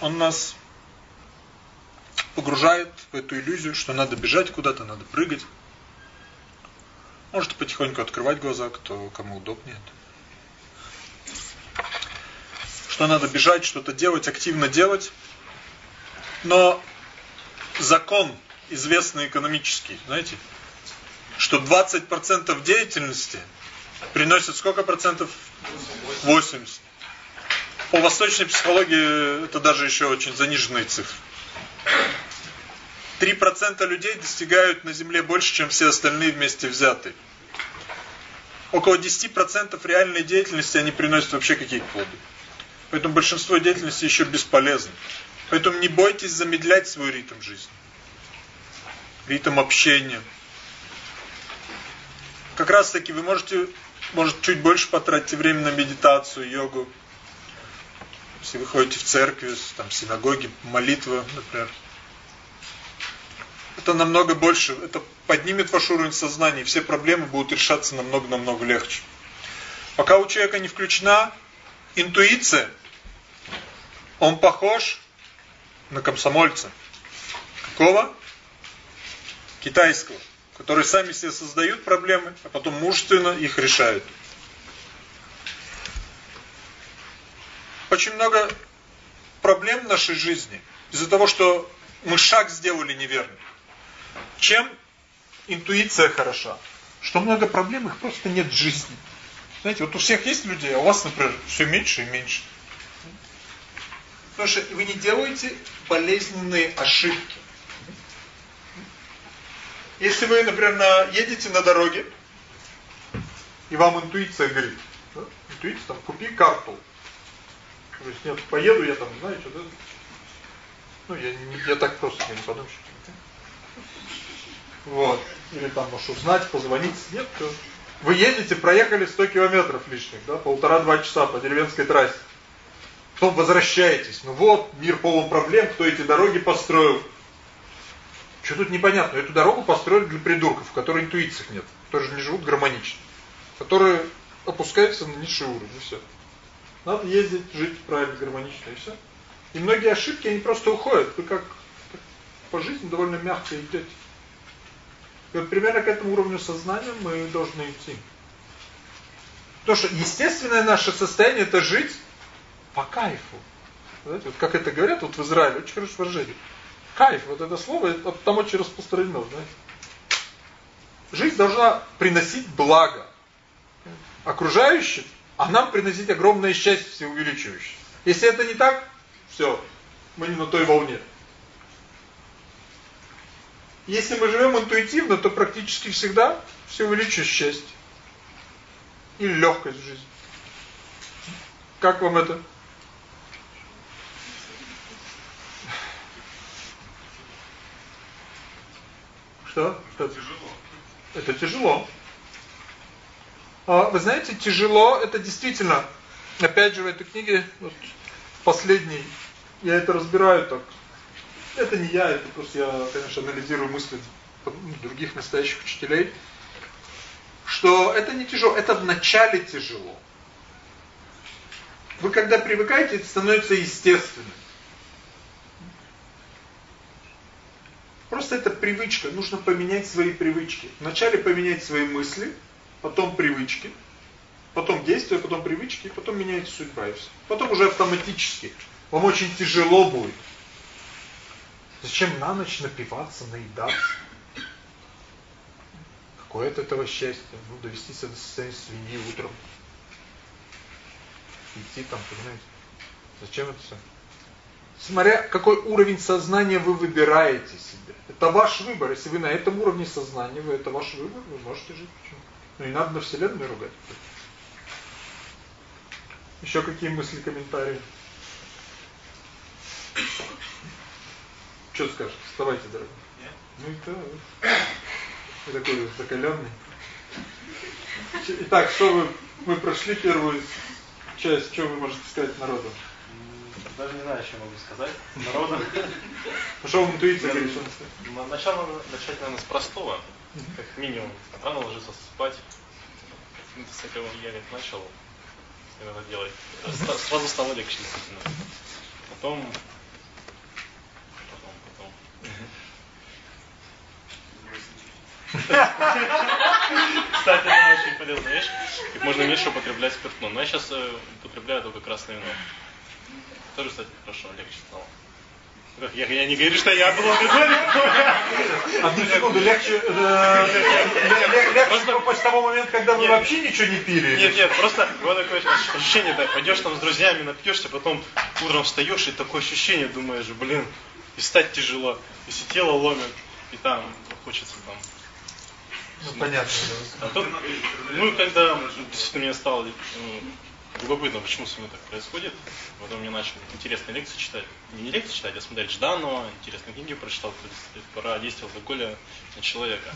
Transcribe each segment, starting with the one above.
он нас погружает в эту иллюзию, что надо бежать куда-то, надо прыгать. Можете потихоньку открывать глаза, кто кому удобнее. Что надо бежать, что-то делать, активно делать. Но закон известный экономический, знаете, что 20% деятельности приносит сколько процентов? 80. По восточной психологии это даже еще очень заниженные цифры. 3% людей достигают на Земле больше, чем все остальные вместе взятые. Около 10% реальной деятельности они приносят вообще какие-то плоды. Поэтому большинство деятельности еще бесполезно. Поэтому не бойтесь замедлять свой ритм жизни. Ритм общения. Как раз таки вы можете, может, чуть больше потратить время на медитацию, йогу. Если вы ходите в церкви, там, синагоги, молитвы, например это намного больше, это поднимет ваш уровень сознания, все проблемы будут решаться намного-намного легче. Пока у человека не включена интуиция, он похож на комсомольца. Какого? Китайского. Которые сами себе создают проблемы, а потом мужественно их решают. Очень много проблем в нашей жизни из-за того, что мы шаг сделали неверно. Чем интуиция хороша? Что много проблем, их просто нет в жизни. Знаете, вот у всех есть людей, а у вас, например, все меньше и меньше. Потому что вы не делаете болезненные ошибки. Если вы, например, на, едете на дороге, и вам интуиция говорит, да? интуиция там, купи карту. То есть, нет, поеду я там, знаете, да? Ну, я, я так просто не подумаю. Вот. Или там, может, узнать, позвонить. Нет, то... Вы едете, проехали 100 километров лишних, да, полтора-два часа по деревенской трассе. Потом возвращаетесь. Ну вот, мир полон проблем, кто эти дороги построил. Что тут непонятно? Эту дорогу построили для придурков, у которых интуициях нет, которые не живут гармонично, которые опускаются на низший уровень, и все. Надо ездить, жить правильно, гармонично, и все. И многие ошибки, они просто уходят. Вы как, по жизни довольно мягко идете. И вот примерно к этому уровню сознания мы должны идти. Потому что естественное наше состояние это жить по кайфу. Знаете, вот как это говорят вот в Израиле, очень хорошее выражение. Кайф, вот это слово, это там очень распространено, знаете. Жизнь должна приносить благо окружающим, а нам приносить огромное счастье всеувеличивающее. Если это не так, все, мы не на той волне. Если мы живем интуитивно, то практически всегда все увеличит счастье. Или легкость в жизни. Как вам это? Что? Что это? Тяжело. Это тяжело. А, вы знаете, тяжело, это действительно, опять же в этой книге, вот, последней, я это разбираю так это не я, это просто я, конечно, анализирую мысли других настоящих учителей. Что это не тяжело, это вначале тяжело. Вы когда привыкаете, это становится естественным. Просто это привычка, нужно поменять свои привычки. Вначале поменять свои мысли, потом привычки, потом действия, потом привычки, потом меняется судьба и все. Потом уже автоматически. Вам очень тяжело будет. Зачем на ночь напиваться, наедаться? Какое от этого счастье? Ну, довести себя до состояния свиньи утром. Идти там, понимаете? Зачем это все? Смотря какой уровень сознания вы выбираете себе. Это ваш выбор. Если вы на этом уровне сознания, вы это ваш выбор, вы можете жить. Почему? Ну и надо на Вселенную ругать. Еще какие мысли, комментарии? Что скажешь? Вставайте, дорогой. Нет? Ну и да. Вы такой закаленный. Итак, что вы, мы прошли первую часть, что вы можете сказать народу? Даже не знаю, что могу сказать народу. Интуиция говорит, что Начало начать, наверное, с простого, как минимум, рано ложиться спать. С этого я как начал это делать. Сразу стало легче, действительно. Потом, потом, потом. Кстати, это очень полезно, вещь. Можно меньше употреблять спиртное. Но я сейчас э, употребляю только красное вино. Тоже, кстати, хорошо, легче стало. Я, я не говорю, что я был Одну секунду, легче, э, легче после того момента, когда вы вообще ничего не пили? Нет, нет, просто вот такое ощущение, так, пойдешь там с друзьями, напьешься, потом утром встаешь, и такое ощущение, думаешь, блин, и стать тяжело, если тело ломит, и там хочется там ну, понятно. Да. А тут, ну, когда действительно мне стало ну, любопытно, почему со мной так происходит. Потом мне начал интересные лекции читать. Не лекции читать, а смотреть Жданова, интересные книги прочитал про действие алкоголя на человека.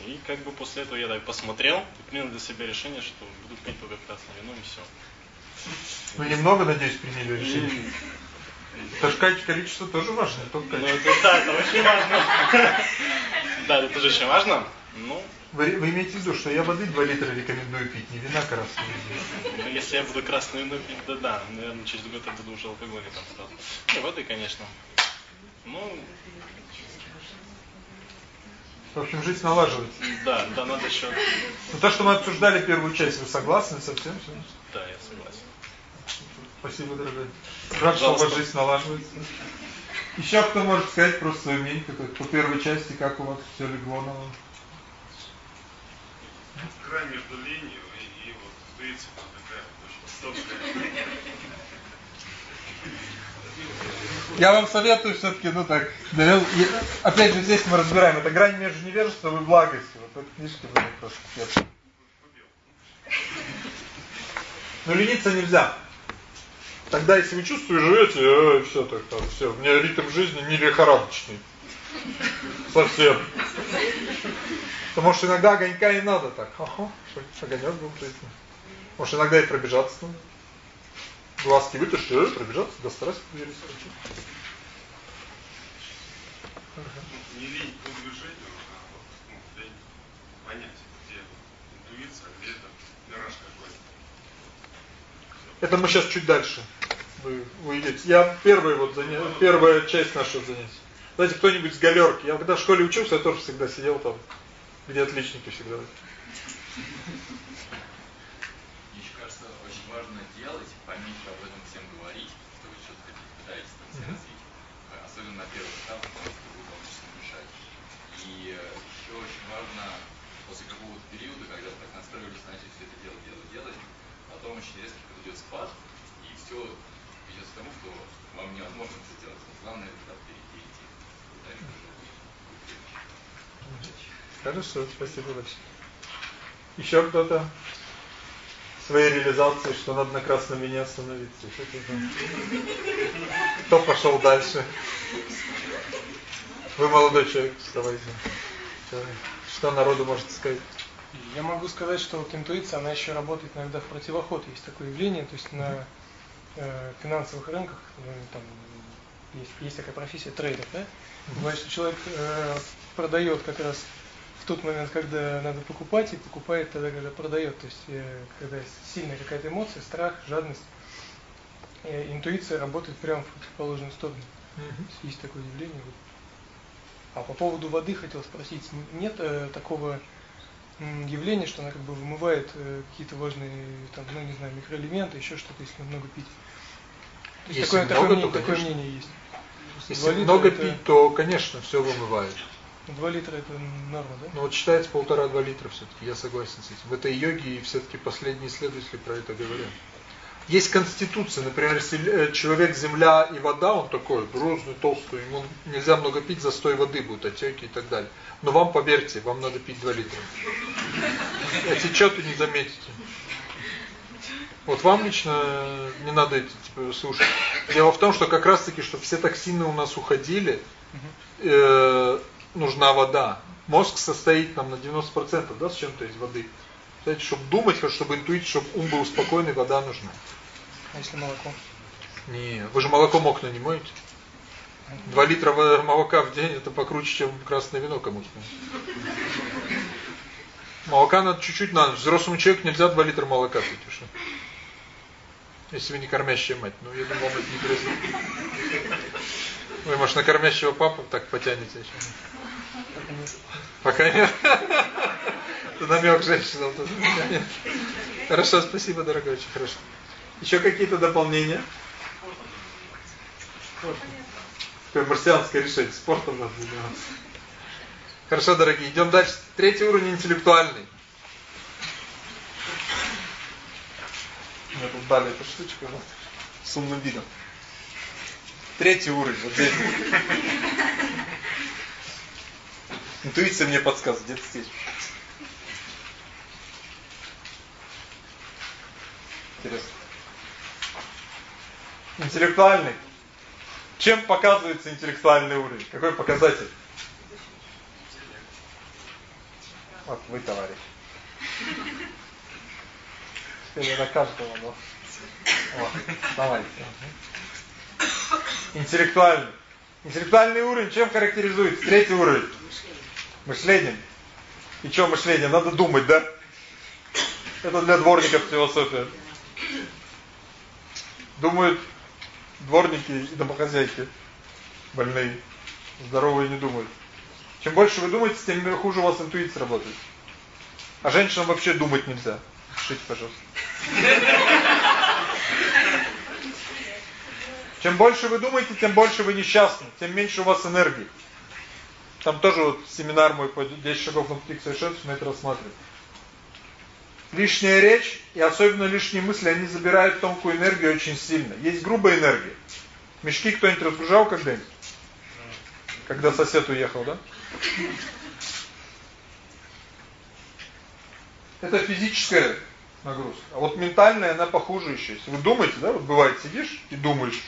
И как бы после этого я так посмотрел и принял для себя решение, что буду пить только красное вино и все. Ну немного, надеюсь, приняли решение. Потому количество тоже важно, только Ну, это, да, это очень важно. Да, это тоже очень важно. Ну, вы, вы имеете в виду, что я воды 2 литра рекомендую пить, не вина красного Ну, если я буду красное вино пить, да да, наверное, через год я буду уже алкоголиком сразу. И воды, конечно. Ну, в общем, жизнь налаживается. Да, да, надо еще... Ну, то, что мы обсуждали первую часть, вы согласны со всем? Да, я согласен. Спасибо, дорогой. Рад, что у вас жизнь налаживается. Еще кто может сказать просто свое мнение по первой части, как у вас все легло на вам? Грань между ленью и, и вот принципом такая очень тонкая. Я вам советую все-таки, ну так, опять же здесь мы разбираем, это грань между невежеством и благостью. Вот эта книжка была просто первая. Но лениться нельзя. Тогда, если вы чувствуете, живете, э, все так, там, все, у меня ритм жизни не лихорадочный. Совсем. Потому что иногда огонька и надо так. Ага, огонек был жизни. Может иногда и пробежаться надо. Глазки вытерши, э, пробежаться, до старайся поверить. Не лень по движению, а вот, ну, лень понять, где интуиция, где это мираж какой-то. Это мы сейчас чуть дальше. Вы. Я первый вот заня... первая часть нашего занятия. Знаете, кто-нибудь с галерки. Я когда в школе учился, я тоже всегда сидел там где отличники всегда? Мне кажется, очень важно делать, поменьше об этом всем говорить, что вы что-то пытаетесь там все развить. Особенно на первых этапах, потому что будет вам очень мешать. И э, еще очень важно после какого-то периода, когда вы так настроились, начать все это делать, делать, делать, потом очень резко идет спад, и все ведет к тому, что вам невозможно это сделать. Главное это перейти идти. Дальше Хорошо, спасибо большое. Еще кто-то? Своей реализации, что надо на красном вине остановиться. Кто пошел дальше? Вы молодой человек, вставайте. Что народу можете сказать? Я могу сказать, что вот интуиция, она еще работает иногда в противоход. Есть такое явление, то есть на э, финансовых рынках, ну, там есть, есть такая профессия трейдер, да? Бывает, что человек э, продает как раз в тот момент, когда надо покупать, и покупает тогда, когда продает. То есть, э, когда сильная какая-то эмоция, страх, жадность, э, интуиция работает прямо в противоположную сторону. Mm-hmm. Есть такое явление. А по поводу воды хотел спросить, нет э, такого явления, что она как бы вымывает э, какие-то важные, там, ну не знаю, микроэлементы, еще что-то, если много пить. То есть если такое, много, такое, мнение, то, такое мнение есть. Если много это... пить, то, конечно, все вымывает. 2 литра это норма, да? Ну вот считается полтора-два литра все-таки, я согласен с этим. В этой йоге и все-таки последние исследователи про это говорят. Есть конституция, например, если э, человек, земля и вода, он такой грузный, толстый, ему нельзя много пить, застой воды будет, отеки и так далее. Но вам, поверьте, вам надо пить 2 литра. Эти что-то не заметите. Вот вам лично не надо эти типа, слушать. Дело в том, что как раз таки, чтобы все токсины у нас уходили, э, нужна вода. Мозг состоит нам на 90% да, с чем-то из воды. Знаете, чтобы думать, чтобы интуить, чтобы ум был спокойный, вода нужна. А если молоко? Не, вы же молоко окна не моете. Два литра молока в день это покруче, чем красное вино кому-то. Молока надо чуть-чуть на ночь. Взрослому человеку нельзя 2 литра молока пить уже. Если вы не кормящая мать. Ну, я думаю, вам это не грозит. Вы, может, на кормящего папу так потянете еще. пока нет. Намек женщинам. Хорошо, спасибо, дорогой, очень хорошо. Еще какие-то дополнения? Такое марсианское решение. Спортом надо заниматься. Хорошо, дорогие, идем дальше. Третий уровень интеллектуальный. Мне тут дали эту штучку с умным видом. Третий уровень, вот. Интуиция мне подсказывает, где-то здесь. Интересно. Интеллектуальный. Чем показывается интеллектуальный уровень? Какой показатель? Вот вы, товарищ. Теперь на каждого, но... Вот, давайте. Интеллектуальный. Интеллектуальный уровень чем характеризуется? Третий уровень. Мышлением. И что мышление? Надо думать, да? Это для дворников философия. Думают дворники и домохозяйки больные. Здоровые не думают. Чем больше вы думаете, тем хуже у вас интуиция работает. А женщинам вообще думать нельзя. Пишите, пожалуйста. Чем больше вы думаете, тем больше вы несчастны, тем меньше у вас энергии. Там тоже вот семинар мой по 10 шагов на пути к совершенству, мы это рассматриваем. Лишняя речь и особенно лишние мысли, они забирают тонкую энергию очень сильно. Есть грубая энергия. Мешки кто-нибудь разгружал когда-нибудь? Когда сосед уехал, да? Это физическая нагрузка. А вот ментальная, она похуже еще. Если вы думаете, да, вот бывает сидишь и думаешь,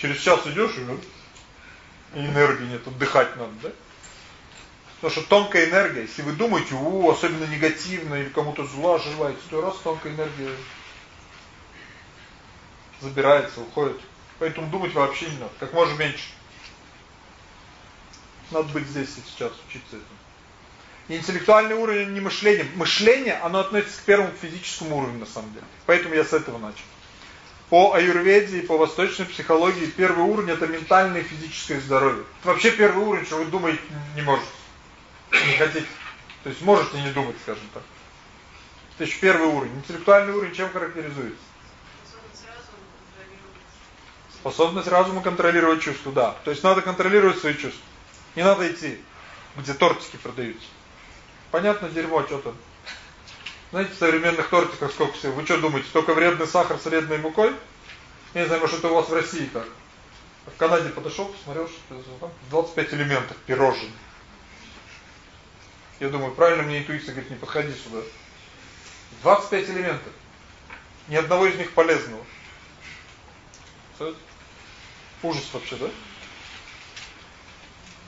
через час идешь и, энергии нет, отдыхать надо, да? Потому что тонкая энергия, если вы думаете, о, особенно негативно или кому-то зла желаете, то раз тонкая энергия забирается, уходит. Поэтому думать вообще не надо, как можно меньше. Надо быть здесь и сейчас, учиться этому. И интеллектуальный уровень не мышление. Мышление, оно относится к первому физическому уровню на самом деле. Поэтому я с этого начал. По аюрведе и по восточной психологии первый уровень это ментальное и физическое здоровье. Вообще первый уровень, что вы думаете не можете. Не хотите. То есть можете не думать, скажем так. Это еще первый уровень. Интеллектуальный уровень чем характеризуется? Способность разума контролировать чувства, да. То есть надо контролировать свои чувства. Не надо идти, где тортики продаются. Понятно, дерьмо, что там. Знаете, в современных тортиках сколько всего? Вы что думаете, только вредный сахар с вредной мукой? Я не знаю, может это у вас в России так. В Канаде подошел, посмотрел, что там 25 элементов пирожен. Я думаю, правильно мне интуиция говорит, не подходи сюда. 25 элементов. Ни одного из них полезного. Ужас вообще, да?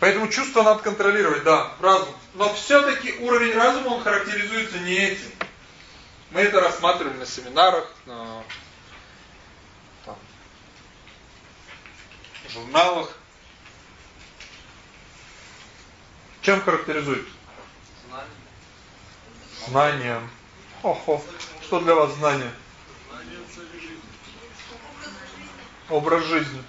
Поэтому чувства надо контролировать, да, разум. Но все-таки уровень разума, он характеризуется не этим. Мы это рассматривали на семинарах, на там, журналах. Чем характеризуется? Знанием. Знанием. Охо. Что для вас знание? Образ жизни.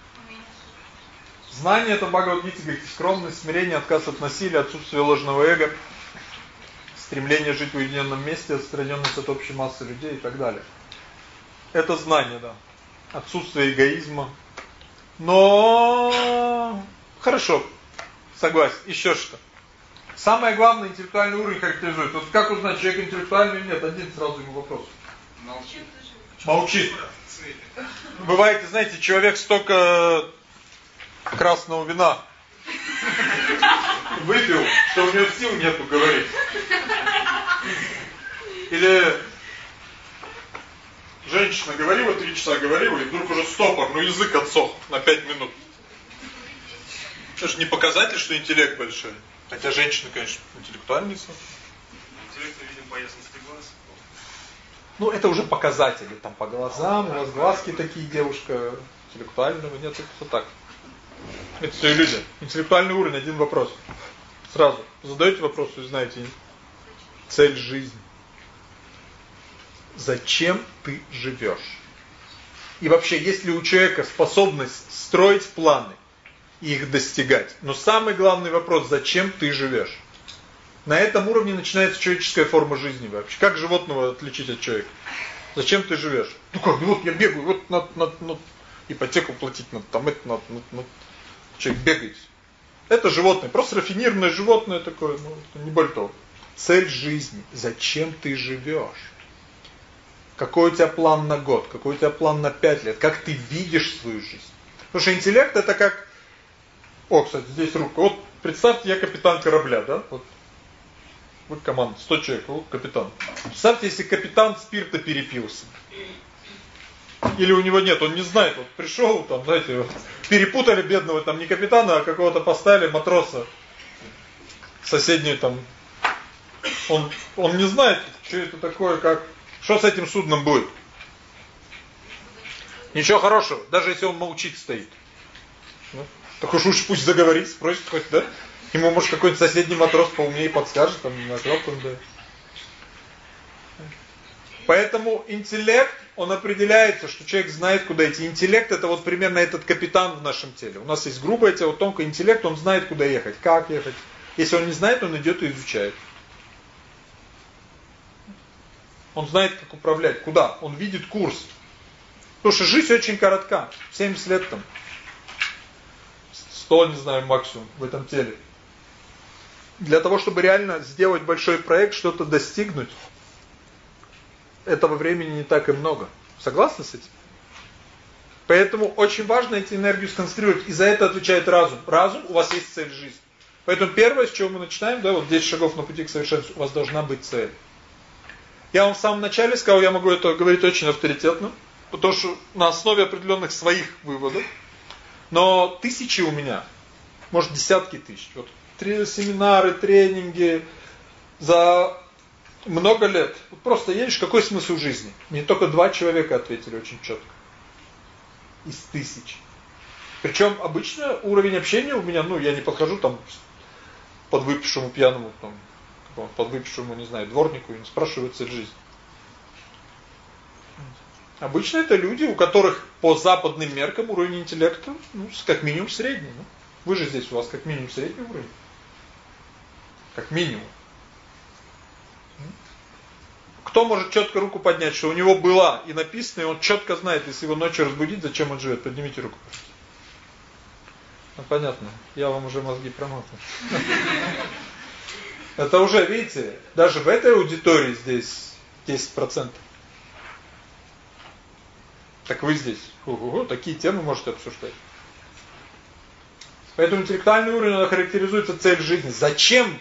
Знание это Бхагавадгита говорит скромность, смирение, отказ от насилия, отсутствие ложного эго, стремление жить в уединенном месте, отстраненность от общей массы людей и так далее. Это знание, да. Отсутствие эгоизма. Но хорошо. Согласен. Еще что? Самое главное интеллектуальный уровень характеризует. Вот как узнать, человек интеллектуальный или нет? Один сразу ему вопрос. Молчит. Молчит. Бывает, знаете, человек столько красного вина выпил, что у него сил нету говорить. Или женщина говорила, три часа говорила, и вдруг уже стопор, ну язык отсох на пять минут. Это же не показатель, что интеллект большой. Хотя женщина, конечно, интеллектуальница. Интеллект, видим, по ясности глаз. Ну, это уже показатели. Там по глазам, у вас глазки такие, девушка интеллектуального. Нет, это так. Это все иллюзия. Интеллектуальный уровень, один вопрос. Сразу. Задаете вопрос и знаете цель жизни. Зачем ты живешь? И вообще, есть ли у человека способность строить планы? и их достигать. Но самый главный вопрос, зачем ты живешь? На этом уровне начинается человеческая форма жизни вообще. Как животного отличить от человека? Зачем ты живешь? Ну как, ну вот я бегаю, вот надо, надо, надо ипотеку платить надо, там это надо, надо, надо. Человек бегает. Это животное, просто рафинированное животное такое, ну, не более того. Цель жизни. Зачем ты живешь? Какой у тебя план на год? Какой у тебя план на пять лет? Как ты видишь свою жизнь? Потому что интеллект это как... О, кстати, здесь рука. Вот представьте, я капитан корабля, да? Вот. Вы команда, 100 человек, вот капитан. Представьте, если капитан спирта перепился. Или у него нет, он не знает, вот пришел, там, знаете, вот, перепутали бедного, там не капитана, а какого-то поставили матроса. Соседнюю там. Он, он не знает, что это такое, как что с этим судном будет? Ничего хорошего, даже если он молчит стоит. Ну, так уж уж пусть заговорит, спросит хоть, да? Ему, может, какой-нибудь соседний матрос поумнее подскажет, там, на он да. Поэтому интеллект, он определяется, что человек знает, куда идти. Интеллект это вот примерно этот капитан в нашем теле. У нас есть грубое тело, тонкое интеллект, он знает, куда ехать, как ехать. Если он не знает, он идет и изучает. Он знает, как управлять. Куда? Он видит курс. Потому что жизнь очень коротка. 70 лет там. 100, не знаю, максимум в этом теле. Для того, чтобы реально сделать большой проект, что-то достигнуть, этого времени не так и много. Согласны с этим? Поэтому очень важно эти энергию сконцентрировать. И за это отвечает разум. Разум, у вас есть цель жизни. Поэтому первое, с чего мы начинаем, да, вот 10 шагов на пути к совершенству, у вас должна быть цель. Я вам в самом начале сказал, я могу это говорить очень авторитетно, потому что на основе определенных своих выводов. Но тысячи у меня, может десятки тысяч. Вот три семинары, тренинги за много лет. Вот просто едешь, какой смысл жизни? Мне только два человека ответили очень четко. Из тысяч. Причем обычно уровень общения у меня, ну, я не подхожу там под выпившему пьяному там подвыпившему, не знаю, дворнику и не спрашивают цель жизни. Обычно это люди, у которых по западным меркам уровень интеллекта, ну, как минимум средний. Ну. Вы же здесь, у вас как минимум средний уровень. Как минимум. Кто может четко руку поднять, что у него была и написано, и он четко знает, если его ночью разбудить, зачем он живет? Поднимите руку. Ну, понятно. Я вам уже мозги проматываю. Это уже, видите, даже в этой аудитории здесь 10%. Так вы здесь, ого, такие темы можете обсуждать. Поэтому интеллектуальный уровень характеризуется цель жизни. Зачем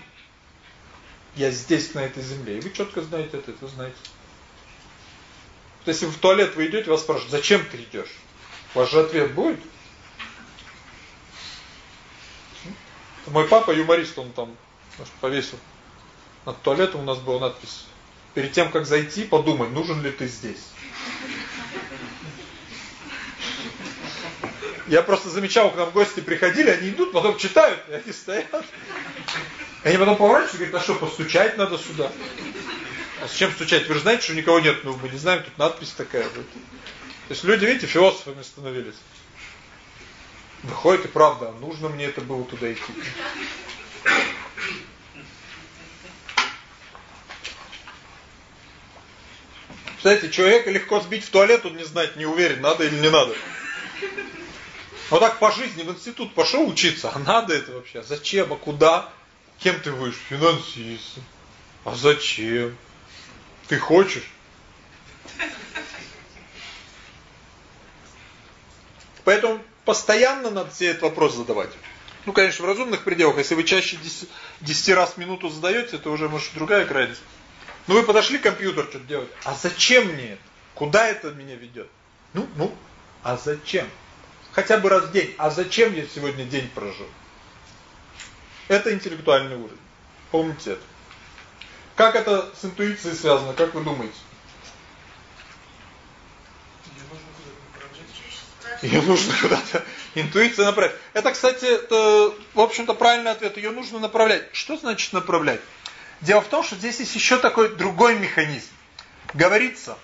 я здесь, на этой земле? И вы четко знаете это, это знаете. Вот если в туалет вы идете, вас спрашивают, зачем ты идешь? Ваш же ответ будет. Мой папа юморист, он там повесил. Над туалетом у нас была надпись. Перед тем, как зайти, подумай, нужен ли ты здесь. Я просто замечал, к нам гости приходили, они идут, потом читают, и они стоят. Они потом поворачиваются и говорят, а что, постучать надо сюда? А зачем стучать? Вы же знаете, что никого нет, ну мы не знаем, тут надпись такая. То есть люди, видите, философами становились. Выходит и правда, нужно мне это было туда идти. Кстати, человека легко сбить в туалет, он не знает, не уверен, надо или не надо. Вот так по жизни в институт пошел учиться, а надо это вообще? А зачем? А куда? Кем ты будешь? Финансистом. А зачем? Ты хочешь? Поэтому постоянно надо себе этот вопрос задавать. Ну, конечно, в разумных пределах. Если вы чаще 10, 10 раз в минуту задаете, это уже, может, другая крайность. Ну вы подошли к компьютеру что-то делать. А зачем мне это? Куда это меня ведет? Ну, ну, а зачем? Хотя бы раз в день. А зачем я сегодня день прожил? Это интеллектуальный уровень. Помните это. Как это с интуицией связано, как вы думаете? Ее нужно куда-то интуиция направить. Это, кстати, это, в общем-то, правильный ответ. Ее нужно направлять. Что значит направлять? Дело в том, что здесь есть еще такой другой механизм. Говорится,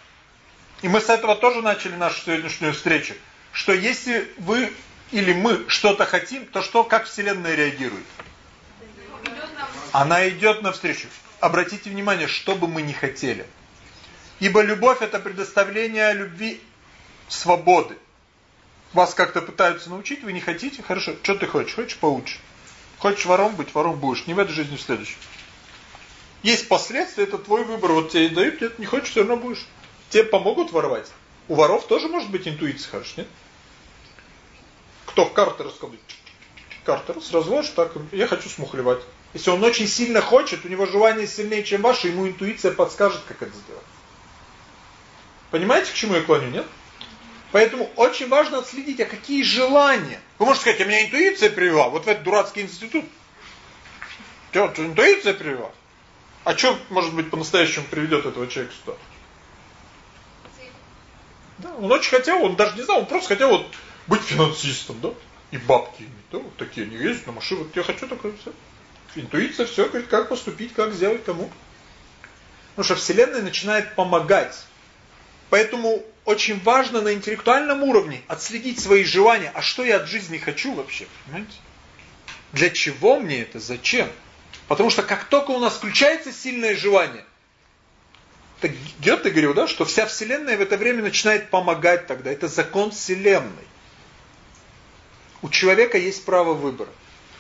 и мы с этого тоже начали нашу сегодняшнюю встречу, что если вы или мы что-то хотим, то что, как Вселенная реагирует? Она идет навстречу. Обратите внимание, что бы мы ни хотели. Ибо любовь это предоставление любви свободы. Вас как-то пытаются научить, вы не хотите? Хорошо, что ты хочешь? Хочешь получше? Хочешь вором быть, вором будешь. Не в этой жизни, в следующей. Есть последствия, это твой выбор. Вот тебе дают, нет, не хочешь, все равно будешь. Тебе помогут воровать. У воров тоже может быть интуиция, хорошо, нет? Кто в карты раскладывает? Карты раз разложишь, так, я хочу смухлевать. Если он очень сильно хочет, у него желание сильнее, чем ваше, ему интуиция подскажет, как это сделать. Понимаете, к чему я клоню, нет? Поэтому очень важно отследить, а какие желания. Вы можете сказать, а меня интуиция привела, вот в этот дурацкий институт. Что, интуиция привела? А что, может быть, по-настоящему приведет этого человека сюда? Да, он очень хотел, он даже не знал, он просто хотел вот быть финансистом, да? И бабки иметь, да? Вот такие они ездят на машине, вот я хочу такое все. Интуиция все говорит, как поступить, как сделать, кому. Потому что Вселенная начинает помогать. Поэтому очень важно на интеллектуальном уровне отследить свои желания. А что я от жизни хочу вообще, понимаете? Для чего мне это? Зачем? Потому что как только у нас включается сильное желание, так Гёте говорил, да, что вся Вселенная в это время начинает помогать тогда. Это закон Вселенной. У человека есть право выбора.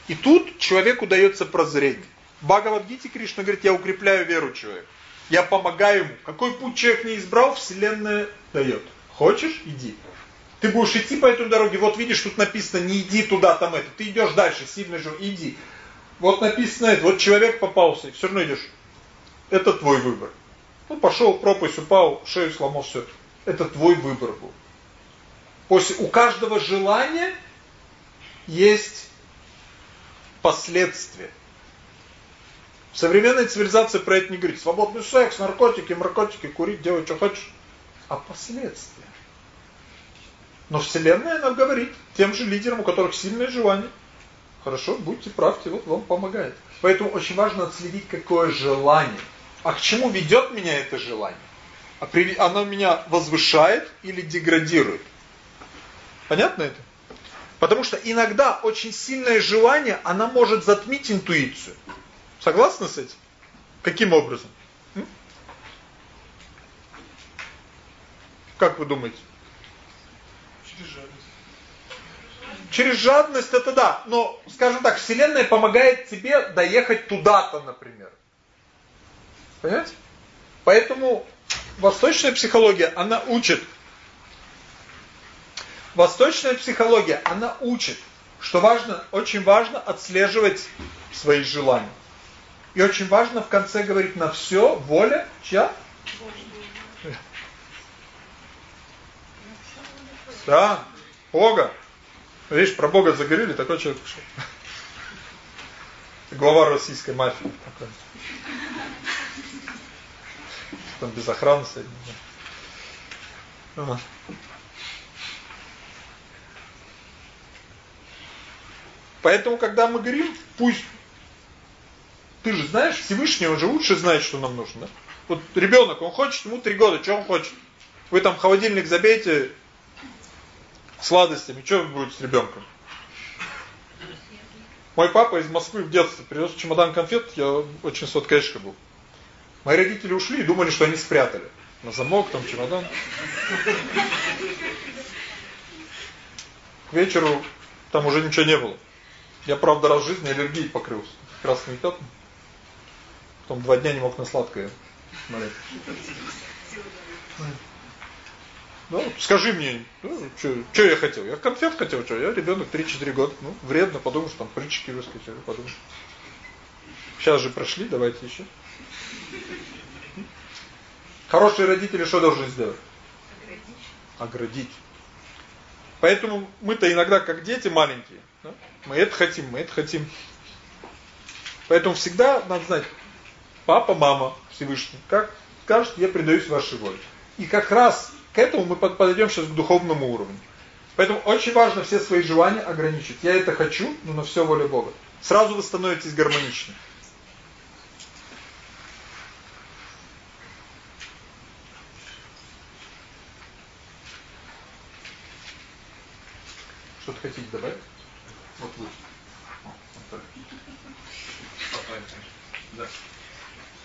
И тут человеку дается прозрение. Бхагавадгите Кришна говорит, я укрепляю веру человека. Я помогаю ему. Какой путь человек не избрал, Вселенная дает. Хочешь, иди. Ты будешь идти по этой дороге, вот видишь, тут написано, не иди туда, там это. Ты идешь дальше, сильно же, иди. Вот написано это, вот человек попался, и все равно идешь. Это твой выбор. Ну, пошел, пропасть, упал, шею сломал, все. Это твой выбор был. После, у каждого желания есть последствия. Современная цивилизация про это не говорит. Свободный секс, наркотики, наркотики, курить, делать, что хочешь. А последствия. Но Вселенная нам говорит, тем же лидерам, у которых сильное желание. Хорошо, будьте правьте, вот вам помогает. Поэтому очень важно отследить, какое желание. А к чему ведет меня это желание? А оно меня возвышает или деградирует? Понятно это? Потому что иногда очень сильное желание, она может затмить интуицию. Согласны с этим? Каким образом? Как вы думаете? Через жадность. Через жадность это да, но, скажем так, Вселенная помогает тебе доехать туда-то, например. Понимаете? Поэтому восточная психология, она учит. Восточная психология, она учит, что важно, очень важно отслеживать свои желания. И очень важно в конце говорить на все воля чья? Да, Бога. Видишь, про Бога заговорили, такой человек пошел. Глава российской мафии такой там без охраны сидит. Ага. Поэтому, когда мы говорим, пусть ты же знаешь, Всевышний, он же лучше знает, что нам нужно. Да? Вот ребенок, он хочет, ему три года, что он хочет? Вы там холодильник забейте сладостями, что будет с ребенком? Мой папа из Москвы в детстве привез чемодан конфет, я очень соткэшка был. Мои родители ушли и думали, что они спрятали. На замок, там чемодан. К вечеру там уже ничего не было. Я, правда, раз в жизни аллергией покрылся. Красный пятна. Потом два дня не мог на сладкое смотреть. Ну, скажи мне, ну, что я хотел? Я конфет хотел, что? Я ребенок 3-4 года. Ну, вредно, подумал, что там прыщики выскочили, подумал. Сейчас же прошли, давайте еще. Хорошие родители что должны сделать? Оградить. Оградить. Поэтому мы-то иногда как дети маленькие. Да? Мы это хотим, мы это хотим. Поэтому всегда надо знать, папа, мама, Всевышний, как скажет, я предаюсь вашей воле. И как раз к этому мы подойдем сейчас к духовному уровню. Поэтому очень важно все свои желания ограничить. Я это хочу, но на все воля Бога. Сразу вы становитесь гармоничны. Что-то хотите добавить? Вот вы. Да.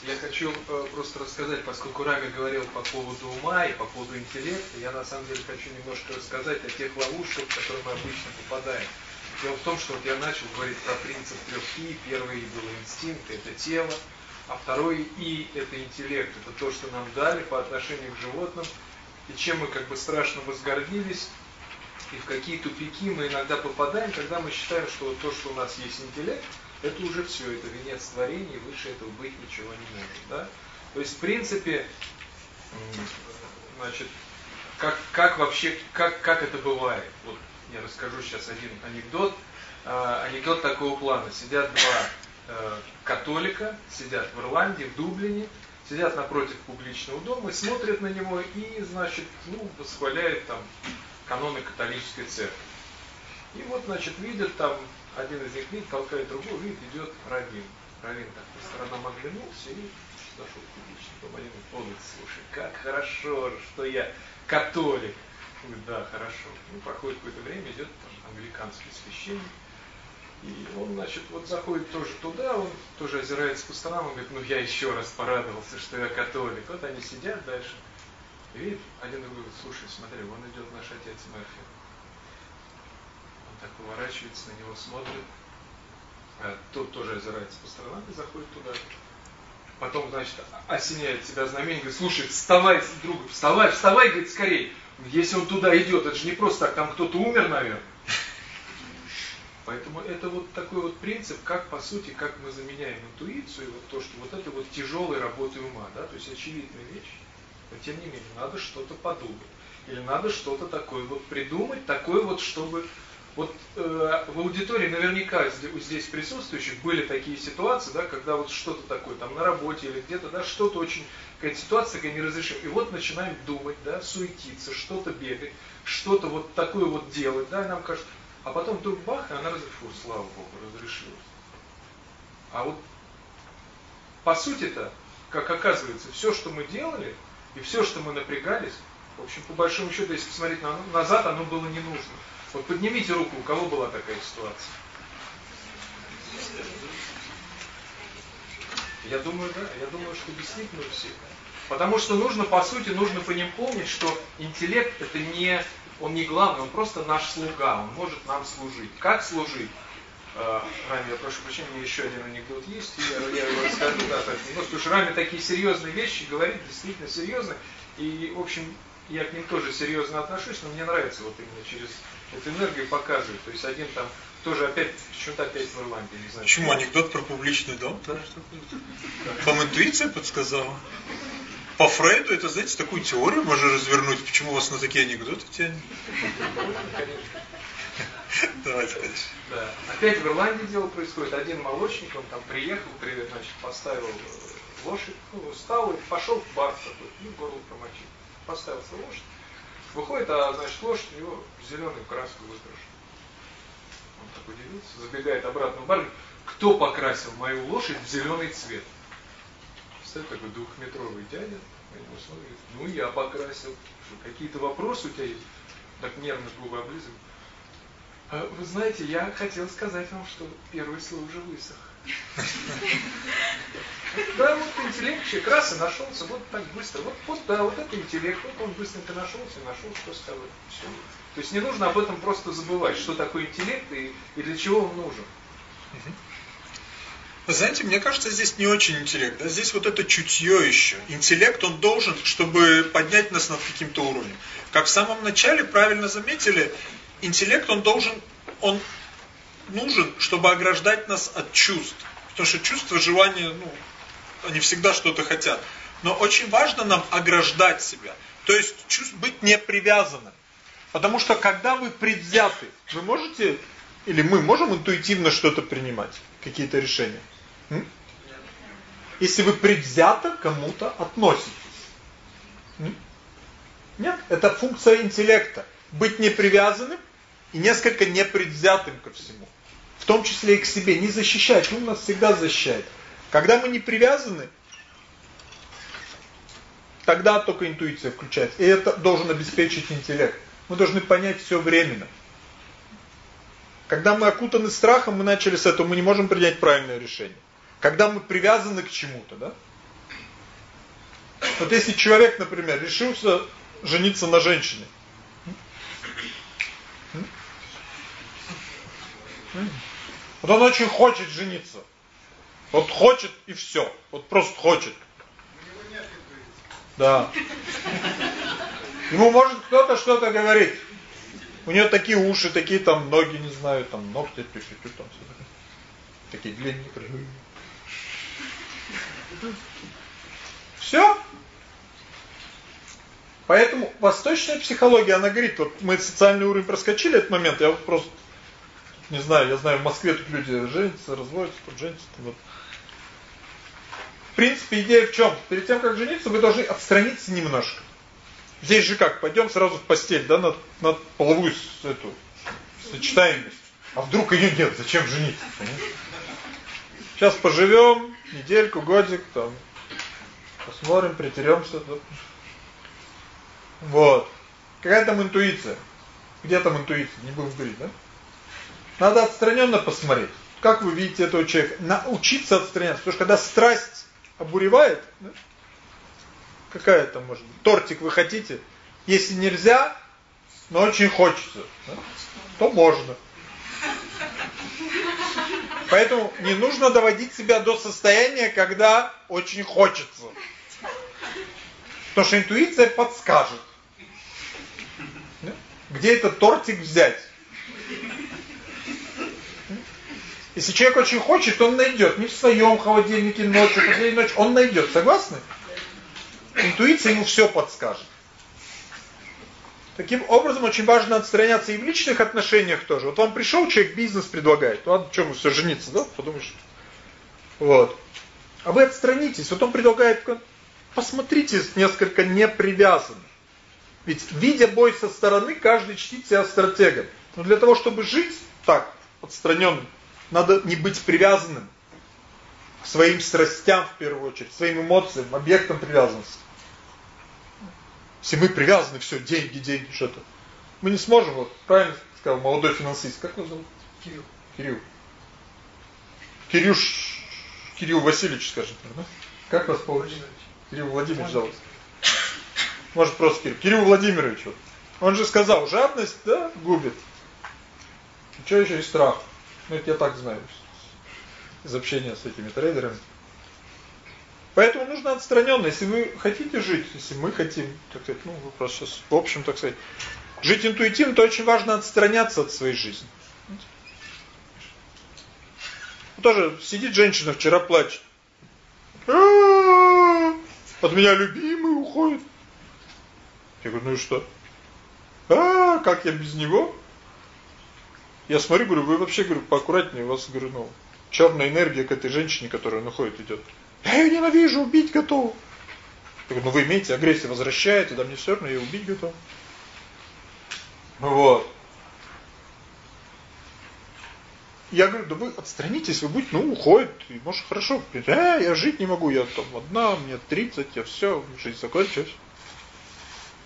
Я хочу э, просто рассказать, поскольку Рами говорил по поводу ума и по поводу интеллекта, я на самом деле хочу немножко рассказать о тех ловушках, в которые мы обычно попадаем. Дело в том, что вот я начал говорить про принцип трех И. Первый И был инстинкт, это тело. А второй И – это интеллект, это то, что нам дали по отношению к животным, и чем мы как бы страшно возгордились, и в какие тупики мы иногда попадаем, когда мы считаем, что вот то, что у нас есть интеллект, это уже все, это венец творения, выше этого быть ничего не может. Да? То есть, в принципе, значит, как, как вообще, как, как это бывает? Вот я расскажу сейчас один анекдот. Э, анекдот такого плана. Сидят два э, католика, сидят в Ирландии, в Дублине, сидят напротив публичного дома и смотрят на него и, значит, ну, восхваляют там каноны католической церкви. И вот, значит, видят там, один из них видит, толкает другого, видит, идет Равин. Равин так по сторонам оглянулся и зашел дом. Один говорит, слушай, как хорошо, что я католик. Говорит, да, хорошо. Ну, проходит какое-то время, идет там англиканский священник, и он, значит, вот заходит тоже туда, он тоже озирается по сторонам, он говорит, ну я еще раз порадовался, что я католик. Вот они сидят дальше. И видит, один другой говорит, слушай, смотри, вон идет наш отец Мерфи. Он так поворачивается, на него смотрит. А тот тоже озирается по сторонам и заходит туда. Потом, значит, осеняет себя знамение, говорит, слушай, вставай, друг, вставай, вставай, говорит, скорее. Если он туда идет, это же не просто так, там кто-то умер, наверное. Поэтому это вот такой вот принцип, как по сути, как мы заменяем интуицию, вот то, что вот это вот тяжелой работы ума, да, то есть очевидная вещь, но тем не менее надо что-то подумать. Или надо что-то такое вот придумать, такое вот, чтобы... Вот э, в аудитории наверняка здесь присутствующих были такие ситуации, да, когда вот что-то такое, там на работе или где-то, да, что-то очень, какая-то ситуация такая неразрешимая. И вот начинаем думать, да, суетиться, что-то бегать, что-то вот такое вот делать, да, и нам кажется, а потом вдруг бах, и она разрешилась, слава Богу, разрешилась. А вот по сути-то, как оказывается, все, что мы делали, и все, что мы напрягались, в общем, по большому счету, если посмотреть на, назад, оно было не нужно. Вот поднимите руку, у кого была такая ситуация? Я думаю, да, я думаю, что действительно у всех. Потому что нужно, по сути, нужно по ним помнить, что интеллект это не он не главный, он просто наш слуга, он может нам служить. Как служить? Э, Рами, я прошу прощения, у меня еще один анекдот есть, и я, его расскажу, да, так, ну, потому что Рами такие серьезные вещи говорит, действительно серьезно, и, в общем, я к ним тоже серьезно отношусь, но мне нравится вот именно через эту энергию показывать. То есть один там тоже опять, почему-то опять в Ирландии, не знаю. Почему анекдот про публичный дом? Да? Вам интуиция подсказала? По Фрейду это, знаете, такую теорию можно развернуть, почему вас на такие анекдоты тянет. Давайте дальше. Да. Опять в Ирландии дело происходит. Один молочник, он там приехал, привет, значит, поставил э, лошадь, ну, встал и пошел в бар такой, ну, горло промочил. Поставил свою лошадь. Выходит, а, значит, лошадь у него зеленую краску выкрашена. Он так удивился, забегает обратно в бар, кто покрасил мою лошадь в зеленый цвет? Стоит такой двухметровый дядя, него смотрит, ну я покрасил. Какие-то вопросы у тебя есть? Так нервно губы облизывают. А, вы знаете, я хотел сказать вам, что первый слой уже высох. Да, вот интеллект, и нашелся, вот так быстро. Вот, вот да, вот это интеллект, вот он быстренько нашелся, нашел, что сказать. Все. То есть не нужно об этом просто забывать, что такое интеллект и, и для чего он нужен. Вы знаете, мне кажется, здесь не очень интеллект. Да? Здесь вот это чутье еще. Интеллект, он должен, чтобы поднять нас над каким-то уровнем. Как в самом начале правильно заметили, интеллект, он должен, он нужен, чтобы ограждать нас от чувств. Потому что чувства, желания, ну, они всегда что-то хотят. Но очень важно нам ограждать себя. То есть чувств, быть не привязанным. Потому что когда вы предвзяты, вы можете, или мы можем интуитивно что-то принимать, какие-то решения. Если вы предвзято кому-то относитесь. Нет, это функция интеллекта. Быть непривязанным и несколько непредвзятым ко всему. В том числе и к себе. Не защищать, ум нас всегда защищает. Когда мы не привязаны, тогда только интуиция включается. И это должен обеспечить интеллект. Мы должны понять все временно. Когда мы окутаны страхом, мы начали с этого, мы не можем принять правильное решение. Когда мы привязаны к чему-то, да? Вот если человек, например, решился жениться на женщине. Вот он очень хочет жениться. Вот хочет и все. Вот просто хочет. Да. Ему может кто-то что-то говорить. У нее такие уши, такие там ноги, не знаю, там ногти, пишут, там все такие длинные, кривые. Все. Поэтому восточная психология, она говорит, вот мы социальный уровень проскочили этот момент, я вот просто не знаю, я знаю, в Москве тут люди женятся, разводятся, тут женятся, вот. В принципе, идея в чем? Перед тем, как жениться, вы должны отстраниться немножко. Здесь же как, пойдем сразу в постель, да, на, на половую эту сочетаемость. А вдруг ее нет, зачем жениться? Понимаете? Сейчас поживем, недельку, годик, там, посмотрим, притеремся. Да. Вот. Какая там интуиция? Где там интуиция? Не будем говорить, да? Надо отстраненно посмотреть. Как вы видите этого человека? Научиться отстраняться. Потому что когда страсть обуревает, да? какая это может быть? Тортик вы хотите? Если нельзя, но очень хочется, да? то можно. Поэтому не нужно доводить себя до состояния, когда очень хочется. Потому что интуиция подскажет. Где этот тортик взять? Если человек очень хочет, он найдет. Не в своем холодильнике ночью, последней ночью. Он найдет. Согласны? Интуиция ему все подскажет. Таким образом, очень важно отстраняться и в личных отношениях тоже. Вот вам пришел человек, бизнес предлагает. Ладно, что мы все жениться, да? Подумаешь. Вот. А вы отстранитесь. Вот он предлагает, посмотрите несколько непривязанно. Ведь, видя бой со стороны, каждый чтит себя стратегом. Но для того, чтобы жить так, отстраненным, надо не быть привязанным к своим страстям в первую очередь, своим эмоциям, объектам привязанности. Если мы привязаны, все, деньги, деньги, что-то. Мы не сможем, вот, правильно сказал молодой финансист, как его зовут? Кирилл. Кирилл. Кирюш, Кирилл Васильевич, скажем так, да? Как вас получилось? Кирилл Владимирович зовут. Может просто Кирилл. Кирилл Владимирович, вот. Он же сказал, жадность, да, губит. Что еще и страх. Ну, это я так знаю из общения с этими трейдерами. Поэтому нужно отстраненно. Если вы хотите жить, если мы хотим, так сказать, ну, вы просто сейчас в общем, так сказать, жить интуитивно, то очень важно отстраняться от своей жизни. Тоже сидит женщина, вчера плачет. От меня любимый уходит. Я говорю, ну и что? А, как я без него? Я смотрю, говорю, вы вообще, говорю, поаккуратнее, у вас, говорю, ну, черная энергия к этой женщине, которая находит, идет. Я ее ненавижу, убить готов. Я говорю, ну вы имеете, агрессия возвращает, да мне все равно, я убить готов. Вот. Я говорю, да вы отстранитесь, вы будете, ну, уходит, и может хорошо. Э, я жить не могу, я там одна, мне 30, я все, жизнь закончилась.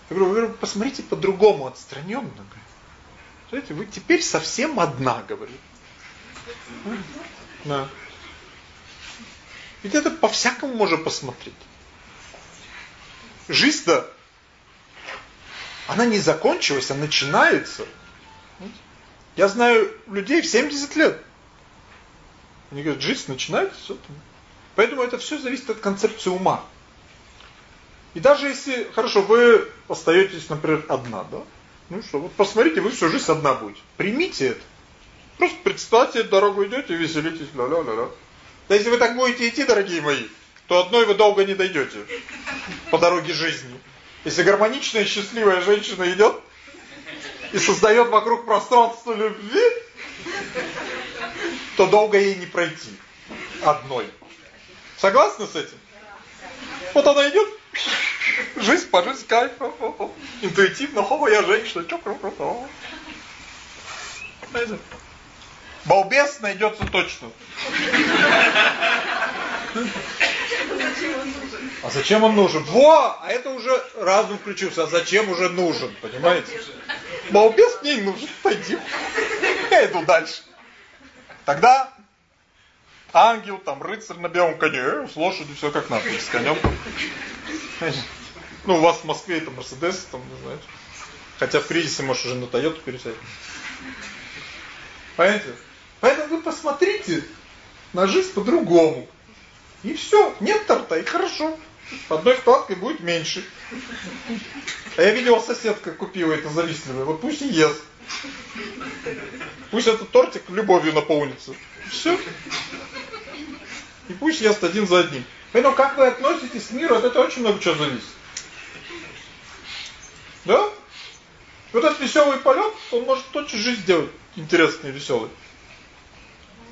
Я говорю, посмотрите по-другому, отстраненно. Знаете, вы теперь совсем одна, говорю. Да. Ведь это по-всякому можно посмотреть. Жизнь-то, она не закончилась, а начинается. Я знаю людей в 70 лет. Они говорят, жизнь начинается. Поэтому это все зависит от концепции ума. И даже если, хорошо, вы остаетесь, например, одна, да? Ну что, вот посмотрите, вы всю жизнь одна будете. Примите это. Просто представьте, дорогу идете, веселитесь, ля-ля-ля-ля. Да если вы так будете идти, дорогие мои, то одной вы долго не дойдете по дороге жизни. Если гармоничная, счастливая женщина идет и создает вокруг пространство любви, то долго ей не пройти одной. Согласны с этим? Вот она идет, жизнь по жизнь, кайф, интуитивно, о, я женщина, круто. Балбес найдется точно. А зачем он нужен? Во! А это уже разум включился. А зачем уже нужен? Понимаете? Балбес мне не нужен. Пойди. я иду дальше. Тогда ангел, там, рыцарь на белом коне, э, с лошадью все как надо, с конем. Ну, у вас в Москве это Мерседес, там, не знаю. Хотя в кризисе можешь уже на Тойоту пересядь. Понимаете? Поэтому вы посмотрите на жизнь по-другому. И все, нет торта, и хорошо. Одной вкладкой будет меньше. А я видел, соседка купила это завистливое. Вот пусть и ест. Пусть этот тортик любовью наполнится. Все. И пусть ест один за одним. Поэтому как вы относитесь к миру, от этого очень много чего зависит. Да? Вот этот веселый полет, он может тотчас жизнь сделать интересный веселый.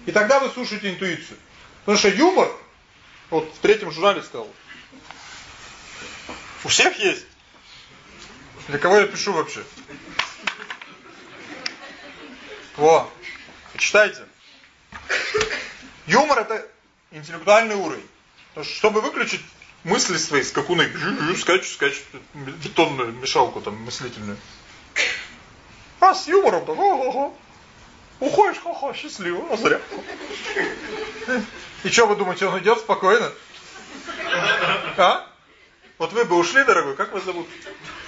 И тогда вы слушаете интуицию. Потому что юмор, вот в третьем журнале сказал, у всех есть. Для кого я пишу вообще? Во, читайте. Юмор это интеллектуальный уровень. Потому что, чтобы выключить мысли свои, скакуны, скачут, скачут, бетонную мешалку там мыслительную. А с юмором так, ого-го. Уходишь, ха-ха, счастливо, а зря. И что вы думаете, он идет спокойно? А? Вот вы бы ушли, дорогой, как вас зовут?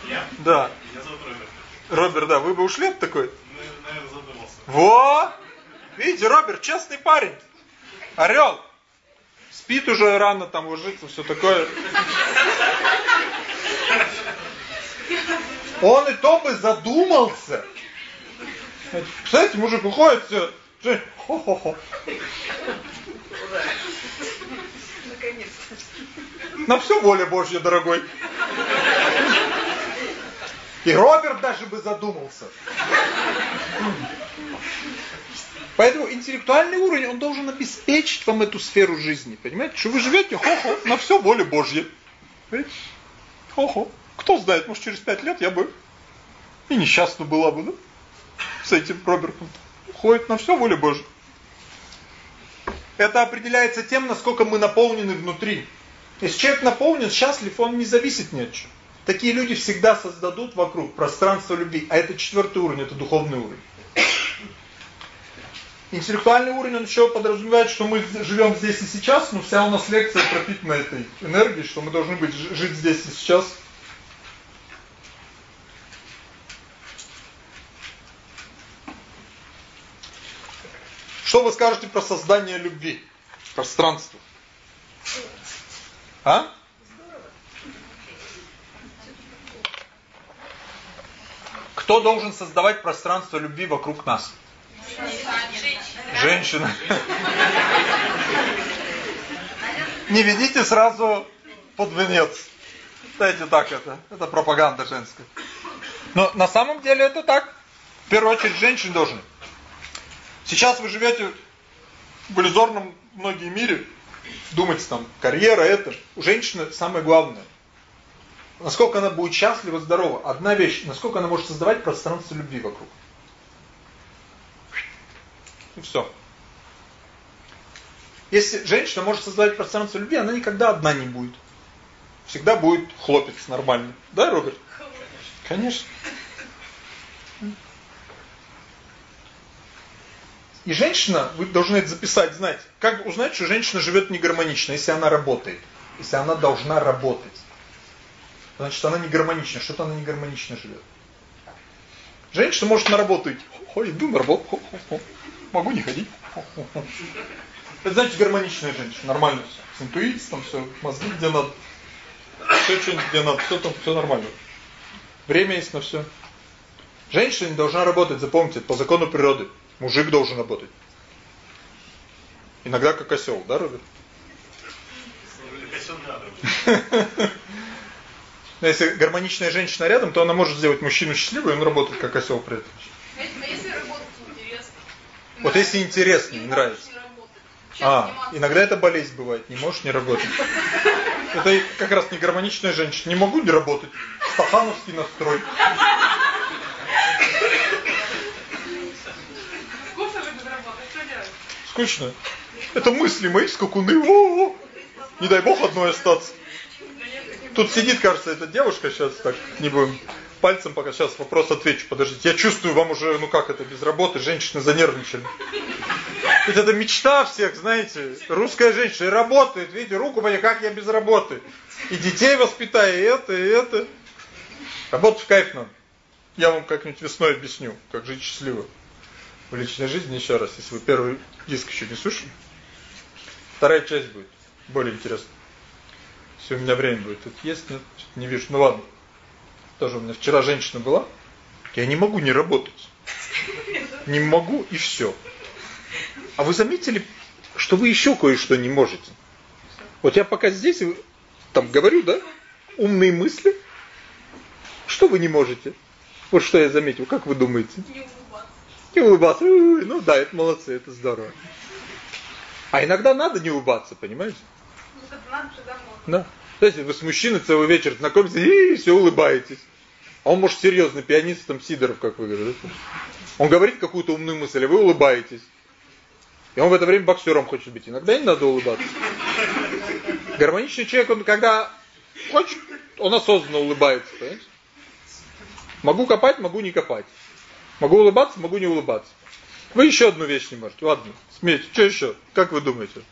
Я? Да. Я зовут Роберт. Роберт, да, вы бы ушли от такой? Ну, наверное, задумался. Во! Видите, Роберт, честный парень. Орел. Спит уже рано, там ложится, все такое. Он и то бы задумался. Кстати, мужик уходит, все. Хо-хо-хо. На все воля Божья, дорогой. И Роберт даже бы задумался. Поэтому интеллектуальный уровень, он должен обеспечить вам эту сферу жизни. Понимаете, что вы живете, хо-хо, на все воля Божья. Хо-хо. Кто знает, может через пять лет я бы и несчастна была бы, да? С этим Робертом. Ходит на все воля Божья. Это определяется тем, насколько мы наполнены внутри. Если человек наполнен, счастлив, он не зависит ни от чего. Такие люди всегда создадут вокруг пространство любви. А это четвертый уровень, это духовный уровень. Интеллектуальный уровень, он еще подразумевает, что мы живем здесь и сейчас, но вся у нас лекция пропитана этой энергией, что мы должны быть жить здесь и сейчас. Что вы скажете про создание любви? Пространство. А? Кто должен создавать пространство любви вокруг нас? Женщина. Не ведите сразу под венец. Знаете, так это. Это пропаганда женская. Но на самом деле это так. В первую очередь женщин должен. Сейчас вы живете в иллюзорном многие мире. Думаете там, карьера это. У женщины самое главное. Насколько она будет счастлива, здорова. Одна вещь, насколько она может создавать пространство любви вокруг. И все. Если женщина может создавать пространство любви, она никогда одна не будет. Всегда будет хлопец нормальный. Да, Роберт? Конечно. И женщина, вы должны это записать, знать, как узнать, что женщина живет негармонично, если она работает. Если она должна работать. Значит, она не гармонична, что-то она не гармонично живет. Женщина может на работу идти. Ой, иду на работу могу не ходить. Это значит гармоничная женщина, нормально все. С интуицией там все, мозги где надо. Все что где надо, все там, все нормально. Время есть на все. Женщина не должна работать, запомните, по закону природы. Мужик должен работать. Иногда как осел, да, Роберт? Но если гармоничная женщина рядом, то она может сделать мужчину счастливым, и он работает как осел при этом. Если работать вот если интересно, не нравится. А, иногда это болезнь бывает, не можешь не работать. Это как раз не гармоничная женщина. Не могу не работать. Стахановский настрой. Скучно. Это мысли мои скакуны. О -о -о. Не дай бог одной остаться. Тут сидит, кажется, эта девушка, сейчас так не будем пальцем, пока сейчас вопрос отвечу. Подождите, я чувствую, вам уже, ну как это, без работы, женщины занервничали. Ведь это мечта всех, знаете. Русская женщина работает, видите, руку мне, как я без работы. И детей воспитаю, и это, и это. Работать в кайф надо. Я вам как-нибудь весной объясню, как жить счастливо. В личной жизни еще раз, если вы первый диск еще не слышали. Вторая часть будет более интересная. Все, у меня время будет. Тут есть, нет, не вижу. Ну ладно. Тоже у меня вчера женщина была. Я не могу не работать. Не могу и все. А вы заметили, что вы еще кое-что не можете? Вот я пока здесь там говорю, да? Умные мысли. Что вы не можете? Вот что я заметил. Как вы думаете? Не улыбаться. Не улыбаться. Ну да, это молодцы, это здорово. А иногда надо не улыбаться, понимаете? Ну, надо. Да. Есть вы с мужчиной целый вечер знакомитесь и все улыбаетесь. А он может серьезно, пианист там Сидоров, как вы говорите. Он говорит какую-то умную мысль, а вы улыбаетесь. И он в это время боксером хочет быть. Иногда не надо улыбаться. Гармоничный человек, он когда хочет, он осознанно улыбается, понимаете? Могу копать, могу не копать. Могу улыбаться, могу не улыбаться. Вы еще одну вещь не можете. Ладно, смейте. Что еще? Как вы думаете?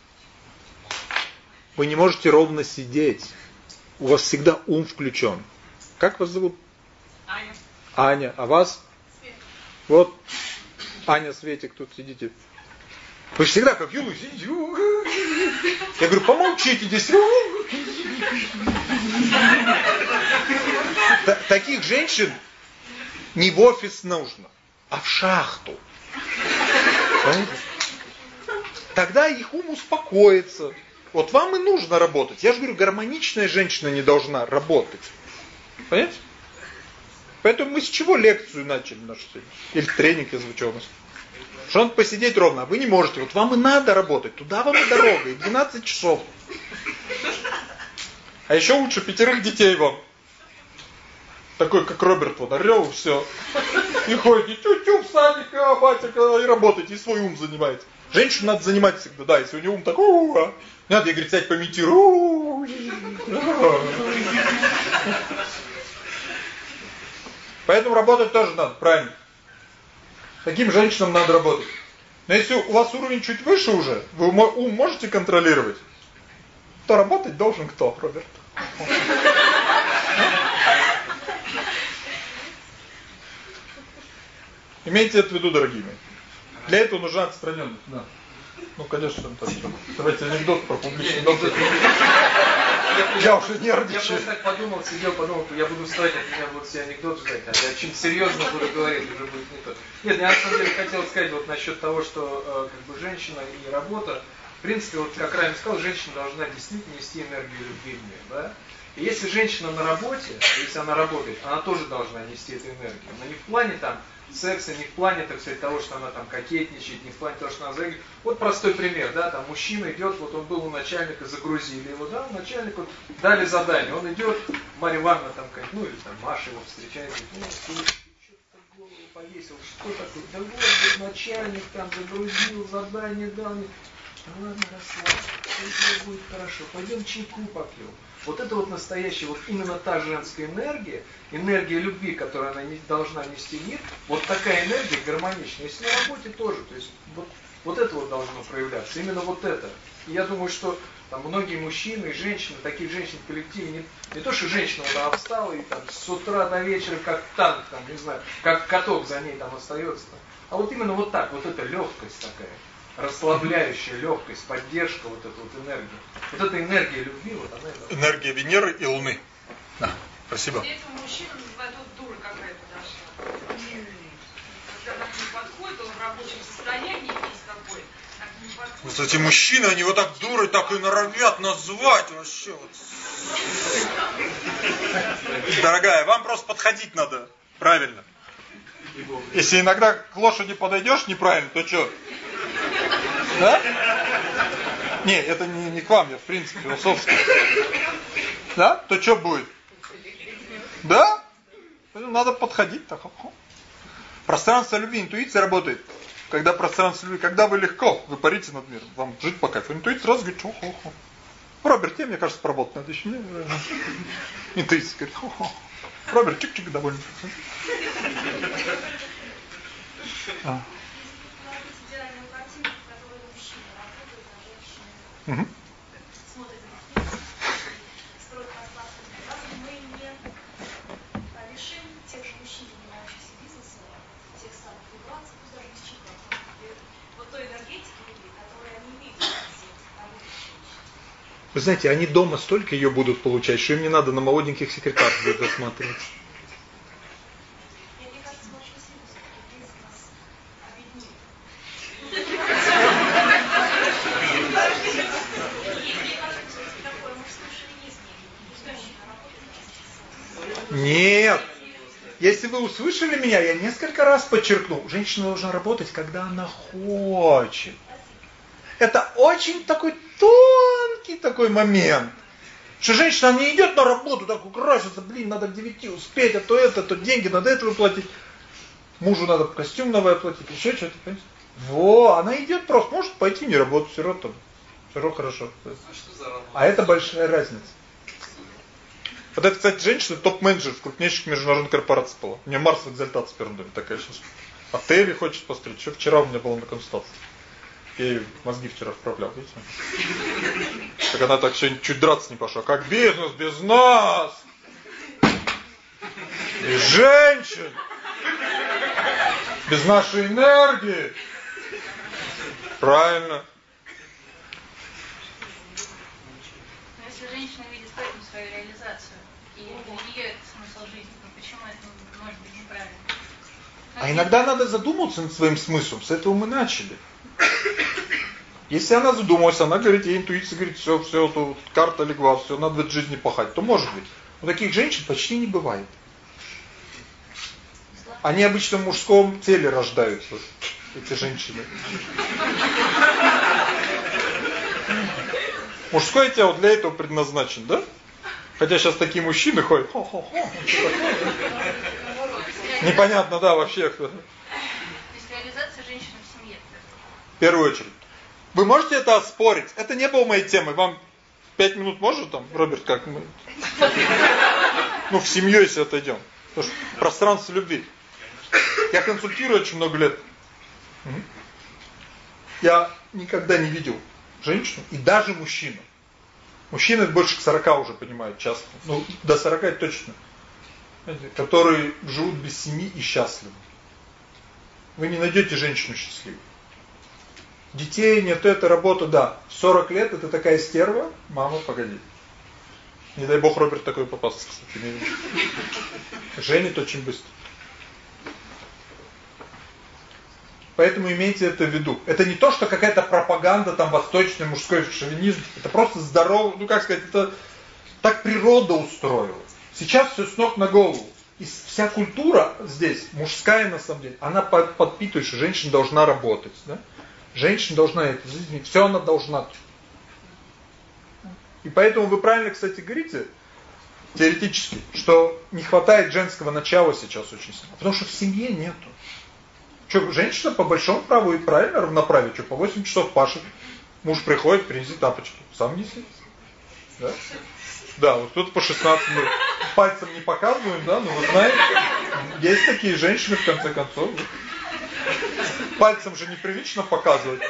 Вы не можете ровно сидеть. У вас всегда ум включен. Как вас зовут? Аня. Аня. А вас? Свет. Вот. Аня, Светик, тут сидите. Вы всегда как юлы сидите. Я говорю, помолчите здесь. Таких женщин не в офис нужно, а в шахту. Понимаете? Тогда их ум успокоится. Вот вам и нужно работать. Я же говорю, гармоничная женщина не должна работать. Понимаете? Поэтому мы с чего лекцию начали нашу сегодня? Или тренинг, если что у нас. Что он посидеть ровно, а вы не можете. Вот вам и надо работать. Туда вам и дорога. И 12 часов. А еще лучше пятерых детей вам. Такой, как Роберт, вот орел, все. И ходите, тю-тю в садик, а, батя, и работаете, и свой ум занимаете. Женщину надо занимать всегда, да, если у нее ум такой, не надо ей говорить, сядь помедитируй. Поэтому работать тоже надо, правильно. Таким женщинам надо работать. Но если у вас уровень чуть выше уже, вы ум можете контролировать, то работать должен кто, Роберт? Имейте это в виду, дорогие мои. Для этого нужна отстраненность. Да. Ну, конечно, там. Давайте анекдот про публичный дом. Я уже нервничаю. Я просто так подумал, сидел, подумал, я буду вставать, от меня будут все анекдоты ждать, а я очень серьезно буду говорить, уже будет не то. Нет, я на самом деле хотел сказать вот насчет того, что э, как бы женщина и работа, в принципе, вот как Райм сказал, женщина должна действительно нести энергию любви в мир, да? И если женщина на работе, если она работает, она тоже должна нести эту энергию. Но не в плане там секса, не в плане, так сказать, того, что она там кокетничает, не в плане того, что она заигрывает. Вот простой пример, да, там мужчина идет, вот он был у начальника, загрузили его, да, начальник вот дали задание, он идет, Марья Ивановна там, ну или там Маша его встречает, говорит, ну, голову повесил, что такое, да вот, начальник там загрузил, задание дал мне, ладно, расслабься, все будет хорошо, пойдем чайку попьем. Вот это вот настоящая, вот именно та женская энергия, энергия любви, которую она не, должна нести мир, вот такая энергия гармоничная. Если на работе тоже, то есть вот, вот это вот должно проявляться, именно вот это. И я думаю, что там многие мужчины и женщины, таких женщин в коллективе, не, не то, что женщина она встала и там с утра до вечера как танк, там, не знаю, как каток за ней там остается. Там. А вот именно вот так, вот эта легкость такая расслабляющая легкость, поддержка, вот эта вот энергия. Вот эта энергия любви, вот она и Энергия Венеры и Луны. Да, спасибо. У мужчины называют вот дура какая-то дошла. Когда так не подходит, он в рабочем состоянии весь такой. Вот эти мужчины, они вот так дуры так и норовят назвать вообще вот. Дорогая, вам просто подходить надо правильно. Если иногда к лошади подойдешь неправильно, то что? Да? Не, это не, не к вам, я в принципе философски. Да? То что будет? Да? Надо подходить так. Пространство любви, интуиция работает. Когда пространство любви, когда вы легко, вы парите над миром, вам жить по кайфу. Интуиция сразу говорит, хо хо Роберт, тебе, мне кажется, поработать надо еще. Интуиция говорит, хо Роберт чик-чик довольный. А. Вы знаете, они дома столько ее будут получать, что им не надо на молоденьких секретарш будет засматриваться. Нет. Если вы услышали меня, я несколько раз подчеркнул, женщина должна работать, когда она хочет. Это очень такой тонкий такой момент. Что женщина не идет на работу, так украсится, блин, надо к 9 успеть, а то это, то деньги надо это выплатить. Мужу надо костюм новый оплатить, еще что-то, понимаете? Во, она идет просто, может пойти не работать, все равно там, все равно хорошо. А, а это большая разница. Вот это, кстати, женщина топ-менеджер в крупнейших международных корпорациях была. У нее Марс в экзальтации перед такая сейчас. Отели хочет посмотреть. Что вчера у меня было на консультации. Я ей мозги вчера вправлял, видите? Так она так сегодня чуть драться не пошла. Как бизнес без нас? И женщин. Без нашей энергии. Правильно. Но если женщина видит в этом свою реализацию, и для нее это смысл жизни, то почему это может быть неправильно? А иногда надо задуматься над своим смыслом. С этого мы начали. Если она задумалась, она говорит, ей интуиция говорит, все, все, тут карта легла, все, надо в этой жизни пахать, то может быть. Но таких женщин почти не бывает. Они обычно в мужском теле рождаются, эти женщины. Мужское тело для этого предназначено, да? Хотя сейчас такие мужчины ходят. Хо -хо -хо, Непонятно, да, вообще. То есть реализация женщины в семье. В первую очередь. Вы можете это оспорить? Это не было моей темой. Вам пять минут может там, Роберт, как мы? Ну, в семью, если отойдем. Потому что пространство любви. Я консультирую очень много лет. Я никогда не видел женщину и даже мужчину. Мужчины больше к 40 уже понимают часто. Ну, до 40 это точно. Которые живут без семьи и счастливы. Вы не найдете женщину счастливой детей нет, это работа, да. В 40 лет это такая стерва, мама, погоди. Не дай бог Роберт такой попался, кстати. Женит очень быстро. Поэтому имейте это в виду. Это не то, что какая-то пропаганда, там, восточный мужской шовинизм. Это просто здорово, ну как сказать, это так природа устроила. Сейчас все с ног на голову. И вся культура здесь, мужская на самом деле, она подпитывает, что женщина должна работать. Да? Женщина должна это все она должна. И поэтому вы правильно, кстати, говорите, теоретически, что не хватает женского начала сейчас очень сильно. Потому что в семье нету. Что, женщина по большому праву и правильно равноправие, что по 8 часов пашет. Муж приходит, принеси тапочки. Сам неси. Да? Да, вот тут по 16 мы пальцем не показываем, да, но вы знаете, есть такие женщины в конце концов. Пальцем же неприлично показывать.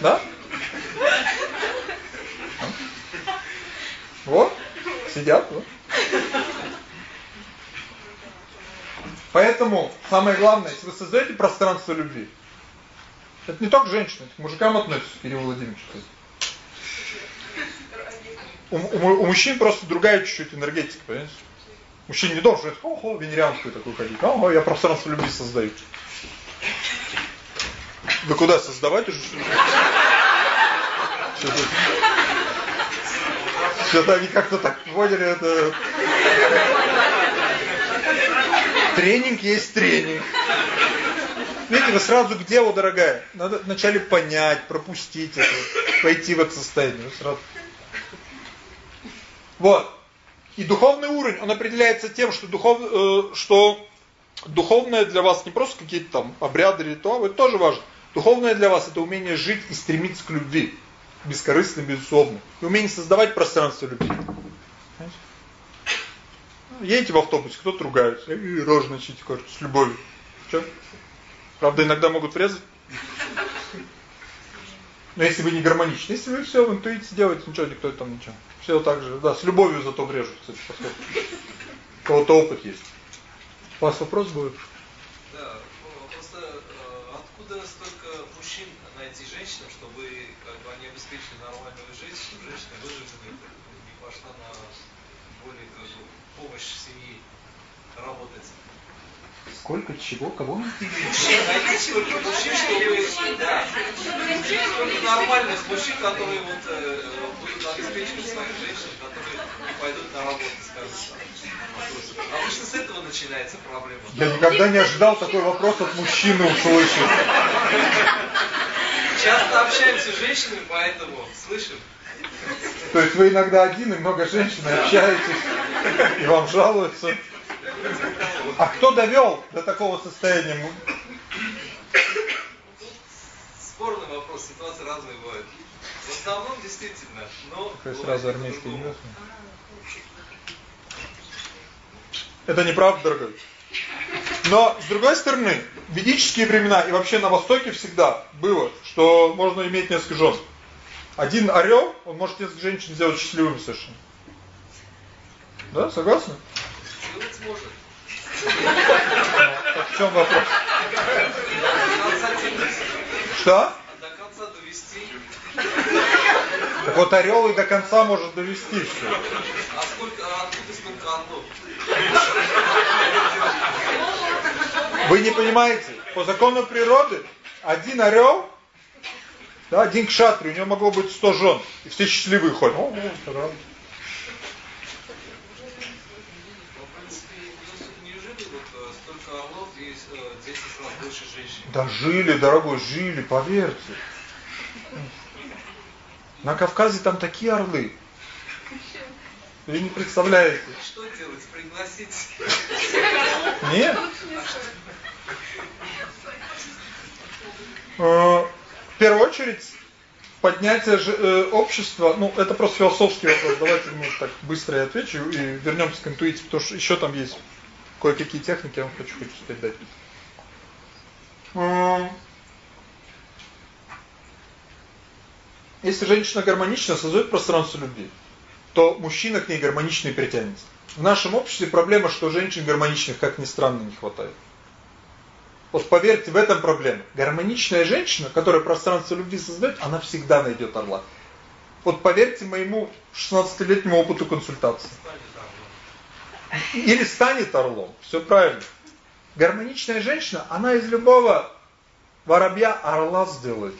Да? Вот, сидят, вот. Поэтому самое главное, если вы создаете пространство любви, это не только женщины, это к мужикам относится, Кирилл Владимирович. У, у, у мужчин просто другая чуть-чуть энергетика, понимаете? Мужчина не должен ого, венерианскую такую ходить. Ого, я пространство любви создаю. Вы куда создавать уже? Что-то они как-то так поняли это. Тренинг есть тренинг. Видите, вы сразу к делу, дорогая. Надо вначале понять, пропустить это, пойти в это состояние. Вы сразу... Вот. И духовный уровень, он определяется тем, что, духов, э, что духовное для вас не просто какие-то там обряды, ритуалы, это тоже важно. Духовное для вас это умение жить и стремиться к любви. Бескорыстно, безусловно. И умение создавать пространство любви. едете в автобусе, кто-то ругается. И рожь начните корчить с любовью. Что? Правда, иногда могут врезать. Но если вы не гармоничны, если вы все в интуиции делаете, ничего, никто там ничего. Все так же, да, с любовью зато кстати, поскольку у кого-то опыт есть. У вас вопрос будет? Да, ну, просто э, откуда столько мужчин найти женщинам, чтобы как бы они обеспечили нормальную жизнь, чтобы женщина выживет, не пошла на более как бы, помощь семьи работать? Сколько чего? Кого? Мужчин, найдите вот мужчин, чтобы, да, мужчин, только нормальных мужчин, которые вот э, будут обеспечивать своих женщин, которые не пойдут на работу, скажем так. Обычно с этого начинается проблема. Я никогда не ожидал такой вопрос от мужчины услышать. Часто общаемся с женщинами, поэтому слышим. То есть вы иногда один и много женщин общаетесь, и вам жалуются. А кто довел до такого состояния? Спорный вопрос, ситуации разные бывают. В основном действительно, но... Такой сразу армейский не Это неправда, дорогой. Но, с другой стороны, в ведические времена и вообще на Востоке всегда было, что можно иметь несколько жен. Один орел, он может несколько женщин сделать счастливыми совершенно. Да, согласны? Делать может. Так в чем вопрос? Что? До конца довести. Так вот орел и до конца может довести все. А сколько, а откуда столько орлов? Вы не понимаете, по закону природы один орел, да, один кшатри, у него могло быть 100 жен, и все счастливые ходят. О, о, да. Жили, дорогой, жили, поверьте. На Кавказе там такие орлы. Вы не представляете. Что делать? Пригласить? Нет. Э, в первую очередь, поднятие э, общества, ну, это просто философский вопрос, давайте ну, так быстро я отвечу и вернемся к интуиции, потому что еще там есть кое-какие техники, я вам хочу, хочу сказать дать. Если женщина гармонично создает пространство любви, то мужчина к ней гармоничный притянется. В нашем обществе проблема, что женщин гармоничных, как ни странно, не хватает. Вот поверьте, в этом проблема. Гармоничная женщина, которая пространство любви создает, она всегда найдет орла. Вот поверьте моему 16-летнему опыту консультации. Или станет орлом. Все правильно. Гармоничная женщина, она из любого воробья орла сделает.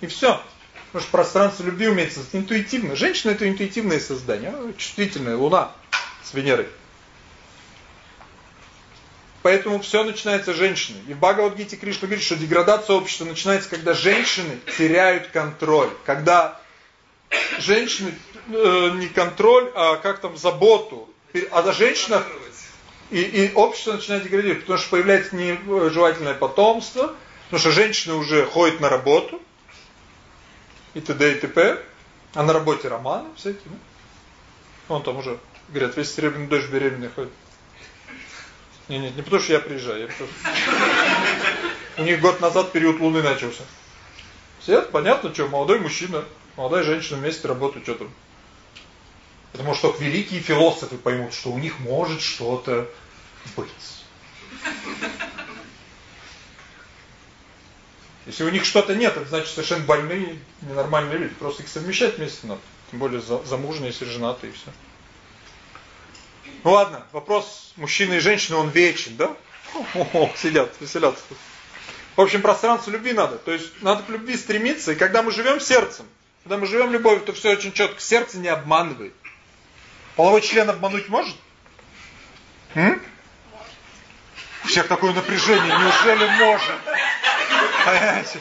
И все. Потому что пространство любви умеет создать интуитивно. Женщина это интуитивное создание, чувствительная луна с Венерой. Поэтому все начинается с женщины. И в Бхагавадгите Кришна говорит, что деградация общества начинается, когда женщины теряют контроль. Когда женщины э, не контроль, а как там заботу. А за женщинах и, и общество начинает деградировать, потому что появляется нежелательное потомство, потому что женщины уже ходят на работу, и т.д. и т.п. А на работе романы всякие. Ну. Он там уже, говорят, весь серебряный дождь беременный ходит. Не, не, не потому что я приезжаю, я. У них год назад период луны начался. Все, понятно, что молодой мужчина, молодая женщина вместе работают, что там. Потому что великие философы поймут, что у них может что-то быть. Если у них что-то нет, это значит совершенно больные, ненормальные люди. Просто их совмещать вместе надо. Тем более замужние, если женатые и все. Ну ладно, вопрос мужчины и женщины, он вечен, да? О, сидят, веселятся тут. В общем, пространство любви надо. То есть надо к любви стремиться. И когда мы живем сердцем, когда мы живем любовью, то все очень четко. Сердце не обманывает. Половой член обмануть может? М? У всех такое напряжение, неужели может? Понимаете?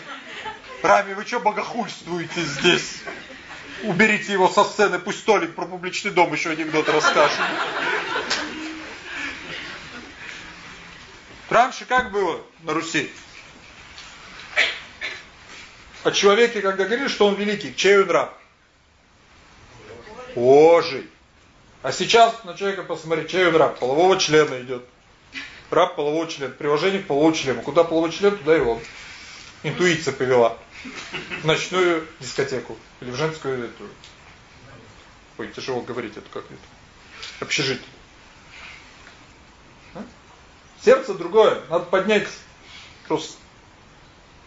Рами, вы что богохульствуете здесь? Уберите его со сцены, пусть столик про публичный дом еще анекдот расскажет. Раньше как было на Руси? О человеке, когда говорили, что он великий, чей он раб? Кожей. А сейчас на человека посмотри, человек рак полового члена идет. Рак полового члена, приложение к половому члену. Куда половой член, туда и он. Интуиция повела. В ночную дискотеку. Или в женскую эту. Ой, тяжело говорить, это как это. Общежитие. А? Сердце другое. Надо поднять просто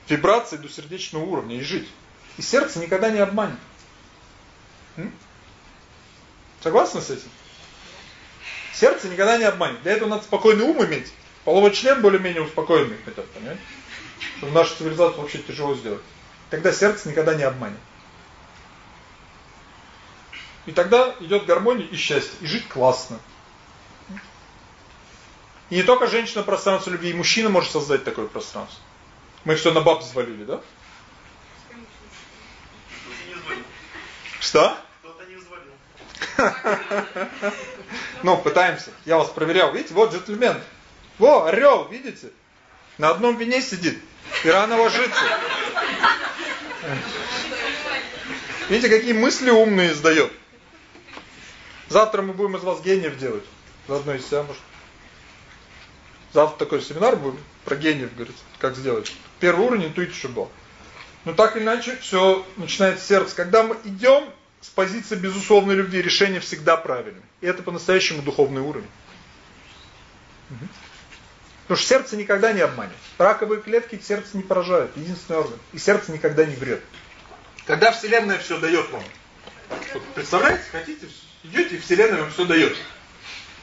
вибрации до сердечного уровня и жить. И сердце никогда не обманет. М? Согласны с этим? Сердце никогда не обманет. Для этого надо спокойный ум иметь. Половой член более-менее успокоенный хотя бы, понимаете? Чтобы нашу цивилизацию вообще тяжело сделать. Тогда сердце никогда не обманет. И тогда идет гармония и счастье. И жить классно. И не только женщина пространство любви, и мужчина может создать такое пространство. Мы все на баб взвалили, да? Что? Ну, пытаемся. Я вас проверял. Видите, вот джентльмен. Во, орел, видите? На одном вине сидит. И рано ложится. Видите, какие мысли умные издает. Завтра мы будем из вас гениев делать. Заодно из себя, может. Завтра такой семинар будет про гениев, говорит, как сделать. Первый уровень интуиции, был. Но так или иначе, все начинается с сердца. Когда мы идем с позиции безусловной любви, решение всегда правильное. И это по-настоящему духовный уровень. Потому что сердце никогда не обманет. Раковые клетки сердце не поражают, единственный орган. И сердце никогда не врет. Когда Вселенная все дает вам. Представляете, хотите, идете, Вселенная вам все дает.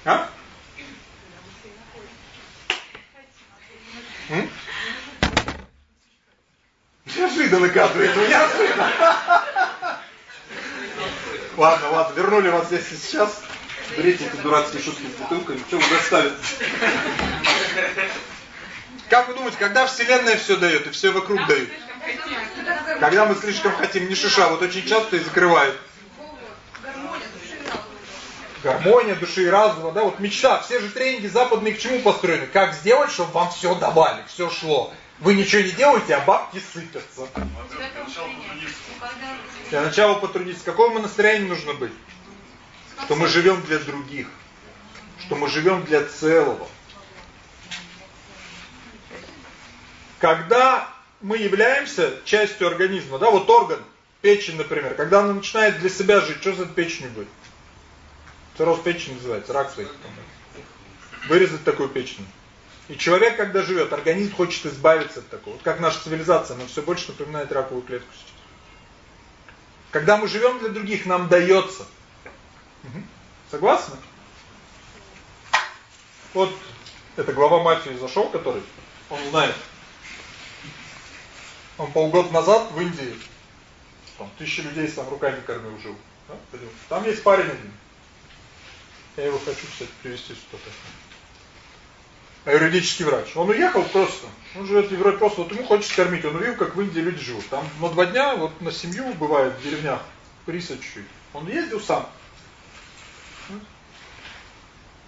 А? Неожиданно, оказывается, неожиданно. Ладно, ладно, вернули вас здесь сейчас. Берите эти дурацкие шутки с бутылкой. Что вы доставите? Как вы думаете, когда Вселенная все дает и все вокруг дают? Когда мы слишком хотим, не шиша, вот очень часто и закрывают. Гармония души и разума, да, вот мечта, все же тренинги западные к чему построены? Как сделать, чтобы вам все давали, все шло. Вы ничего не делаете, а бабки сыпятся. Для начала потрудиться. Какое настроение нужно быть? Что мы живем для других. Что мы живем для целого. Когда мы являемся частью организма, да, вот орган, печень, например, когда она начинает для себя жить, что за печень будет? Цирроз печени называется, рак своих. Вырезать такую печень. И человек, когда живет, организм хочет избавиться от такого. Вот как наша цивилизация, она все больше напоминает раковую клетку сейчас. Когда мы живем для других, нам дается. Угу. Согласны? Вот это глава мафии зашел, который, он знает. Он полгода назад в Индии, там тысячи людей сам руками кормил, жил. Да? Там есть парень один. Я его хочу, кстати, привести сюда. А юридический врач. Он уехал просто. Он живет в Европе просто. Вот ему хочется кормить. Он увидел, как в Индии люди живут. Там на два дня, вот на семью бывает в деревнях, приса чуть-чуть. Он ездил сам.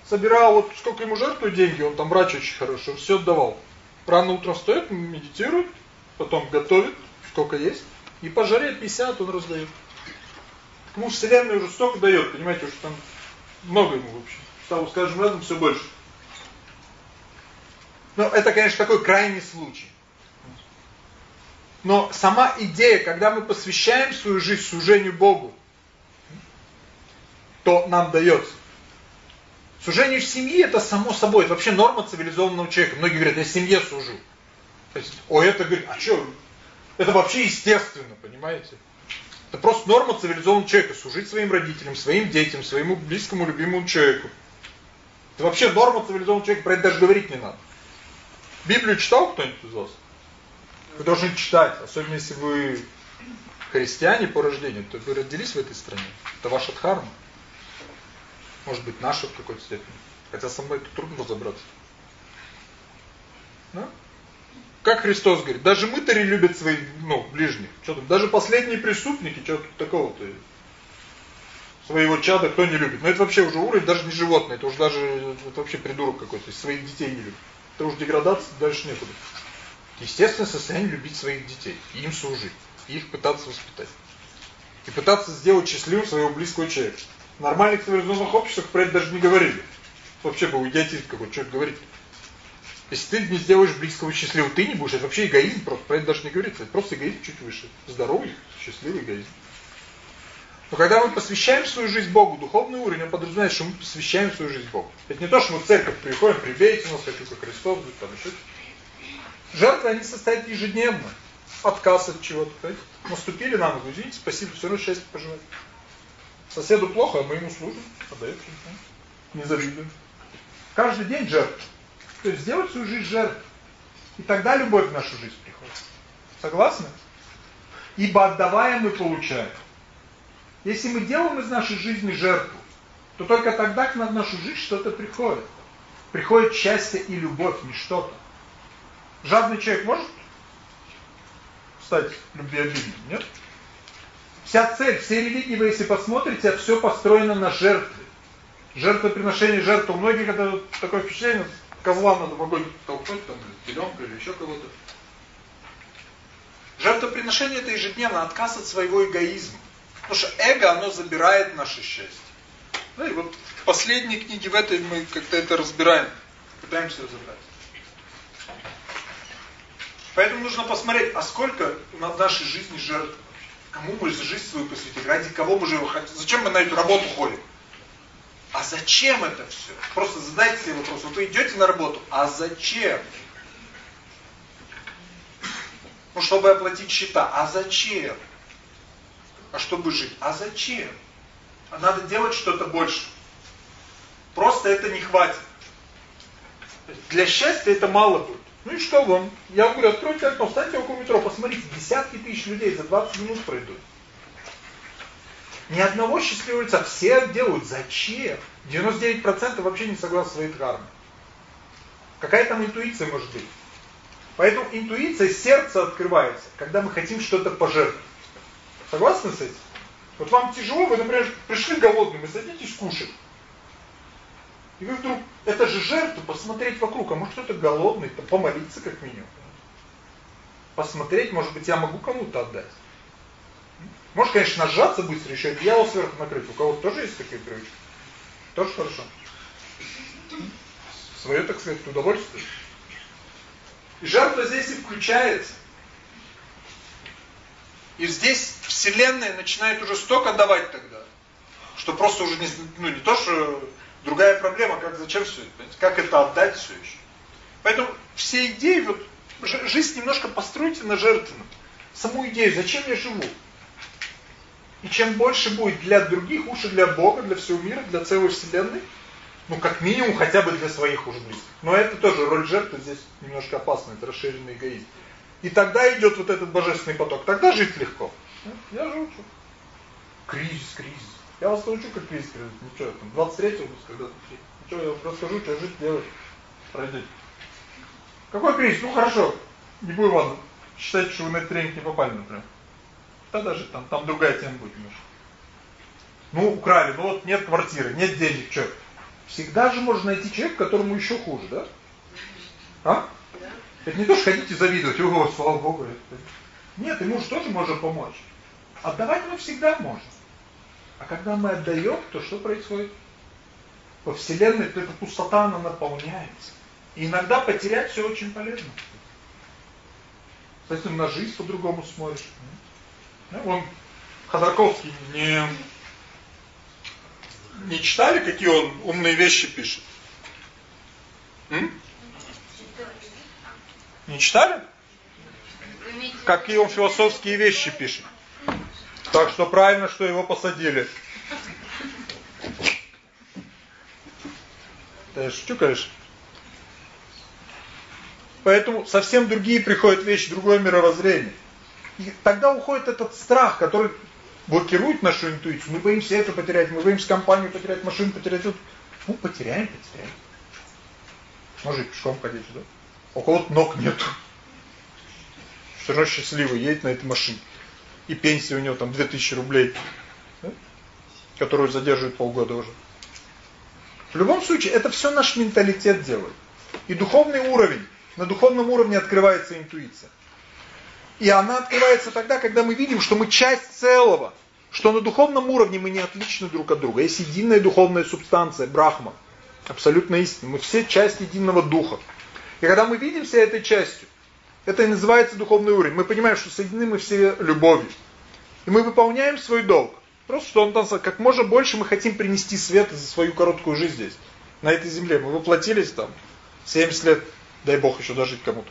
Собирал, вот сколько ему жертвуют деньги, он там врач очень хороший, все отдавал. Рано утром встает, медитирует, потом готовит, сколько есть, и по жаре 50 он раздает. Ему Вселенная уже столько дает, понимаете, уже там много ему вообще. Стало с каждым разом все больше. Но это, конечно, такой крайний случай. Но сама идея, когда мы посвящаем свою жизнь служению Богу, то нам дается. Служение в семье это само собой, это вообще норма цивилизованного человека. Многие говорят, я семье служу. То есть, о, это говорит, а что? Это вообще естественно, понимаете? Это просто норма цивилизованного человека, служить своим родителям, своим детям, своему близкому, любимому человеку. Это вообще норма цивилизованного человека, про это даже говорить не надо. Библию читал кто-нибудь из вас? Вы должны читать, особенно если вы христиане по рождению, то вы родились в этой стране. Это ваша дхарма. Может быть, наша в какой-то степени. Хотя со мной трудно разобраться. Да? Как Христос говорит, даже мытари любят своих ну, ближних. Что там, даже последние преступники, что тут такого-то? Своего чада кто не любит? Но это вообще уже уровень, даже не животное, это уже даже это вообще придурок какой-то, своих детей не любит. Это уже деградация, дальше некуда. Естественно, состояние любить своих детей, и им служить, и их пытаться воспитать. и пытаться сделать счастливым своего близкого человека. В нормальных цивилизованных обществах про это даже не говорили. Вообще был идиотизм какой-то, что это говорить. Если ты не сделаешь близкого счастливым, ты не будешь. Это вообще эгоизм просто. Про это даже не говорится. Это просто эгоизм чуть выше. Здоровый, счастливый эгоизм. Но когда мы посвящаем свою жизнь Богу, духовный уровень, он подразумевает, что мы посвящаем свою жизнь Богу. Это не то, что мы в церковь приходим, прибейте нас, хочу как Христос, там еще Жертвы, они состоят ежедневно. Отказ от чего-то. Наступили на ногу, извините, спасибо, все равно счастье пожелать. Соседу плохо, а мы ему служим, отдаем. Не завидуем. Каждый день жертва. То есть сделать свою жизнь жертвой. И тогда любовь в нашу жизнь приходит. Согласны? Ибо отдавая мы получаем. Если мы делаем из нашей жизни жертву, то только тогда к нам в нашу жизнь что-то приходит. Приходит счастье и любовь, не что-то. Жадный человек может стать любвеобильным? Нет? Вся цель, все религии, вы если посмотрите, все построено на жертве. Жертвоприношение, жертва. У многих это такое впечатление, козла надо в огонь толкнуть, там, теленка или еще кого-то. Жертвоприношение это ежедневно отказ от своего эгоизма. Потому что эго, оно забирает наше счастье. Да, и вот в последней книге в этой мы как-то это разбираем, пытаемся разобрать. Поэтому нужно посмотреть, а сколько в нашей жизни жертв. Кому мы жизнь свою посвятили, ради кого мы живем, зачем мы на эту работу ходим. А зачем это все? Просто задайте себе вопрос. Вот вы идете на работу, а зачем? Ну, чтобы оплатить счета. А зачем? А чтобы жить. А зачем? А надо делать что-то больше. Просто это не хватит. Для счастья это мало будет. Ну и что вам? Я говорю, откройте окно, встаньте около метро, посмотрите, десятки тысяч людей за 20 минут пройдут. Ни одного счастливого лица, все делают. Зачем? 99% вообще не согласны своей дхармой. Какая там интуиция может быть? Поэтому интуиция сердца открывается, когда мы хотим что-то пожертвовать. Согласны с этим? Вот вам тяжело, вы, например, пришли голодными, садитесь кушать. И вы вдруг, это же жертва, посмотреть вокруг, а может кто-то голодный, то помолиться как минимум. Посмотреть, может быть, я могу кому-то отдать. Может, конечно, нажаться быстро, еще и дьявол сверху накрыть. У кого-то тоже есть такие привычки? Тоже хорошо. Свое, так сказать, удовольствие. И жертва здесь и включается. И здесь Вселенная начинает уже столько давать тогда, что просто уже не, ну, не то, что другая проблема, как зачем все это, как это отдать все еще. Поэтому все идеи, вот, жизнь немножко постройте на жертвенном. Саму идею, зачем я живу? И чем больше будет для других, лучше для Бога, для всего мира, для целой Вселенной, ну, как минимум, хотя бы для своих уже близких. Но это тоже роль жертвы здесь немножко опасно, это расширенный эгоизм. И тогда идет вот этот божественный поток. Тогда жить легко. Я же учу. Кризис, кризис. Я вас научу, как кризис кризис. Ну что, там, 23 выпуск, когда Ну что, я вам расскажу, что жить делать. Пройдете. Какой кризис? Ну хорошо. Не будем вам считать, что вы на этот тренинг не попали, например. Тогда же там, там другая тема будет немножко. Ну, украли, ну вот нет квартиры, нет денег, что? Всегда же можно найти человека, которому еще хуже, да? А? Это не то, что ходите завидовать, ого, слава Богу. Нет, ему же тоже можно помочь. Отдавать мы всегда можем. А когда мы отдаем, то что происходит? Во Вселенной эта пустота, она наполняется. И иногда потерять все очень полезно. Кстати, на жизнь по-другому смотришь. Он, Ходорковский, не, не читали, какие он умные вещи пишет? М? Не читали? Какие он философские вещи пишет. Так что правильно, что его посадили. Я шучу, конечно. Поэтому совсем другие приходят вещи, другое мировоззрение. И тогда уходит этот страх, который блокирует нашу интуицию. Мы боимся это потерять, мы боимся компанию потерять, машину потерять. Ну, потеряем, потеряем. Может пешком ходить, да? У кого-то ног нету. Все равно счастливый, едет на этой машине. И пенсия у него там 2000 рублей, да? которую задерживает полгода уже. В любом случае, это все наш менталитет делает. И духовный уровень. На духовном уровне открывается интуиция. И она открывается тогда, когда мы видим, что мы часть целого. что на духовном уровне мы не отличны друг от друга. Есть единая духовная субстанция, брахма. Абсолютно истина. Мы все часть единого духа. И когда мы видимся этой частью, это и называется духовный уровень. Мы понимаем, что соединены мы все любовью. И мы выполняем свой долг. Просто что он там, как можно больше мы хотим принести свет за свою короткую жизнь здесь, на этой земле. Мы воплотились там 70 лет, дай Бог еще дожить кому-то.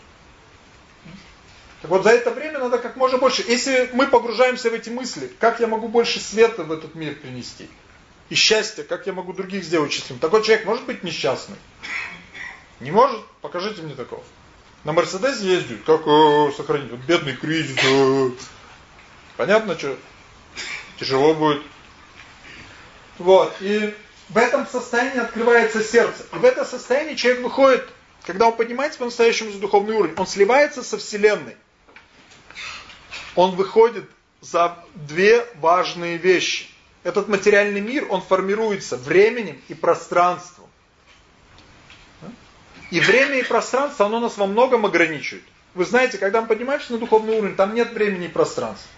Так вот, за это время надо как можно больше. Если мы погружаемся в эти мысли, как я могу больше света в этот мир принести? И счастья, как я могу других сделать счастливым? Такой человек может быть несчастный? Не может? Покажите мне такого. На Мерседесе ездит, как э, сохранить? Бедный кризис. Э. Понятно, что? Тяжело будет. Вот, и в этом состоянии открывается сердце. И в это состояние человек выходит, когда он поднимается по-настоящему за духовный уровень, он сливается со Вселенной он выходит за две важные вещи. Этот материальный мир, он формируется временем и пространством. И время и пространство, оно нас во многом ограничивает. Вы знаете, когда мы поднимаемся на духовный уровень, там нет времени и пространства.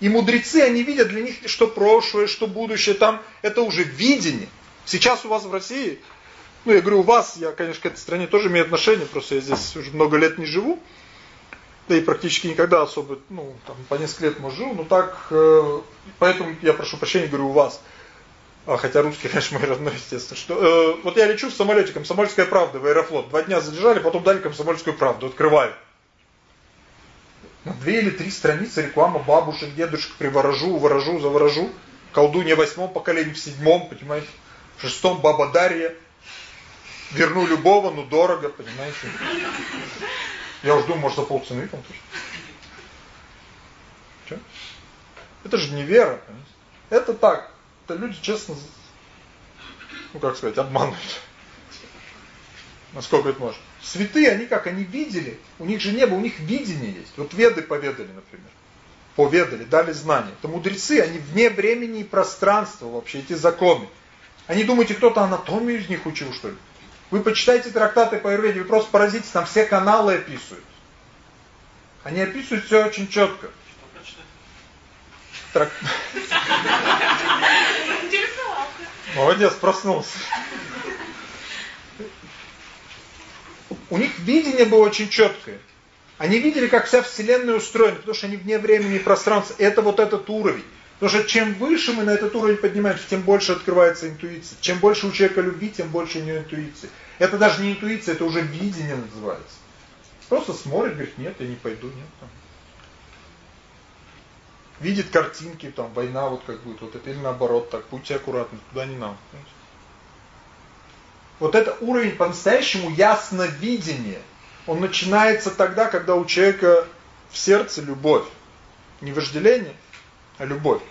И мудрецы, они видят для них, что прошлое, что будущее, там это уже видение. Сейчас у вас в России, ну я говорю у вас, я, конечно, к этой стране тоже имею отношение, просто я здесь уже много лет не живу да и практически никогда особо, ну, там, по несколько лет, может, жил, но так, э, поэтому я прошу прощения, говорю, у вас. А, хотя русский, конечно, мой родной, естественно. Что, э, вот я лечу в самолете, комсомольская правда в аэрофлот. Два дня задержали, потом дали комсомольскую правду, открываю. На две или три страницы реклама бабушек, дедушек, приворожу, ворожу, заворожу. Колдунья восьмом поколении, в седьмом, понимаете. В шестом баба Дарья. Верну любого, но дорого, понимаете. Я уж думаю, может за полцены там тоже. Че? Это же не вера, понимаете? Это так. Это люди честно, ну как сказать, обманывают. Насколько это можно. Святые, они как, они видели, у них же не было, у них видение есть. Вот веды поведали, например. Поведали, дали знания. Это мудрецы, они вне времени и пространства вообще, эти законы. Они думаете, кто-то анатомию из них учил, что ли? Вы почитайте трактаты по аюрведе, вы просто поразитесь, там все каналы описывают. Они описывают все очень четко. Трак... Молодец, проснулся. У них видение было очень четкое. Они видели, как вся Вселенная устроена, потому что они вне времени и пространства. Это вот этот уровень. Потому что чем выше мы на этот уровень поднимаемся, тем больше открывается интуиция. Чем больше у человека любви, тем больше у него интуиции. Это даже не интуиция, это уже видение называется. Просто смотрит, говорит, нет, я не пойду, нет. Там. Видит картинки, там, война вот как будет, вот это, или наоборот, так, будьте аккуратны, туда не нам. Вот это уровень по-настоящему ясновидения. Он начинается тогда, когда у человека в сердце любовь. Не вожделение, а любовь.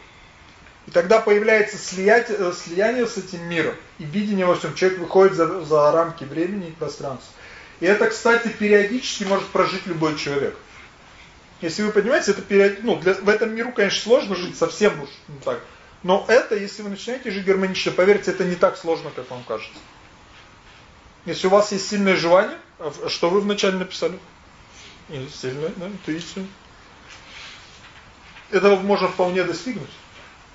И тогда появляется слияние, э, слияние с этим миром и видение во всем. Человек выходит за, за рамки времени и пространства. И это, кстати, периодически может прожить любой человек. Если вы понимаете, это период... ну, для... в этом миру, конечно, сложно жить совсем уж ну, так. Но это, если вы начинаете жить гармонично, поверьте, это не так сложно, как вам кажется. Если у вас есть сильное желание, а что вы вначале написали? Сильное, да, интуицию этого можно вполне достигнуть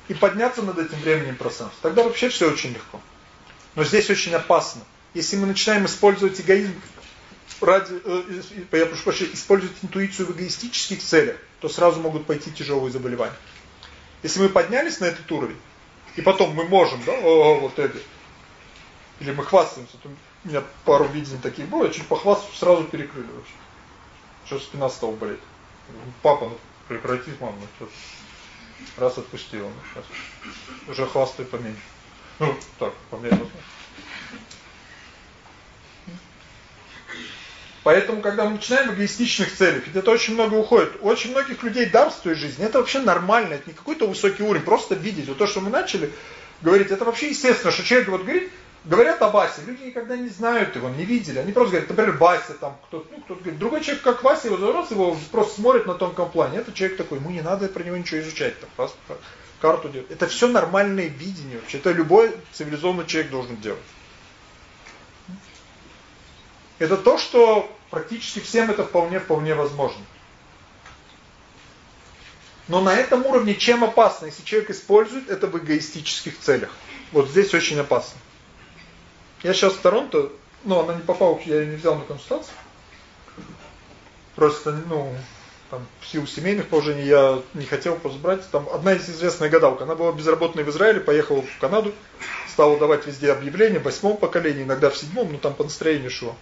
и подняться над этим временем пространством. Тогда вообще все очень легко. Но здесь очень опасно. Если мы начинаем использовать эгоизм ради, э, я прошу прощения, использовать интуицию в эгоистических целях, то сразу могут пойти тяжелые заболевания. Если мы поднялись на этот уровень, и потом мы можем, да, о, вот это, или мы хвастаемся, у меня пару видений таких было, я чуть похвастался, сразу перекрыли вообще. Что спина стала болеть. Папа, ну прекратить, мам, ну что Раз отпустила, ну сейчас. Уже хвастай поменьше. Ну, так, по мне Поэтому, когда мы начинаем в эгоистичных целях, ведь это очень много уходит. У очень многих людей дарствует жизнь. Это вообще нормально, это не какой-то высокий уровень. Просто видеть. Вот то, что мы начали говорить, это вообще естественно, что человек вот говорит, Говорят о Васе, люди никогда не знают его, не видели. Они просто говорят, например, Вася, там кто-то, ну, кто говорит, другой человек, как Вася, его зарос, его просто смотрит на тонком плане. Это человек такой, ему не надо про него ничего изучать, там, карту делать. Это все нормальное видение вообще. Это любой цивилизованный человек должен делать. Это то, что практически всем это вполне-вполне возможно. Но на этом уровне чем опасно, если человек использует это в эгоистических целях? Вот здесь очень опасно. Я сейчас в Торонто, ну она не попала, я ее не взял на консультацию. Просто, ну, там, в силу семейных положений я не хотел просто брать. Там одна из известная гадалка, она была безработной в Израиле, поехала в Канаду, стала давать везде объявления, в восьмом поколении, иногда в седьмом, но там по настроению шло.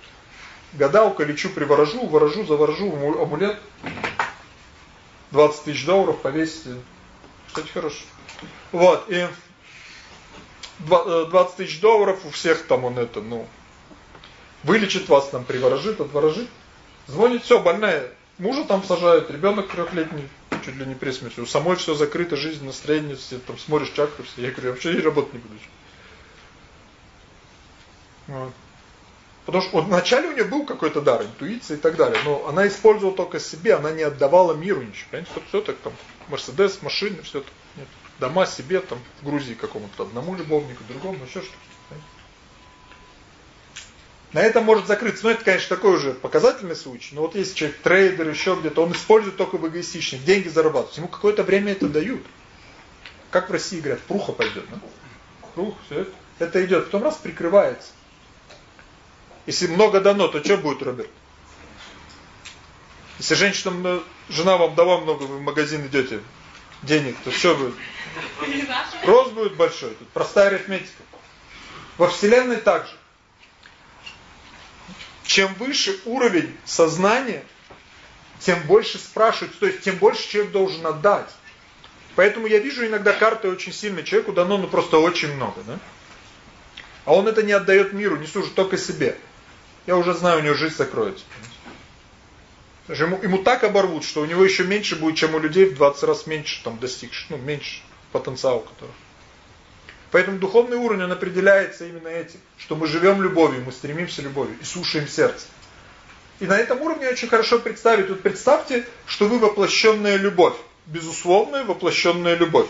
Гадалка, лечу, приворожу, ворожу, заворожу, амулет. 20 тысяч долларов повесить. Кстати, хорошо. Вот, и 20 э, тысяч долларов у всех там он это, ну, вылечит вас, там, приворожит, отворожит. Звонит, все, больная. Мужа там сажают, ребенок трехлетний, чуть ли не при смерти. У самой все закрыто, жизнь, настроение, все, там смотришь чакры, все. Я говорю, я вообще работать не буду. Вот. Потому что вот вначале у нее был какой-то дар, интуиция и так далее, но она использовала только себе, она не отдавала миру ничего. Понимаете, все так там, Мерседес, машины, все это. Нет. Дома себе, там, в Грузии какому-то одному любовнику, другому, еще что-то. На этом может закрыться. Но это, конечно, такой уже показательный случай. Но вот если человек трейдер, еще где-то, он использует только в эгоистичных, деньги зарабатывать. Ему какое-то время это дают. Как в России говорят, пруха пойдет. Да? Прух, все это. Это идет, потом раз прикрывается. Если много дано, то что будет, Роберт? Если женщина, жена вам дала много, вы в магазин идете, денег, то что будет? Рост будет большой. Тут простая арифметика. Во Вселенной также. Чем выше уровень сознания, тем больше спрашивают, то есть тем больше человек должен отдать. Поэтому я вижу иногда карты очень сильно человеку дано, ну просто очень много, да? А он это не отдает миру, не служит только себе. Я уже знаю, у него жизнь закроется. Ему, ему так оборвут, что у него еще меньше будет, чем у людей в 20 раз меньше там достигших, ну, меньше потенциал которого. Поэтому духовный уровень, он определяется именно этим, что мы живем любовью, мы стремимся любовью и слушаем сердце. И на этом уровне очень хорошо представить. Вот представьте, что вы воплощенная любовь, безусловная воплощенная любовь.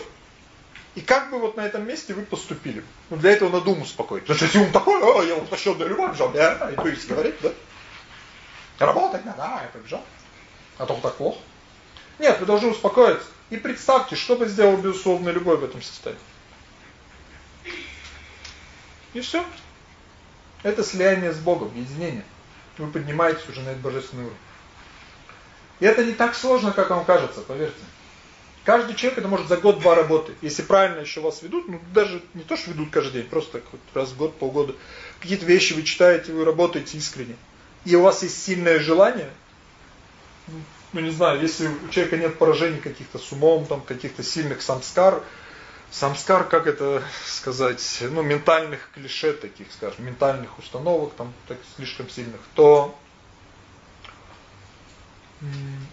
И как бы вот на этом месте вы поступили? Ну, для этого надо ум успокоить. Что если ум такой, о, я воплощенная любовь, взял, да, и то есть говорит, да? Работать надо, да, я побежал. А то так плохо. Нет, вы должны успокоиться. И представьте, что бы сделала безусловная любовь в этом состоянии. И все. Это слияние с Богом, единение. Вы поднимаетесь уже на этот божественный уровень. И это не так сложно, как вам кажется, поверьте. Каждый человек это может за год-два работы. Если правильно еще вас ведут, ну даже не то, что ведут каждый день, просто так вот раз в год, полгода. Какие-то вещи вы читаете, вы работаете искренне. И у вас есть сильное желание, ну не знаю, если у человека нет поражений каких-то с умом, там каких-то сильных самскар, самскар, как это сказать, ну ментальных клише таких, скажем, ментальных установок там так слишком сильных, то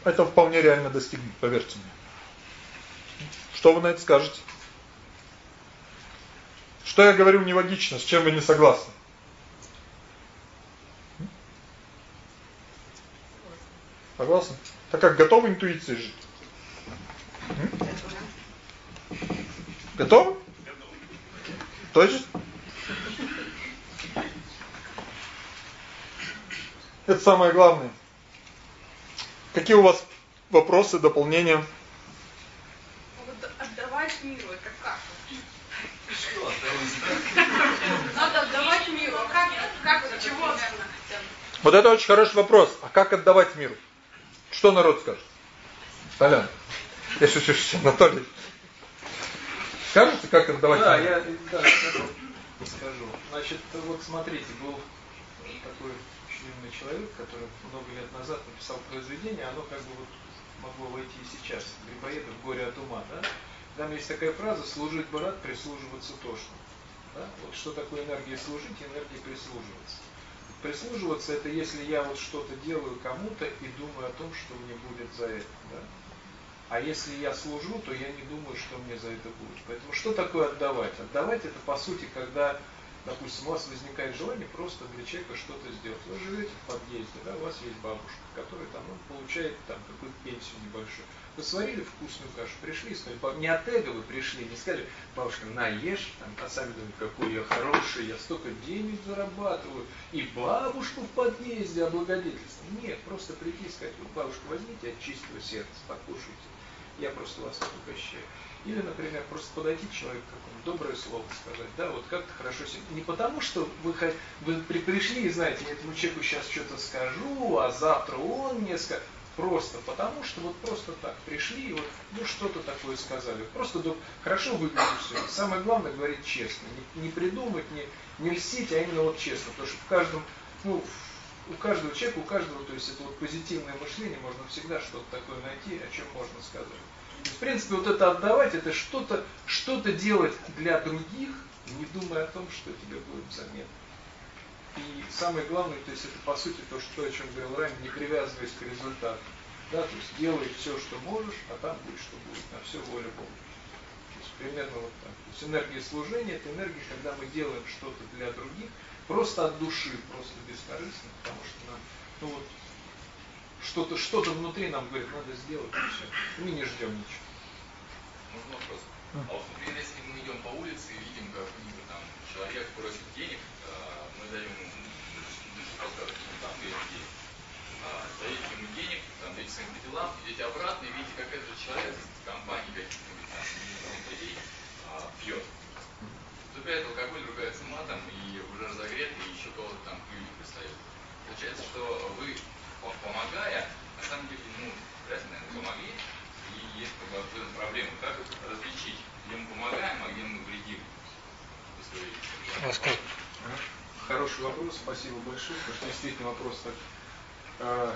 это вполне реально достигнуть, поверьте мне. Что вы на это скажете? Что я говорю нелогично, с чем вы не согласны? Согласны? Так как готовы интуицией жить? Готовы? Точно? Это самое главное. Какие у вас вопросы, дополнения? Отдавать миру, это как? Что Надо отдавать миру. А как, как, чего? Вот это очень хороший вопрос. А как отдавать миру? Что народ скажет? Толян. Я шучу, шучу, Анатолий. Скажете, как отдавать Да, миру? я да, скажу. Значит, вот смотрите, был такой очень умный человек, который много лет назад написал произведение, оно как бы вот могло войти и сейчас. Грибоедов «Горе от ума», да? Там есть такая фраза «служить брат, прислуживаться тошно». Да? Вот что такое энергия служить, энергия прислуживаться. Прислуживаться это если я вот что-то делаю кому-то и думаю о том, что мне будет за это. Да? А если я служу, то я не думаю, что мне за это будет. Поэтому что такое отдавать? Отдавать это по сути, когда, допустим, у вас возникает желание просто для человека что-то сделать. Вы живете в подъезде, да, у вас есть бабушка, которая там ну, получает там какую-то пенсию небольшую. Вы сварили вкусную кашу, пришли сказали, не от эго вы пришли, не сказали, бабушка, на, ешь, там, а сами думают, какой я хороший, я столько денег зарабатываю, и бабушку в подъезде облагодетельствую. Нет, просто прийти и сказать, вот, бабушка, возьмите от чистого сердца, покушайте. я просто вас угощаю. Или, например, просто подойти к человеку, какому доброе слово сказать, да, вот как-то хорошо себе. Не потому, что вы, вы пришли и знаете, я этому человеку сейчас что-то скажу, а завтра он мне скажет. Просто потому, что вот просто так пришли и вот ну, что-то такое сказали. Просто да, хорошо выглядит все. Самое главное говорить честно. Не, не придумать, не, не льстить, а именно вот честно. Потому что в каждом, ну, у каждого человека, у каждого, то есть это вот позитивное мышление, можно всегда что-то такое найти, о чем можно сказать. В принципе, вот это отдавать, это что-то что, -то, делать для других, не думая о том, что тебе будет взамен. И самое главное, то есть это по сути то, что, о чем говорил ранее, не привязываясь к результату. Да, то есть делай все, что можешь, а там будет, что будет, на все воля Бога. То есть примерно вот так. То есть энергия служения, это энергия, когда мы делаем что-то для других, просто от души, просто бескорыстно, потому что нам, ну вот, что-то что, -то, внутри нам говорит, надо сделать, и все. Мы не ждем ничего. Можно вопрос? А вот, например, если мы идем по улице и видим, как там, человек просит денег, а, мы даем ему, просто там даем денег, а, даете ему денег, там даете своим по делам, идете обратно и видите, как этот человек из компании каких-нибудь там людей а, пьет. Вступает алкоголь, ругается матом и уже разогрет, и еще кого-то там пылью пристает. Получается, что вы помогая, на самом деле, ну, правильно, наверное, помогли, и есть как бы в этом проблема. Как различить, где мы помогаем, а где мы вредим? Оскар. Хороший вопрос, спасибо большое, потому что действительно вопрос так э,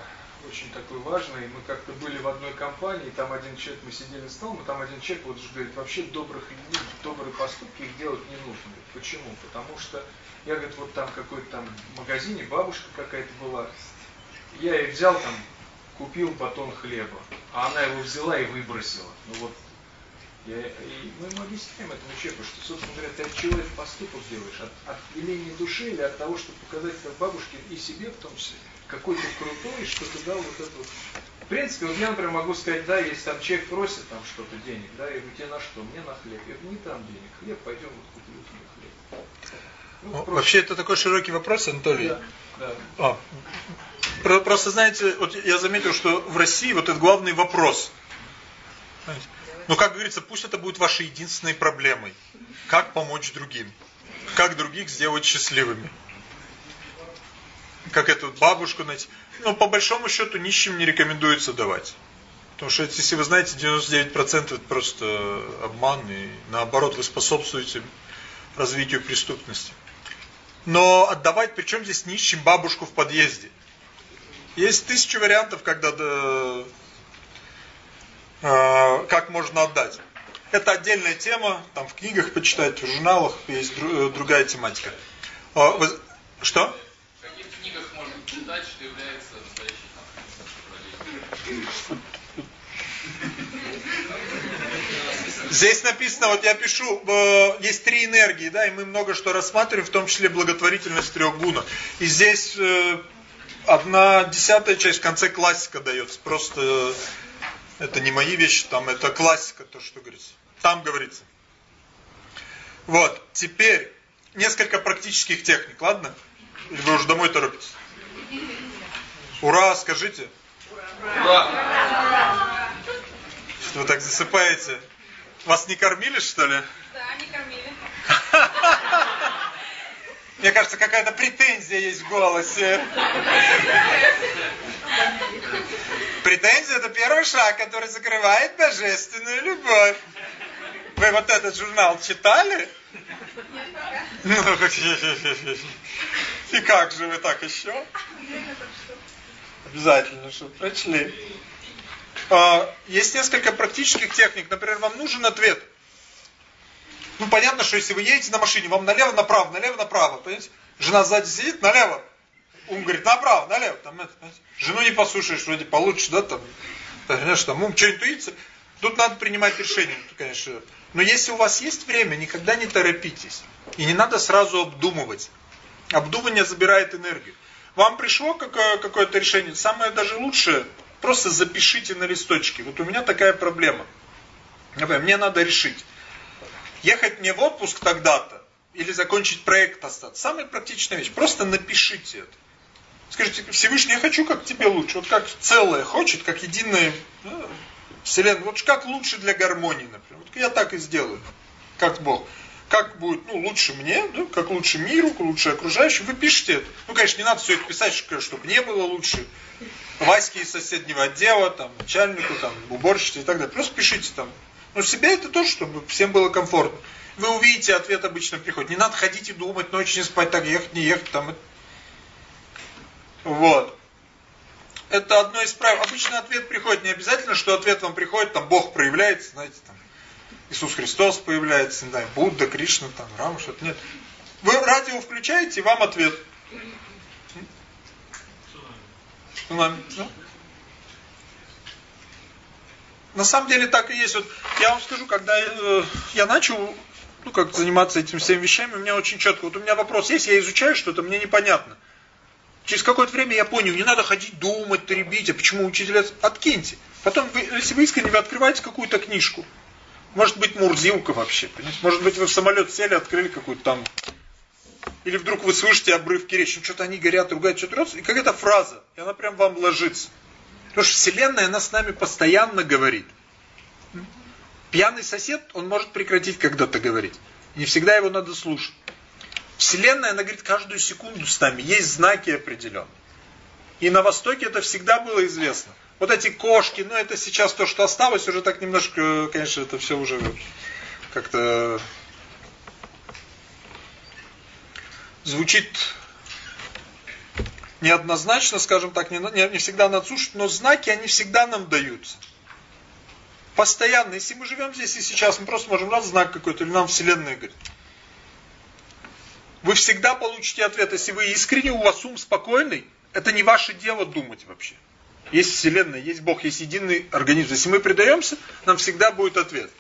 очень такой важный. Мы как-то были в одной компании, там один человек, мы сидели за столом, и там один человек вот говорит, вообще добрых людей, добрые поступки их делать не нужно. Почему? Потому что я, говорит, вот там какой-то там в магазине бабушка какая-то была, я ей взял там, купил батон хлеба, а она его взяла и выбросила. Ну вот, я, и мы ему объясняем этому человеку, что, собственно говоря, ты от чего этот поступок делаешь? От, от веления души или от того, чтобы показать как бабушке и себе в том числе, какой ты крутой, что ты дал вот эту... В принципе, вот я, например, могу сказать, да, если там человек просит там что-то денег, да, я говорю, тебе на что? Мне на хлеб. Я говорю, не там денег, хлеб, пойдем вот куплю тебе хлеб. Ну. Вообще это такой широкий вопрос, Анатолий. Да, да. А, Просто знаете, вот я заметил, что в России вот этот главный вопрос. Ну, как говорится, пусть это будет вашей единственной проблемой. Как помочь другим? Как других сделать счастливыми? Как эту бабушку найти? Ну, по большому счету, нищим не рекомендуется давать. Потому что, если вы знаете, 99% это просто обман, и наоборот, вы способствуете развитию преступности. Но отдавать, причем здесь нищим бабушку в подъезде – есть тысячи вариантов, когда да, как можно отдать. Это отдельная тема, там в книгах почитать, в журналах есть дру, другая тематика. Вы, что? В каких книгах можно читать, что является настоящей Здесь написано, вот я пишу, э, есть три энергии, да, и мы много что рассматриваем, в том числе благотворительность трех гуна. И здесь э, одна десятая часть в конце классика дается. Просто э, это не мои вещи, там это классика, то, что говорится. Там говорится. Вот, теперь несколько практических техник, ладно? Или вы уже домой торопитесь? Ура, скажите. Ура! Что вы так засыпаете? Вас не кормили, что ли? Да, не кормили. Мне кажется, какая-то претензия есть в голосе. Претензия – это первый шаг, который закрывает божественную любовь. Вы вот этот журнал читали? Ну, и как же вы так еще? Обязательно, чтобы прочли. А, есть несколько практических техник. Например, вам нужен ответ – ну, понятно, что если вы едете на машине, вам налево, направо, налево, направо. Понимаете? Жена сзади сидит, налево. Ум говорит, направо, налево. Там, это, Жену не послушаешь, вроде получше, да, там. Понимаешь, там ум, что интуиция? Тут надо принимать решение, конечно. Но если у вас есть время, никогда не торопитесь. И не надо сразу обдумывать. Обдумывание забирает энергию. Вам пришло какое-то решение, самое даже лучшее, просто запишите на листочке. Вот у меня такая проблема. Мне надо решить ехать мне в отпуск тогда-то, или закончить проект остаться. Самая практичная вещь. Просто напишите это. Скажите, Всевышний, я хочу, как тебе лучше. Вот как целое хочет, как единое. Вселенная, вот как лучше для гармонии, например. Вот я так и сделаю, как Бог. Как будет, ну, лучше мне, да, как лучше миру, лучше окружающим. Вы пишете это. Ну, конечно, не надо все это писать, чтобы мне было лучше. Ваське из соседнего отдела, там, начальнику, там, уборщице и так далее. Просто пишите там. Но себя это тоже, чтобы всем было комфортно. Вы увидите, ответ обычно приходит. Не надо ходить и думать, ночью не спать, так ехать, не ехать, там. Вот. Это одно из правил. Обычно ответ приходит не обязательно, что ответ вам приходит, там Бог проявляется, знаете, там Иисус Христос появляется, знаю, Будда, Кришна, там, Рама, что-то нет. Вы радио включаете, вам ответ. Цунами. Ну? На самом деле так и есть. Вот я вам скажу, когда э, я начал ну, как заниматься этим всеми вещами, у меня очень четко. Вот у меня вопрос есть, я изучаю что-то, мне непонятно. Через какое-то время я понял, не надо ходить думать, требить, а почему учителя... Откиньте. Потом, если вы искренне, вы открываете какую-то книжку. Может быть, Мурзилка вообще. Может быть, вы в самолет сели, открыли какую-то там... Или вдруг вы слышите обрывки речи, ну, что-то они горят, ругают, что-то рвется, и какая-то фраза, и она прям вам ложится. Потому что Вселенная, она с нами постоянно говорит. Пьяный сосед, он может прекратить когда-то говорить. Не всегда его надо слушать. Вселенная, она говорит каждую секунду с нами. Есть знаки определенные. И на Востоке это всегда было известно. Вот эти кошки, ну это сейчас то, что осталось, уже так немножко, конечно, это все уже как-то звучит неоднозначно, скажем так, не, не, не всегда надсушит, но знаки, они всегда нам даются. Постоянно. Если мы живем здесь и сейчас, мы просто можем раз знак какой-то, или нам Вселенная говорит. Вы всегда получите ответ. Если вы искренне, у вас ум спокойный, это не ваше дело думать вообще. Есть Вселенная, есть Бог, есть единый организм. Если мы предаемся, нам всегда будет ответ.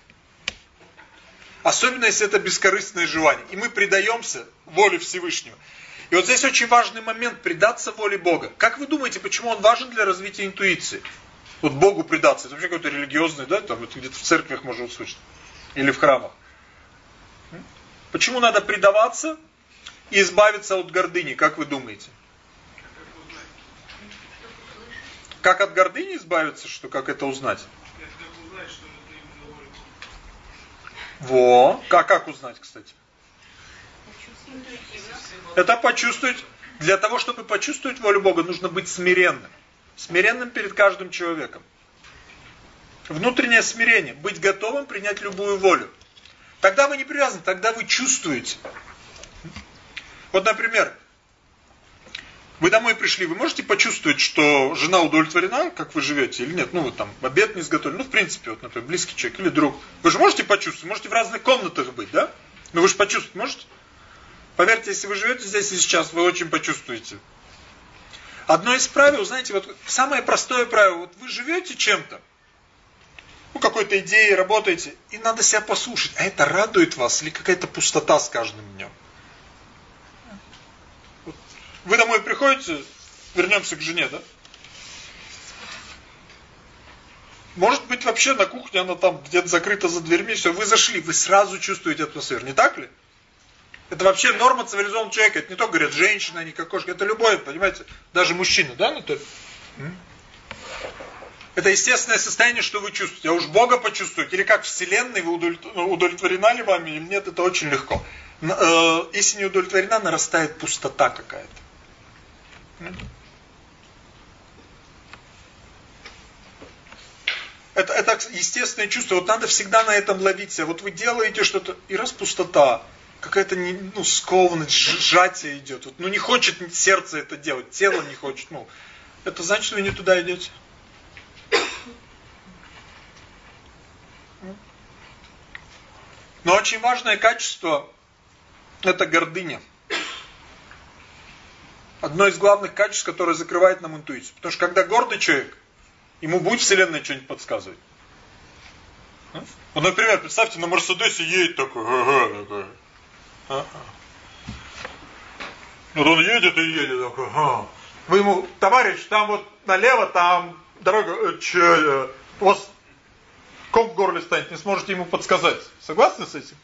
Особенно, если это бескорыстное желание. И мы предаемся воле Всевышнего. И вот здесь очень важный момент, предаться воле Бога. Как вы думаете, почему он важен для развития интуиции? Вот Богу предаться, это вообще какой-то религиозный, да, там вот где-то в церквях можно услышать. Или в храмах. Почему надо предаваться избавиться от гордыни, как вы думаете? Как от гордыни избавиться, что как это узнать? Во, как, как узнать, кстати? Это почувствовать. Для того, чтобы почувствовать волю Бога, нужно быть смиренным. Смиренным перед каждым человеком. Внутреннее смирение. Быть готовым принять любую волю. Тогда вы не привязаны, тогда вы чувствуете. Вот, например, вы домой пришли, вы можете почувствовать, что жена удовлетворена, как вы живете, или нет? Ну, вот там, обед не изготовлен. Ну, в принципе, вот, например, близкий человек или друг. Вы же можете почувствовать, можете в разных комнатах быть, да? Но вы же почувствовать можете? Поверьте, если вы живете здесь и сейчас, вы очень почувствуете. Одно из правил, знаете, вот самое простое правило, вот вы живете чем-то, ну, какой-то идеей работаете, и надо себя послушать, а это радует вас или какая-то пустота с каждым днем? Вы домой приходите, вернемся к жене, да? Может быть, вообще на кухне она там где-то закрыта за дверьми, все, вы зашли, вы сразу чувствуете атмосферу, не так ли? Это вообще норма цивилизованного человека. Это не только, говорят, женщина, не как кошка. Это любой, понимаете, даже мужчина, да, Анатолий? Это естественное состояние, что вы чувствуете. А уж Бога почувствуете, или как Вселенной, вы ну, удовлетворена ли вами или нет, это очень легко. Э, если не удовлетворена, нарастает пустота какая-то. Это, это естественное чувство. Вот надо всегда на этом ловиться. Вот вы делаете что-то, и раз пустота какая-то ну, скованность, сжатие идет. Вот, ну не хочет сердце это делать, тело не хочет. Ну, это значит, что вы не туда идете. Но очень важное качество – это гордыня. Одно из главных качеств, которое закрывает нам интуицию. Потому что когда гордый человек, ему будет Вселенная что-нибудь подсказывать. Ну, например, представьте, на Мерседесе едет такой, Ага. Вот он едет и едет такой. Вы ему, товарищ, там вот налево, там дорога, э, че, э, у вас ком в горле станет, не сможете ему подсказать. Согласны с этим?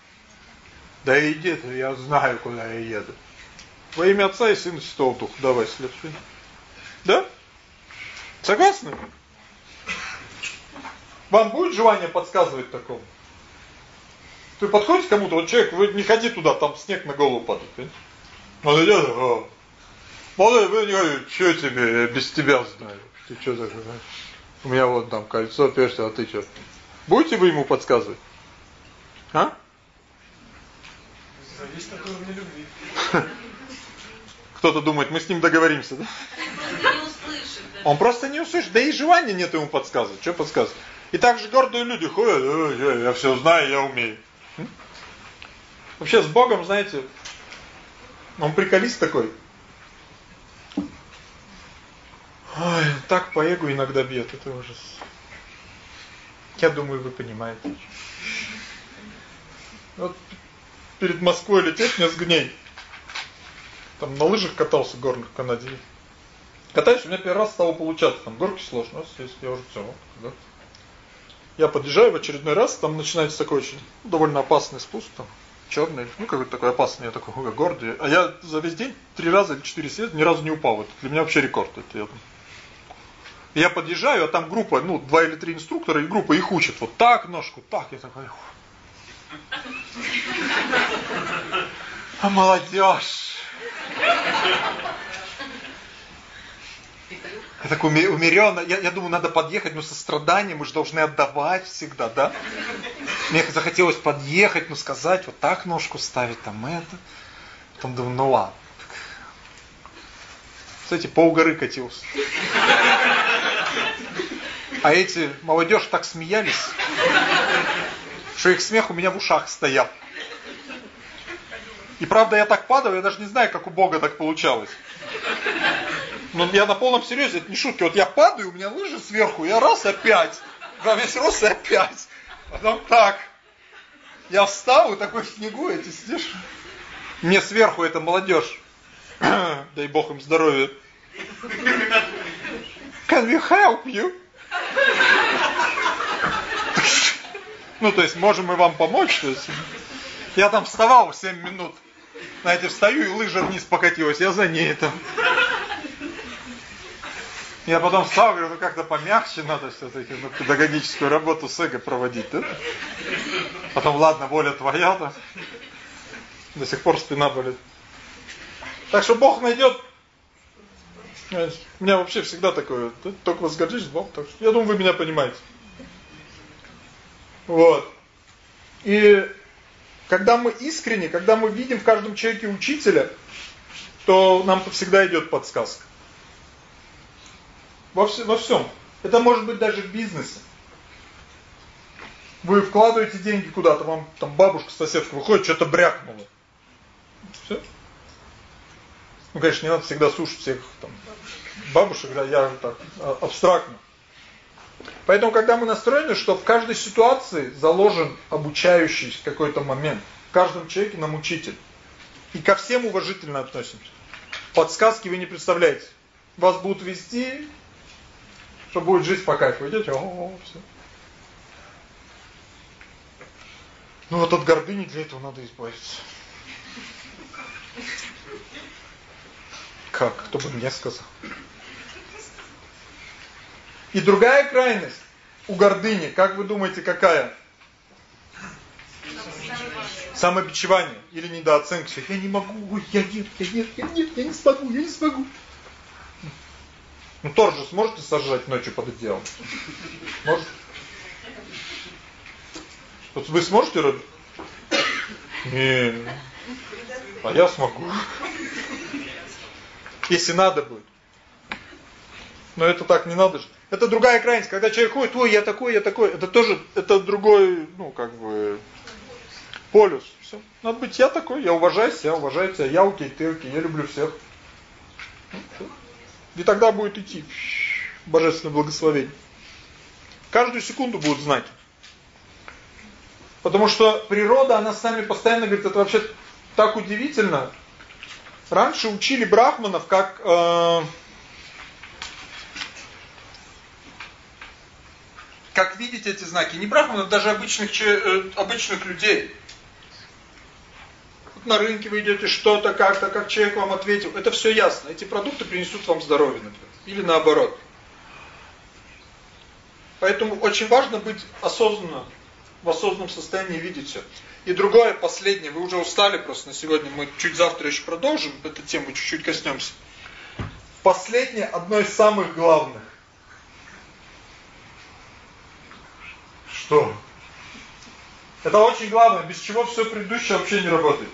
Да иди ты, я знаю, куда я еду. Во имя Отца и Сына Святого Духа. Давай следующий. Да? Согласны? Вам будет желание подсказывать такому? Ты подходишь к кому-то, вот человек, вы не ходи туда, там снег на голову падает. Понимаете? Он идет, о, молодой, вы не говорите, что тебе, я без тебя знаю. Ты что такое? У меня вот там кольцо, перстень, а ты что? Будете вы ему подсказывать? А? Зависит от уровня любви. Кто-то думает, мы с ним договоримся, да? Услышит. Он просто не услышит, да и желания нет ему подсказывать. Что подсказывать? И так же гордые люди ходят, «Ой, я, я все знаю, я умею. Вообще с Богом, знаете, он приколист такой. Ой, так по эго иногда бьет, это ужас. Я думаю, вы понимаете. Вот перед Москвой лететь мне с гней. Там на лыжах катался горных в. Катаюсь, у меня первый раз стало получаться. Там горки сложно, здесь я уже все. Да. Я подъезжаю в очередной раз, там начинается такой очень довольно опасный спуск, там черный, ну какой-то такой опасный, я такой ой, гордый. А я за весь день три раза или четыре съезда ни разу не упал. Это для меня вообще рекорд. Это я, я подъезжаю, а там группа, ну два или три инструктора, и группа их учат вот так ножку, так. Я такой, а молодежь. Я так уме- умеренно, я, я думаю, надо подъехать, но со страданием мы же должны отдавать всегда, да? Мне захотелось подъехать, ну сказать, вот так ножку ставить, там это. Потом думаю, ну ладно. Кстати, пол горы катился. А эти молодежь так смеялись, что их смех у меня в ушах стоял. И правда, я так падаю, я даже не знаю, как у Бога так получалось. Но я на полном серьезе, это не шутки. Вот я падаю, у меня лыжи сверху, я раз опять. Во весь рост и опять. Потом так. Я встал и такой снегу, эти сидишь. Мне сверху эта молодежь. Дай бог им здоровья. Can we help you? Ну, то есть, можем мы вам помочь? То есть, я там вставал 7 минут. Знаете, встаю и лыжа вниз покатилась. Я за ней там. Я потом встал, говорю, ну как-то помягче надо все-таки, ну, педагогическую работу с эго проводить, да? Потом, ладно, воля твоя, там. До сих пор спина болит. Так что Бог найдет. У меня вообще всегда такое, ты только возгордишь, Бог. Так что, я думаю, вы меня понимаете. Вот. И когда мы искренне, когда мы видим в каждом человеке учителя, то нам всегда идет подсказка. Во, вс во всем. Это может быть даже в бизнесе. Вы вкладываете деньги куда-то, вам там бабушка, соседка выходит, что-то брякнула. Все. Ну, конечно, не надо всегда слушать всех там бабушек, да, я так а, абстрактно. Поэтому, когда мы настроены, что в каждой ситуации заложен обучающий какой-то момент, в каждом человеке нам учитель. И ко всем уважительно относимся. Подсказки вы не представляете. Вас будут вести, что будет жизнь по кайфу. Идете, о, -о, все. Ну вот от гордыни для этого надо избавиться. Как? Кто бы мне сказал? И другая крайность у гордыни, как вы думаете, какая? Самобичевание или недооценка. Я не могу, ой, я нет, я нет, я нет, я не смогу, я не смогу. Ну торт же сможете сожрать ночью под одеялом? Может? Вы сможете, Робби? Не. А я смогу. Если надо будет. Но это так не надо же. Это другая крайность, когда человек ходит, ой, я такой, я такой. Это тоже, это другой, ну, как бы, полюс. Все. Надо быть я такой, я уважаю себя, уважаю тебя, я окей, ты окей, я люблю всех. И тогда будет идти божественное благословение. Каждую секунду будут знать. Потому что природа, она с нами постоянно говорит, это вообще так удивительно. Раньше учили брахманов, как э, как видеть эти знаки. Не брахманов, даже обычных э, обычных людей. Вот на рынке вы идете, что-то, как-то, как человек вам ответил. Это все ясно. Эти продукты принесут вам здоровье, например. Или наоборот. Поэтому очень важно быть осознанным, в осознанном состоянии видеть все. И другое, последнее, вы уже устали просто на сегодня, мы чуть завтра еще продолжим эту тему, чуть-чуть коснемся. Последнее, одно из самых главных. Что? Это очень главное, без чего все предыдущее вообще не работает.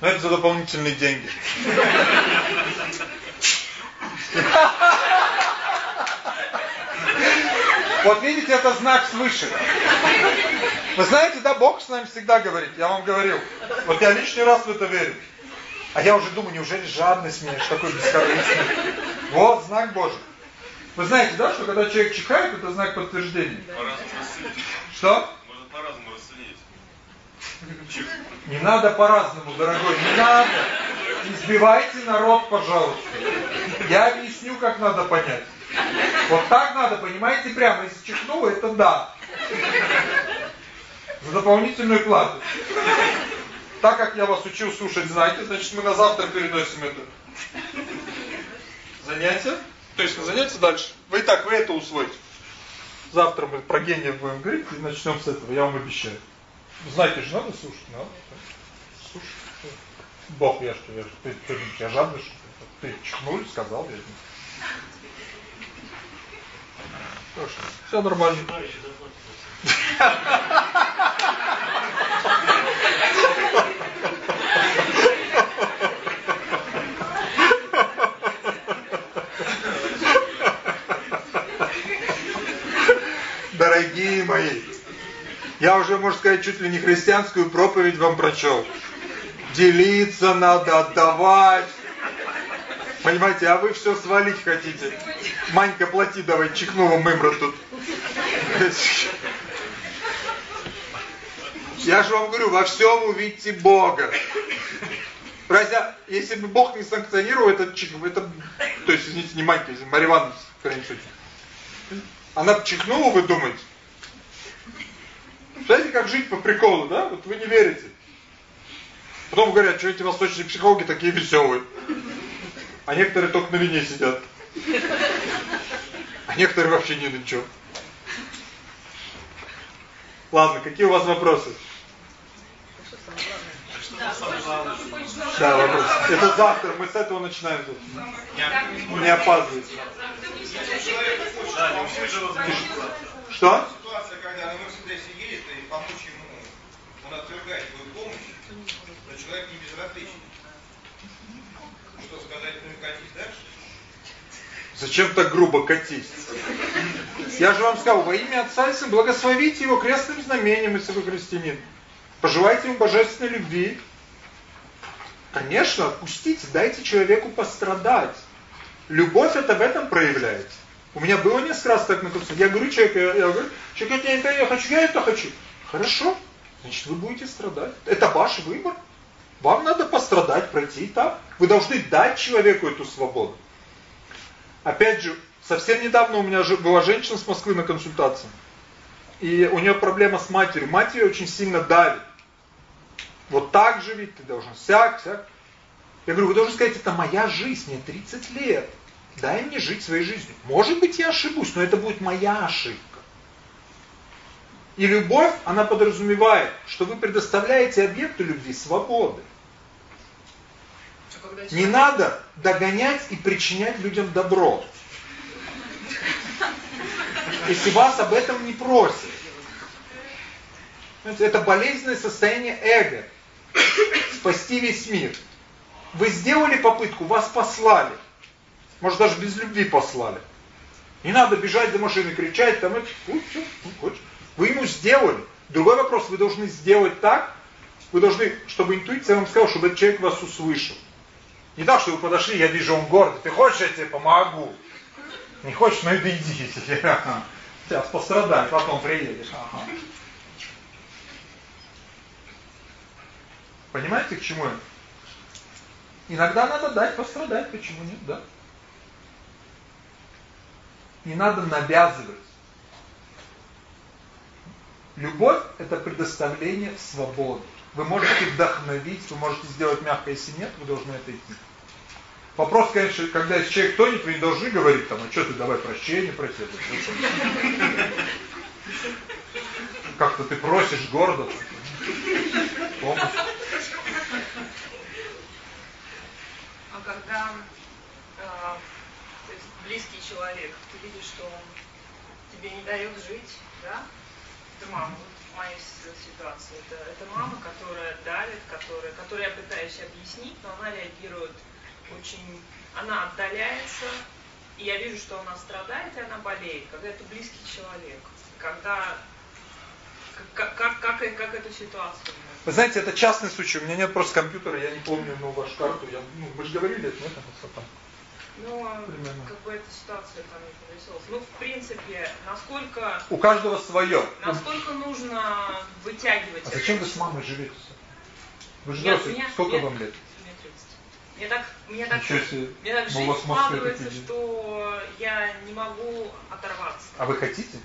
Но это за дополнительные деньги. Вот видите, это знак свыше. Вы знаете, да, Бог с нами всегда говорит, я вам говорил. Вот я лишний раз в это верю. А я уже думаю, неужели жадность меня, такой бескорыстный. Вот, знак Божий. Вы знаете, да, что когда человек чихает, это знак подтверждения. Что? Можно по-разному расценить. Не надо по-разному, дорогой, не надо. Избивайте народ, пожалуйста. Я объясню, как надо понять. Вот так надо, понимаете, прямо. Если чихнуло, это да. За дополнительную плату. Так как я вас учил слушать, знаете, значит мы на завтра переносим это занятие. То есть на занятие дальше. Вы и так, вы это усвоите. Завтра мы про гениев будем говорить и начнем с этого, я вам обещаю. Знаете же, надо слушать, надо. Слушать. Бог, я что, я, ты, ты, я жадный, что ты чихнули, сказал, я Хорошо. Все нормально. Дорогие мои, я уже, можно сказать, чуть ли не христианскую проповедь вам прочел. Делиться надо, отдавать. Понимаете, а вы все свалить хотите. Манька, плати давай, чихнула мымра тут. Я же вам говорю, во всем увидите Бога. Разве, если бы Бог не санкционировал этот чих, это, то есть, извините, не Манька, Марья Ивановна, в крайнем случае. Она чихнула, вы думаете? Знаете, как жить по приколу, да? Вот вы не верите. Потом говорят, что эти восточные психологи такие веселые. А некоторые только на вине сидят. А некоторые вообще не на чем. Ладно, какие у вас вопросы? Да, вопрос. Это завтра, мы с этого начинаем. Не опаздывайте. Что? Ситуация, когда и помочь ему, он отвергает твою помощь, но человек не безразличен. Что сказать, ну и катись дальше? Зачем так грубо катись? Я же вам сказал, во имя Отца и Сына благословите его крестным знамением, если вы христианин. Пожелайте ему божественной любви. Конечно, отпустите, дайте человеку пострадать. Любовь это в этом проявляется. У меня было несколько раз так на Я говорю человеку, я, я говорю, человек, я это я хочу, я это хочу. Хорошо, значит вы будете страдать. Это ваш выбор. Вам надо пострадать, пройти этап. Вы должны дать человеку эту свободу. Опять же, совсем недавно у меня была женщина с Москвы на консультации. И у нее проблема с матерью. Мать ее очень сильно давит. Вот так же ведь ты должен, сяк, сяк. Я говорю, вы должны сказать, это моя жизнь, мне 30 лет. Дай мне жить своей жизнью. Может быть, я ошибусь, но это будет моя ошибка. И любовь, она подразумевает, что вы предоставляете объекту любви свободы. Не надо догонять и причинять людям добро. Если вас об этом не просят. Это болезненное состояние эго. Спасти весь мир. Вы сделали попытку, вас послали. Может даже без любви послали. Не надо бежать до машины, кричать, там это, Вы ему сделали. Другой вопрос, вы должны сделать так, вы должны, чтобы интуиция вам сказала, чтобы этот человек вас услышал. Не так, что вы подошли, я вижу, он гордый. Ты хочешь, я тебе помогу? Не хочешь, ну иди, иди. Сейчас пострадай, потом приедешь. Ага. Понимаете, к чему я? Иногда надо дать пострадать, почему нет, да? Не надо навязывать. Любовь – это предоставление свободы. Вы можете вдохновить, вы можете сделать мягко, если нет, вы должны это идти. Вопрос, конечно, когда человек тонет, вы не должны говорить там, а что ты давай прощения проси. Как-то ты просишь гордо. Помощь. А когда э, близкий человек, ты видишь, что он тебе не дает жить, да? Это мама, вот в моей ситуации. Это, это мама, которая давит, которая, которой я пытаюсь объяснить, но она реагирует очень... Она отдаляется, и я вижу, что она страдает, и она болеет, когда это близкий человек. Когда как, как, как, как эту ситуацию? Вы знаете, это частный случай. У меня нет просто компьютера, я не помню ну, вашу карту. Я, ну, мы же говорили, это нет, там. Ну, а Примерно. как бы эта ситуация там не прорисовалась. Ну, в принципе, насколько... У каждого свое. Насколько нужно вытягивать... А зачем вы с мамой живете? Вы же взрослый. Сколько мне, вам лет? Мне 30. Мне так, мне так, себе. мне так жизнь складывается, что я не могу оторваться. А вы хотите?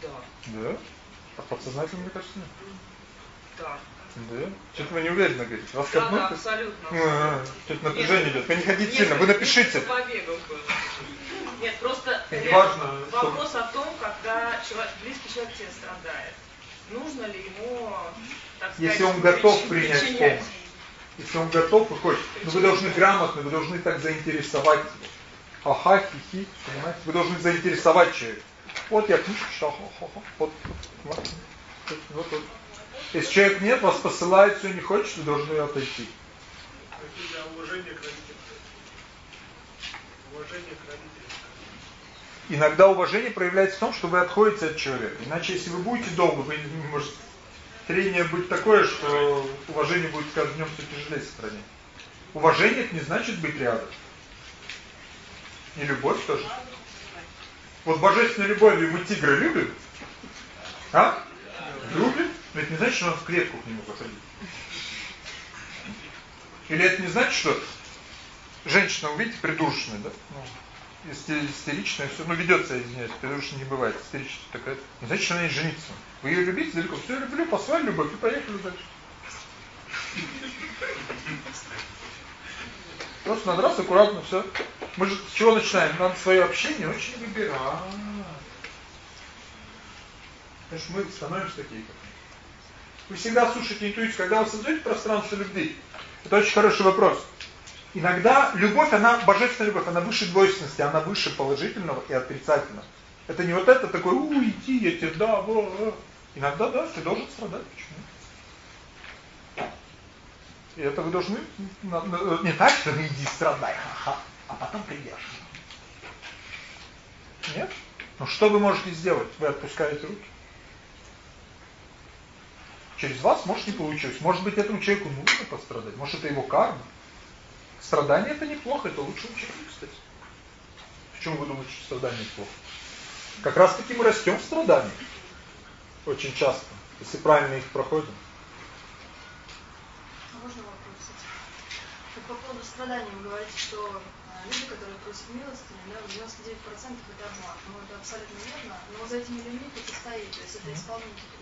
Да. Да? А подсознательно, мне кажется, нет. Да. Да? Что-то вы не уверенно говорите. Вас да, да, абсолютно. А, Что-то напряжение идет. Вы не хотите сильно, вы напишите. Нет, просто важно, вопрос что... о том, когда человек, близкий человек тебе страдает. Нужно ли ему, так сказать, Если он готов принять причинять? помощь. Если он готов и хочет. Но вы должны грамотно, вы должны так заинтересовать его. Ха-ха, хи-хи, понимаете? Вы должны заинтересовать человека. Вот я книжку читал, ха-ха-ха. Вот, вот, вот, вот. Если человек нет, вас посылает, все не хочет, вы должны отойти. Уважение к родителям. Уважение к родителям. Иногда уважение проявляется в том, что вы отходите от человека. Иначе, если вы будете долго, вы не можете... Трение быть такое, что уважение будет с каждым днем все тяжелее сохранять. Уважение это не значит быть рядом. И любовь тоже. Вот божественной любовью мы тигра любим? А? Но это не значит, что надо в клетку к нему заходить. Или это не значит, что женщина, вы видите, придушенная, да? Ну, истеричная, все, ну ведется, извиняюсь, придушенная не бывает, истеричная такая. Не значит, что она не женится. Вы ее любите далеко, все, люблю, послали любовь и поехали дальше. Просто надо раз, аккуратно, все. Мы же с чего начинаем? Надо свое общение очень выбирать. Потому что мы становимся такие, как вы всегда слушаете интуицию, когда вы создаете пространство любви. Это очень хороший вопрос. Иногда любовь, она, божественная любовь, она выше двойственности, она выше положительного и отрицательного. Это не вот это такой, у, иди, я тебе, да, во, во. Иногда, да, ты должен страдать. Почему? И это вы должны, не так, что ты иди страдай, -ха, а потом придешь. Нет? Ну что вы можете сделать? Вы отпускаете руки. Через вас, может, не получилось. Может быть, этому человеку нужно пострадать. Может, это его карма. Страдание это неплохо, это лучше учение, кстати. Почему вы думаете, что страдание плохо? Как раз таки мы растем в страдании. Очень часто, если правильно их проходим. А можно вопрос? По поводу страданий вы говорите, что а, люди, которые просят милости, да, 99% это обман. Ну, это абсолютно верно, но за этими людьми кто-то стоит, то есть это исполнитель?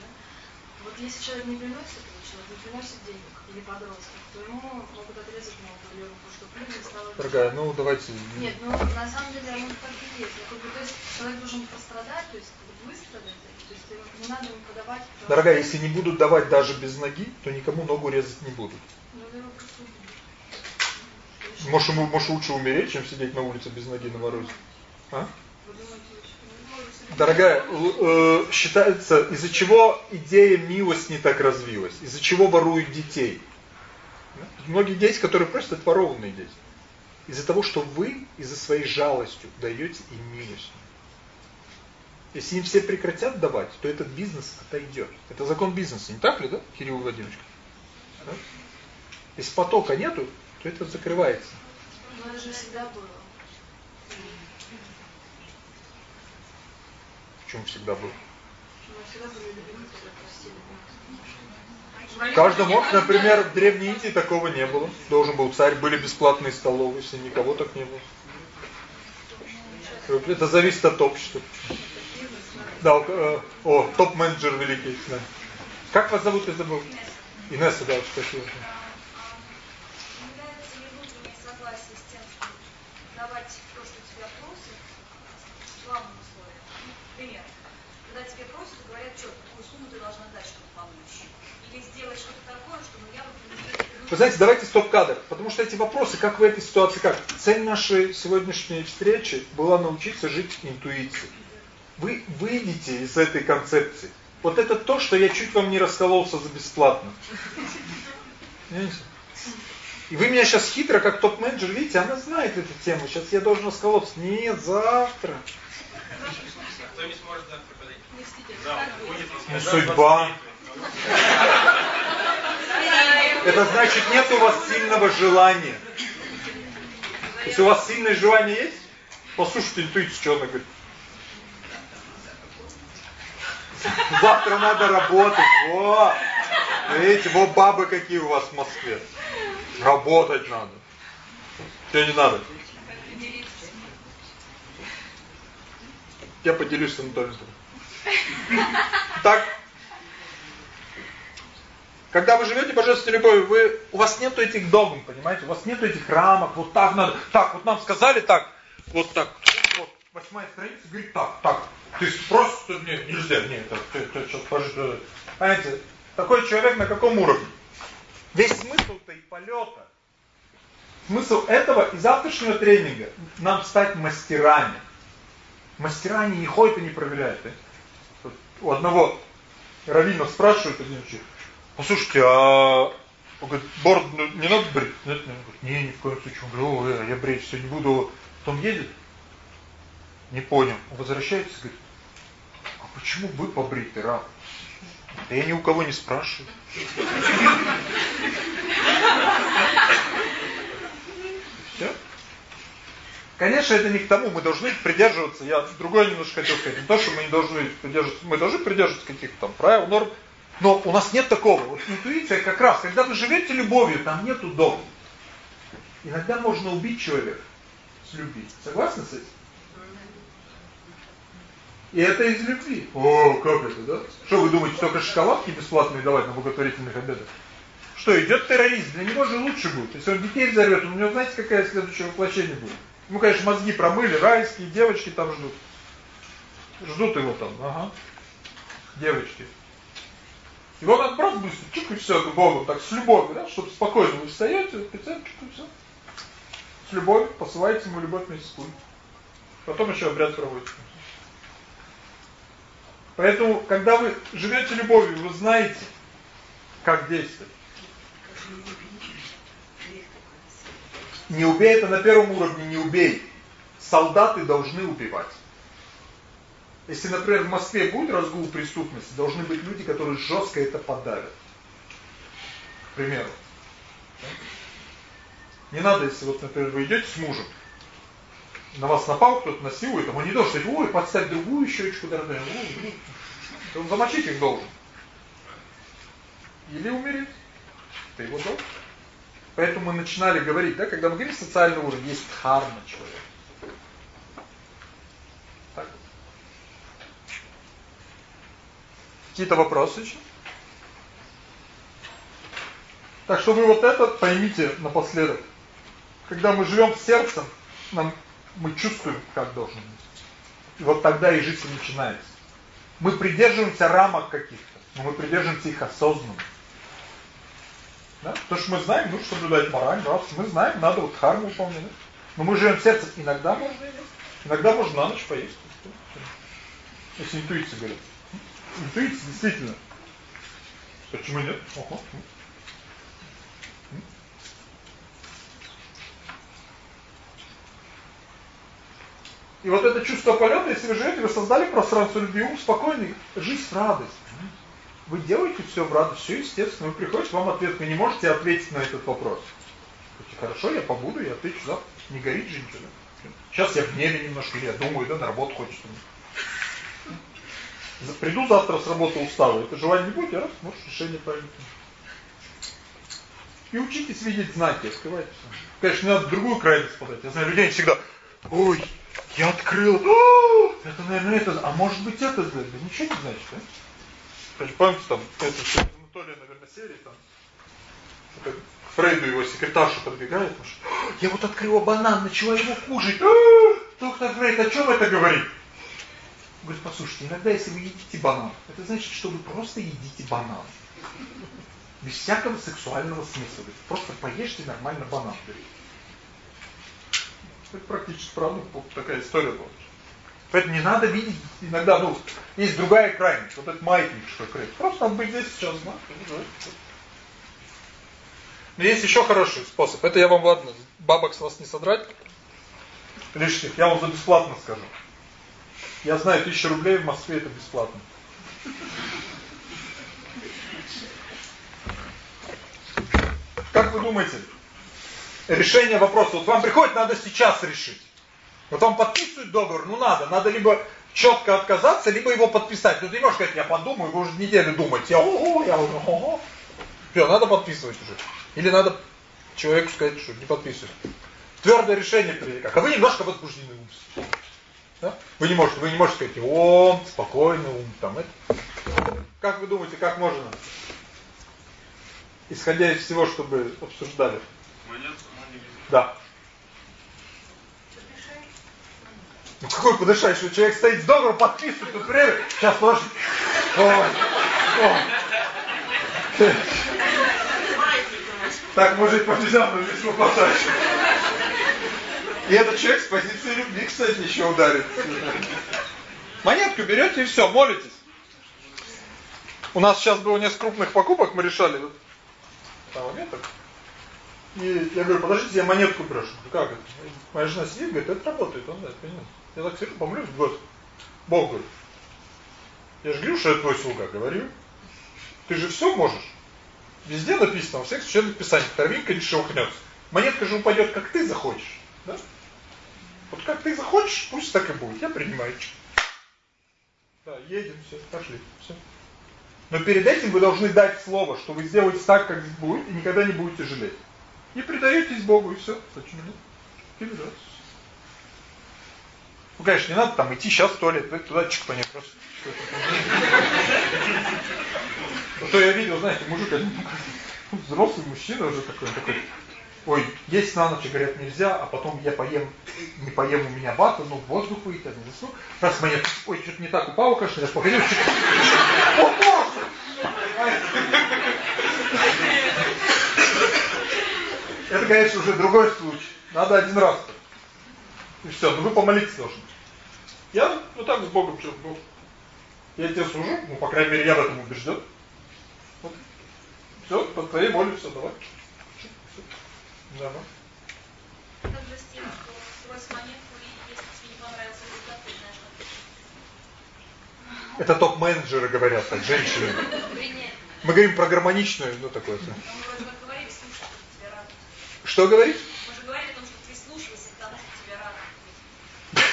Вот если человек не приносит, человек не приносит денег или подросток, то ему могут отрезать ногу или руку, чтобы люди стало... Дорогая, ну давайте... Нет, ну на самом деле оно так и есть. Как бы, то есть человек должен пострадать, то есть выстрадать, то есть не надо ему подавать... Дорогая, если не будут давать даже без ноги, то никому ногу резать не будут. Ну, может, ему, может лучше умереть, чем сидеть на улице без ноги на морозе? А? Дорогая, э, считается, из-за чего идея милость не так развилась? Из-за чего воруют детей? Многие дети, которые просят, это ворованные дети. Из-за того, что вы из-за своей жалостью даете им милость. Если им все прекратят давать, то этот бизнес отойдет. Это закон бизнеса, не так ли, да, Кирилл Владимирович? Да? Если потока нету, то это закрывается. Но это же всегда было. Чем всегда был. Каждый мог, например, в Древней Индии такого не было. Должен был царь, были бесплатные столовые, если никого так не было. Это зависит от общества. Да, э, о, топ-менеджер великий. Да. Как вас зовут, я забыл? Инесса, да, спасибо. Знаете, давайте стоп-кадр, потому что эти вопросы, как в этой ситуации, как? Цель нашей сегодняшней встречи была научиться жить интуицией. Вы выйдете из этой концепции. Вот это то, что я чуть вам не раскололся за бесплатно. Понимаете? И вы меня сейчас хитро, как топ-менеджер, видите, она знает эту тему. Сейчас я должен расколоться. Нет, завтра. Кто не сможет завтра подойти? Ну, судьба. Это значит, нет у вас сильного желания. Если у вас сильное желание есть, послушайте интуицию, что она говорит. Завтра надо работать. Вот. Видите, вот бабы какие у вас в Москве. Работать надо. Что не надо? Я поделюсь с Анатолием. Так, когда вы живете божественной любовью, вы, у вас нет этих догм, понимаете? У вас нет этих рамок, вот так надо, так, вот нам сказали так, вот так. Вот, восьмая страница говорит так, так. Ты просто, нет, нельзя, нет, это, ты, ты сейчас пожалуйста. Понимаете, такой человек на каком уровне? Весь смысл-то и полета. Смысл этого и завтрашнего тренинга нам стать мастерами. Мастера не ходят и не проверяют. Да? У одного раввина спрашивают один человек, послушайте, а он говорит, бороду ну, не надо брить? Нет, нет. Он говорит, не, ни в коем случае. Он говорит, я брить все не буду. Потом едет, не понял. Он возвращается и говорит, а почему вы побриты, раб? Да я ни у кого не спрашиваю. Все. Конечно, это не к тому, мы должны придерживаться, я другое немножко хотел сказать, не то, что мы не должны придерживаться, мы должны придерживаться каких-то там правил, норм, но у нас нет такого. Вот интуиция как раз, когда вы живете любовью, там нету дом. Иногда можно убить человека с любви. Согласны с этим? И это из любви. О, как это, да? Что вы думаете, только шоколадки бесплатные давать на благотворительных обедах? Что, идет террорист, для него же лучше будет. Если он детей взорвет, у него знаете, какое следующее воплощение будет? Ну, конечно, мозги промыли, райские, девочки там ждут. Ждут его там, ага. Девочки. Его надо просто быстро, чик, и все, к Богу, так, с любовью, да, чтобы спокойно вы встаете, пациент, чик, и все. С любовью, посылаете ему любовь вместе с Потом еще обряд проводите. Поэтому, когда вы живете любовью, вы знаете, как действовать. Не убей это на первом уровне, не убей. Солдаты должны убивать. Если, например, в Москве будет разгул преступности, должны быть люди, которые жестко это подавят. К примеру. Не надо, если вот, например, вы идете с мужем, на вас напал кто-то, насилует, ему не должен сказать, ой, подставь другую щечку, дорогая, ой, блин. Он замочить их должен. Или умереть. Это его долг. Поэтому мы начинали говорить, да, когда мы говорим социальный уровень, есть дхарма человека. Какие-то вопросы еще? Так что вы вот это поймите напоследок. Когда мы живем сердцем, нам мы чувствуем, как должен быть. И вот тогда и жизнь начинается. Мы придерживаемся рамок каких-то, но мы придерживаемся их осознанно. Да? То, что мы знаем, нужно соблюдать мораль, нравственность. Мы знаем, надо вот харму выполнять. Да? Но мы живем сердцем. Иногда можно. Иногда можно на ночь поесть. Если интуиция говорит. Интуиция действительно. Почему нет? Ого. И вот это чувство полета, если вы живете, вы создали пространство любви, ум спокойный, жизнь в радость. Вы делаете все в радость, все естественно. Вы приходите, вам ответ, вы не можете ответить на этот вопрос. Хорошо, я побуду, я отвечу завтра. Не горит же. Сейчас я в гневе немножко, я думаю, да, на работу хочется. Приду завтра с работы усталый, это желание не будет, я раз, может, решение правильно. И учитесь видеть знаки, открывайте все. Конечно, не надо в другую крайность подать. Я знаю, людей всегда, ой, я открыл, О, это, наверное, это, а может быть это, да, ничего не значит, да? Кстати, помните, там, это Анатолия, наверное, серии, там, Фрейду его секретарша подбегает, потому что, я вот открыла банан, начала его кушать. Доктор Фрейд, о чем это говорит? Говорит, послушайте, иногда, если вы едите банан, это значит, что вы просто едите банан. Без всякого сексуального смысла. Просто поешьте нормально банан. Это практически правда такая история была. Поэтому не надо видеть иногда, ну, есть другая крайность, вот этот маятник, что крепит. Просто надо быть здесь сейчас, да? Но есть еще хороший способ. Это я вам, ладно, бабок с вас не содрать лишних, я вам за бесплатно скажу. Я знаю, тысяча рублей в Москве это бесплатно. Как вы думаете, решение вопроса, вот вам приходит, надо сейчас решить. Вот вам подписывают договор, ну надо, надо либо четко отказаться, либо его подписать. Ну ты не можешь сказать, я подумаю, вы уже неделю думаете, ого, я уже, ого. Все, надо подписывать уже. Или надо человеку сказать, что не подписывай. Твердое решение принять. Как? А вы немножко возбуждены. Да? Вы не можете, вы не можете сказать, ом, спокойный ум, там это. Как вы думаете, как можно? Исходя из всего, чтобы обсуждали. Да. Ну какой подышать, что человек стоит с договором, подписывает, тут время, сейчас о. Так, может, побежал, но здесь хватает. И этот человек с позиции любви, кстати, еще ударит. Монетку берете и все, молитесь. У нас сейчас было несколько крупных покупок, мы решали. Вот, там монеток. И я говорю, подождите, я монетку брошу. Как это? Моя жена сидит, говорит, это работает, он знает, понимаете. Я так сижу, помолюсь, Господи. Бог говорит, я же говорю, что я твой слуга, говорю. Ты же все можешь. Везде написано, во всех священных писаниях, травинка не шелохнется. Монетка же упадет, как ты захочешь. Да? Вот как ты захочешь, пусть так и будет. Я принимаю. Да, едем, все, пошли. Все. Но перед этим вы должны дать слово, что вы сделаете так, как будет, и никогда не будете жалеть. И предаетесь Богу, и все. Зачем нет? Передаться. Ну, конечно, не надо там идти сейчас в туалет, туда чекпанет просто. А то я видел, знаете, мужик один взрослый мужчина уже такой, такой, ой, есть на ночь, говорят, нельзя, а потом я поем, не поем, у меня вата, ну, воздух выйти, я не засну. Раз мне, ой, что-то не так упало, конечно, я походил, о, Боже! Это, конечно, уже другой случай. Надо один раз. И все, ну вы помолиться должны. Я вот так с Богом сейчас был. Я тебя служу, ну, по крайней мере, я в этом убежден. Вот. Все, по твоей воле все, давай. Да, да. Также с тем, что сбрось монетку, и если тебе не понравился результат, ты знаешь, как Это топ-менеджеры говорят так, женщины. Мы говорим про гармоничную, ну такое. Ну, что говорит? Мы же говорили о том, что прислушивайся к тому, что тебе рано.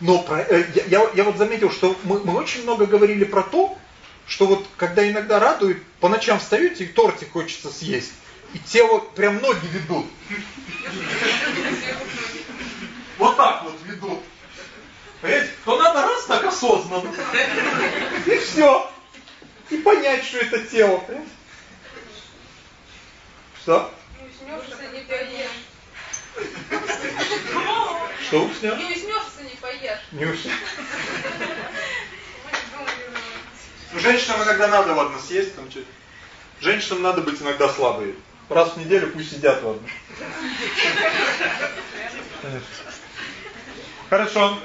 Но про, э, я, я вот заметил, что мы, мы очень много говорили про то, что вот когда иногда радует, по ночам встаете и тортик хочется съесть. И тело прям ноги ведут. Вот так вот ведут. Понимаете? То надо раз так осознанно. И все. И понять, что это тело. Понимаете? Что? Не уснешься, не поешь. Что уснешь? Не уснешься, не поешь. Не уснешь. Ну, женщинам иногда надо, ладно, съесть там что-то. Женщинам надо быть иногда слабые. Раз в неделю пусть сидят, ладно. Хорошо.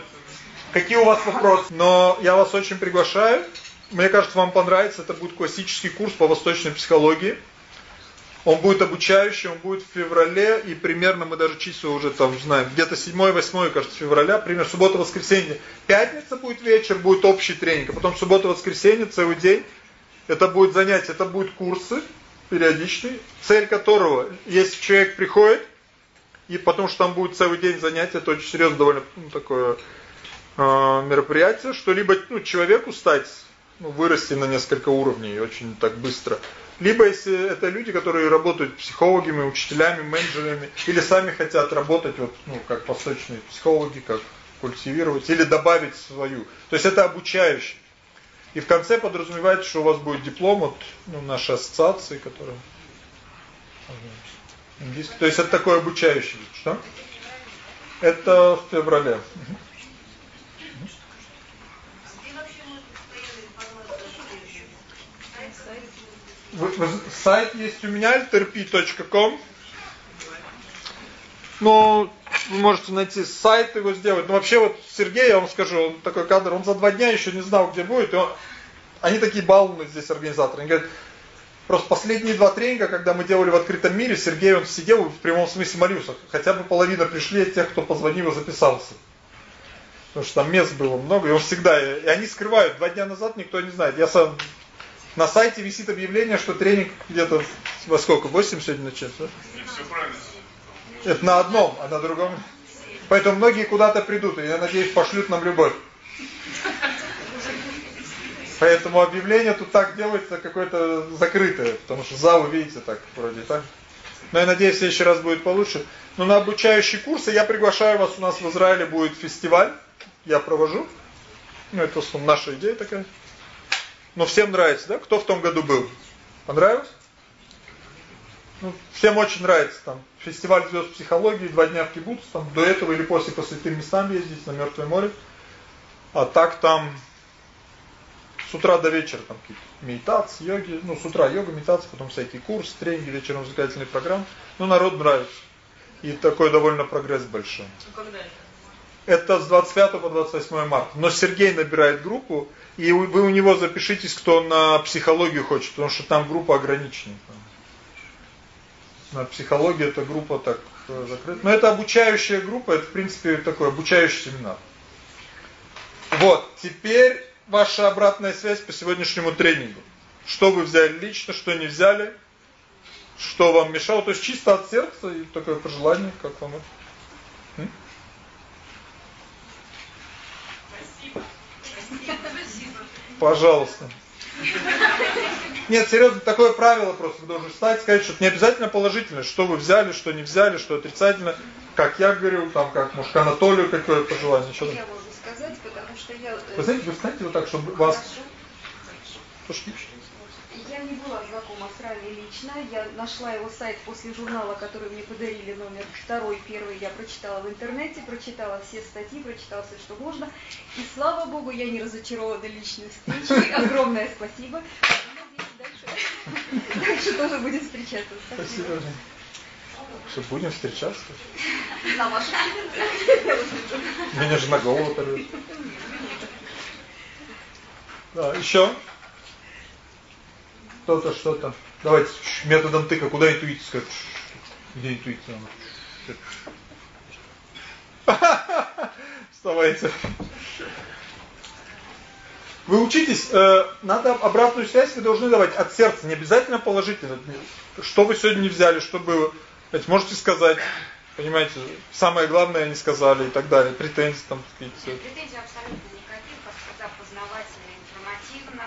Какие у вас вопросы? Но я вас очень приглашаю. Мне кажется, вам понравится. Это будет классический курс по восточной психологии. Он будет обучающий, он будет в феврале, и примерно мы даже числа уже там знаем, где-то 7-8, кажется, февраля, примерно суббота-воскресенье. Пятница будет вечер, будет общий тренинг, а потом суббота-воскресенье, целый день. Это будет занятие, это будут курсы периодичные, цель которого, если человек приходит, и потому что там будет целый день занятия, это очень серьезно довольно ну, такое э, мероприятие, что либо ну, человеку стать, ну, вырасти на несколько уровней очень так быстро, либо если это люди, которые работают психологами, учителями, менеджерами, или сами хотят работать вот, ну, как восточные психологи, как культивировать, или добавить свою. То есть это обучающий. И в конце подразумевается, что у вас будет диплом от ну, нашей ассоциации, которая... То есть это такой обучающий. Что? Это в феврале. вы, вы, сайт есть у меня alterp.com. Ну, вы можете найти сайт его сделать. Но вообще вот Сергей, я вам скажу, он такой кадр, он за два дня еще не знал, где будет. Он, они такие баллоны здесь организаторы. Они говорят, просто последние два тренинга, когда мы делали в открытом мире, Сергей он сидел в прямом смысле молился. Хотя бы половина пришли от тех, кто позвонил и записался. Потому что там мест было много, и он всегда, и они скрывают. Два дня назад никто не знает. Я сам на сайте висит объявление, что тренинг где-то во сколько? 8 сегодня начнется? Все правильно. Это на одном, а на другом. Поэтому многие куда-то придут, и я надеюсь, пошлют нам любовь. Поэтому объявление тут так делается какое-то закрытое, потому что зал, видите, так вроде так. Но я надеюсь, в следующий раз будет получше. Но на обучающие курсы я приглашаю вас, у нас в Израиле будет фестиваль, я провожу. Ну, это в наша идея такая. Но всем нравится, да? Кто в том году был? Понравилось? Ну, всем очень нравится там. Фестиваль звезд психологии, два дня в кибуц, там до этого или после по святым местам ездить на Мертвое море. А так там с утра до вечера там какие-то медитации, йоги, ну с утра йога, медитация, потом всякие курсы, тренинги, вечером развлекательные программы. Ну народ нравится. И такой довольно прогресс большой. Ну, когда это? Это с 25 по 28 марта. Но Сергей набирает группу, и вы у него запишитесь, кто на психологию хочет, потому что там группа ограничена. На психологию эта группа так э, закрыта. Но это обучающая группа, это в принципе такой обучающий семинар. Вот, теперь ваша обратная связь по сегодняшнему тренингу. Что вы взяли лично, что не взяли, что вам мешало. То есть чисто от сердца и такое пожелание, как вам это. Пожалуйста. Нет, серьезно, такое правило просто. Вы должны встать, сказать, что не обязательно положительно, что вы взяли, что не взяли, что отрицательно. Как я говорил, там, как, может, Анатолию какое пожелание. Что я могу сказать, потому что я... Э, вы знаете, вы встаньте вот так, чтобы вас... Хорошо. Я не была знакома с Рами лично, я нашла его сайт после журнала, который мне подарили, номер второй, первый, я прочитала в интернете, прочитала все статьи, прочитала все, что можно. И слава богу, я не разочарована личной встречей. Огромное спасибо. Дальше, тоже будем встречаться. Спасибо. Что, будем встречаться? На вашу Меня же на голову оторвет. Да, еще? Кто-то что-то. Давайте методом тыка. Куда интуиция? Где интуиция? Вставайте. Вы учитесь, э, надо обратную связь вы должны давать от сердца, не обязательно положительно. Что вы сегодня не взяли, что было. Ведь можете сказать, понимаете, самое главное не сказали и так далее. Претензии там какие-то. Претензий абсолютно никаких, как всегда познавательно, информативно.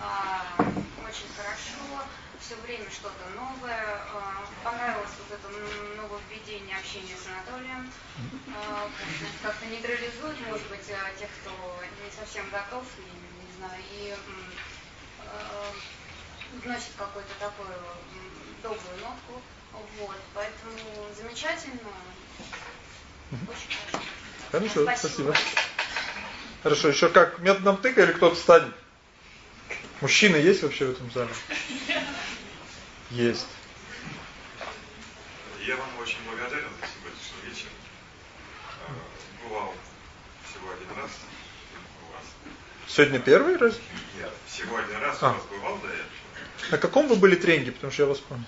А, все время что-то новое. А, понравилось вот это нововведение общения с Анатолием. А, как-то нейтрализует, может быть, тех, кто не совсем готов, не знаю, и вносит какую-то такую добрую нотку. Вот, поэтому замечательно. Очень хорошо. Хорошо, спасибо. спасибо. Хорошо, еще как методом тыка или кто-то станет? Мужчины есть вообще в этом зале? Есть. Я вам очень благодарен за сегодняшний вечер. А, бывал всего один раз у вас. Сегодня первый раз? Нет, всего один раз а. у вас бывал до этого. На каком вы были тренинге, потому что я вас помню?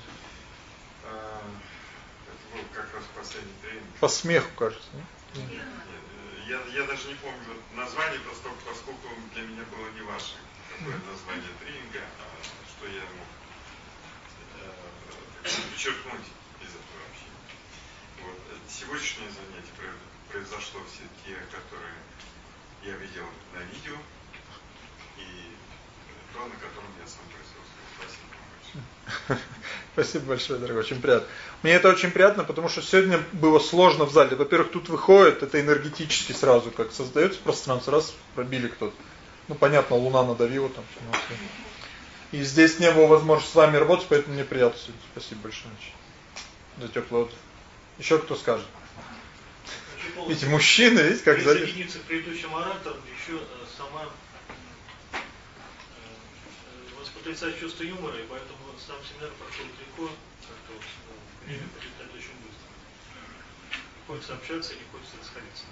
А, это был как раз последний тренинг. По смеху, кажется. Нет? Нет, я, я даже не помню название, поскольку, поскольку для меня было не ваше какое название тренинга, а что я ему подчеркнуть из этого общения. Вот. Сегодняшнее занятие произошло все те, которые я видел на видео, и то, на котором я сам присутствовал. Спасибо большое. Спасибо большое, дорогой, очень приятно. Мне это очень приятно, потому что сегодня было сложно в зале. Во-первых, тут выходит, это энергетически сразу, как создается пространство, раз пробили кто-то. Ну, понятно, луна надавила там. И здесь не было возможности с вами работать, поэтому мне приятно сегодня. Спасибо большое за теплый отзыв. Еще кто скажет? Эти мужчины, видите, как залез. Присоединиться к предыдущим ораторам, еще э, сама э, отрицать чувство юмора, и поэтому сам семинар проходит легко, как-то вот, ну, время пролетает очень быстро. Хочется общаться и не хочется расходиться.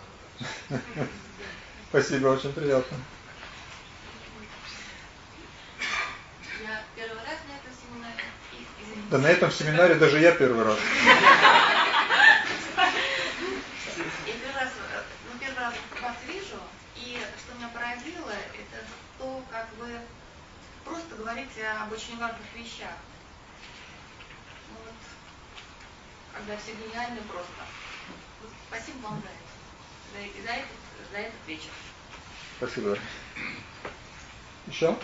Спасибо, очень приятно. Я первый раз на этом семинаре. И, да на этом семинаре даже я первый раз. Я первый раз, ну первый раз вас вижу, и что меня поразило, это то, как вы просто говорите об очень важных вещах. Вот, когда все гениально просто. Вот, спасибо вам за это. За, за, этот, за этот вечер. Спасибо. Еще?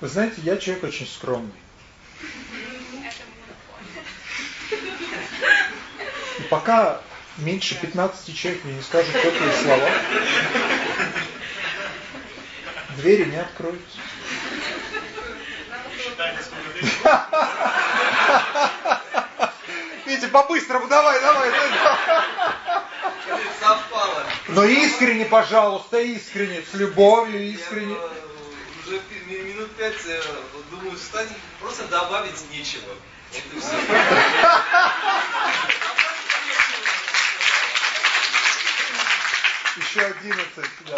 Вы знаете, я человек очень скромный. И пока меньше 15 человек мне не скажут теплые слова, двери не откроются. Видите, по-быстрому, давай, давай. Совпало. Но искренне, пожалуйста, искренне, с любовью, искренне. Я, уже минут пять э, думаю, встать, просто добавить нечего. Еще одиннадцать, да.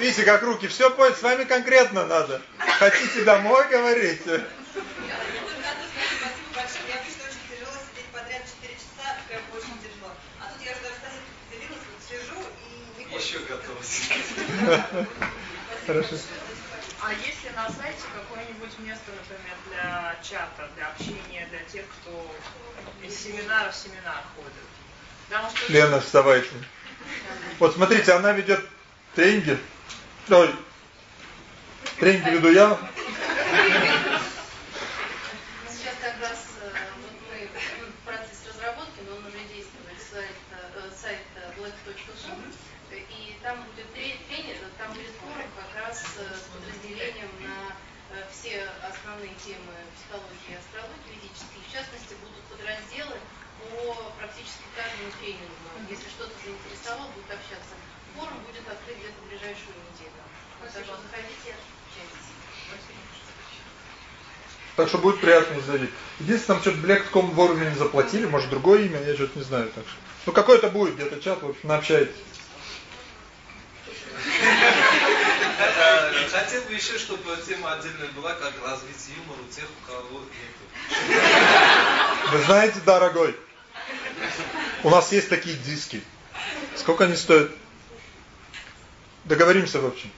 Видите, как руки, все понял, с вами конкретно надо. Хотите домой, говорите. Хорошо. А есть ли на сайте какое-нибудь место, например, для чата, для общения, для тех, кто из семинара в семинар ходит? Лена, вставайте. Вот смотрите, она ведет тренинги. Ой, тренинги веду я. Сейчас как раз вот мы в процессе разработки, но он уже действует сайт, сайт black.com, и там будет тренер, там будет форум как раз с подразделением на все основные темы психологии и астрологии физические. В частности, будут подразделы по практически каждому тренингу. Если что-то заинтересовало, будут общаться. Форум будет открыт где-то в ближайшую неделю. Так что заходите, общайтесь. Так что будет приятно изучить. Единственное, там что-то Black.com вовремя не заплатили, может другое имя, я что-то не знаю. Так что. Ну какой-то будет где-то чат, в общем, наобщайтесь. Хотел бы еще, чтобы тема отдельная была, как развить юмор у тех, у кого нет. Вы знаете, дорогой, у нас есть такие диски. Сколько они стоят? Договоримся в общем.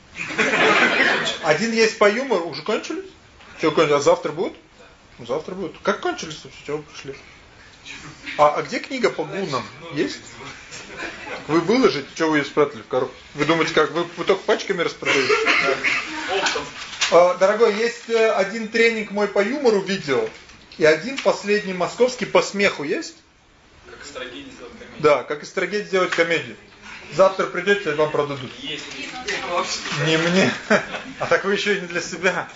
Один есть по юмору, уже кончились? Что кончились? А завтра будет? Ну, завтра будет. Как кончились вообще? Чего вы пришли? А, а где книга по гунам? Есть? Вы выложите, что вы ее спрятали в коробку? Вы думаете, как? Вы, вы только пачками распродаете? А, дорогой, есть э, один тренинг мой по юмору видео, и один последний московский по смеху есть? Как из трагедии сделать комедию. Да, как из трагедии сделать комедию. Завтра придете, вам продадут. Есть. Не мне. А так вы еще и не для себя.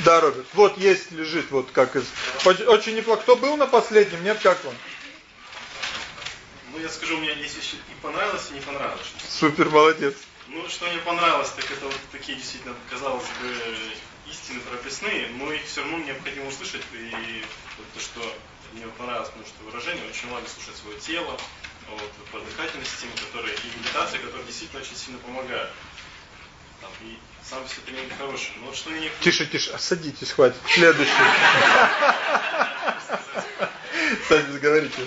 Да, Роберт. Вот есть, лежит, вот как из. Очень неплохо. Кто был на последнем? Нет, как вам? Ну, я скажу, у меня есть вещи и понравилось, и не понравилось. Супер, молодец. Ну, что мне понравилось, так это вот такие действительно, казалось бы, истины прописные, но их все равно необходимо услышать. И вот то, что мне понравилось, потому что выражение, очень важно слушать свое тело, вот, по дыхательной системе, которая, и медитация, которая действительно очень сильно помогает. Там, и сам все тренинг хороший. Но вот что мне... Тише, тише, садитесь, хватит. Следующий. Садитесь, говорите.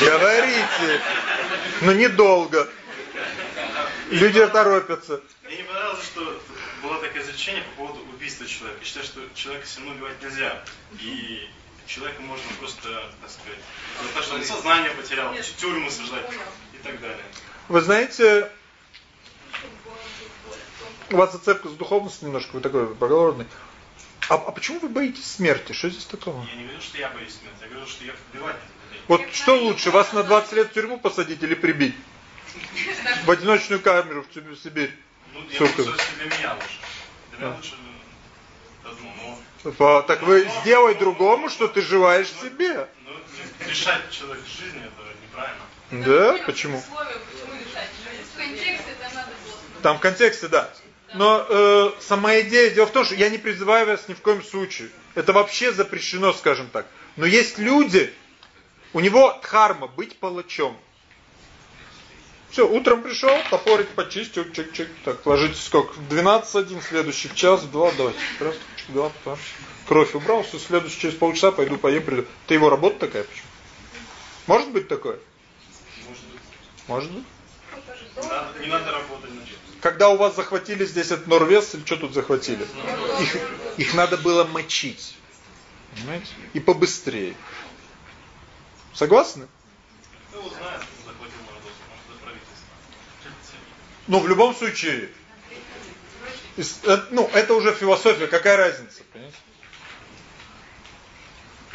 Говорите. Но недолго. Люди торопятся. Мне не понравилось, что было такое изречение по поводу убийства человека. Я считаю, что человека сильно убивать нельзя. И человека можно просто, так сказать, за то, что он сознание потерял, в тюрьму сажать и так далее. Вы знаете, у вас зацепка с духовностью немножко, вы такой благородный. А, а почему вы боитесь смерти? Что здесь такого? Я не говорю, что я боюсь смерти, я говорю, что я убивать Вот что лучше, вас на 20 лет в тюрьму посадить или прибить? В одиночную камеру в Сибирь. Ну, я думаю, что для меня лучше. Для меня лучше одну, но... Так вы сделай другому, что ты желаешь себе. Ну, решать человек жизни, это неправильно. Да? Почему? В там в контексте, да. Но э, сама идея, дело в том, что я не призываю вас ни в коем случае. Это вообще запрещено, скажем так. Но есть люди, у него дхарма быть палачом. Все, утром пришел, топорик почистил, чик-чик. Так, ложитесь сколько? 12, один, следующий час, два, давайте. Два, два. Кровь убрал, все, следующий через полчаса пойду поем, приду. Ты его работа такая почему? Может быть такое? Может быть. Не надо, не надо работать ночью. Когда у вас захватили здесь этот Норвест, или что тут захватили? Их, их надо было мочить. Понимаете? И побыстрее. Согласны? Вот знает, кто захватил Мордовию, может, это правительство. Ну, в любом случае, ну, это уже философия, какая разница, понимаете?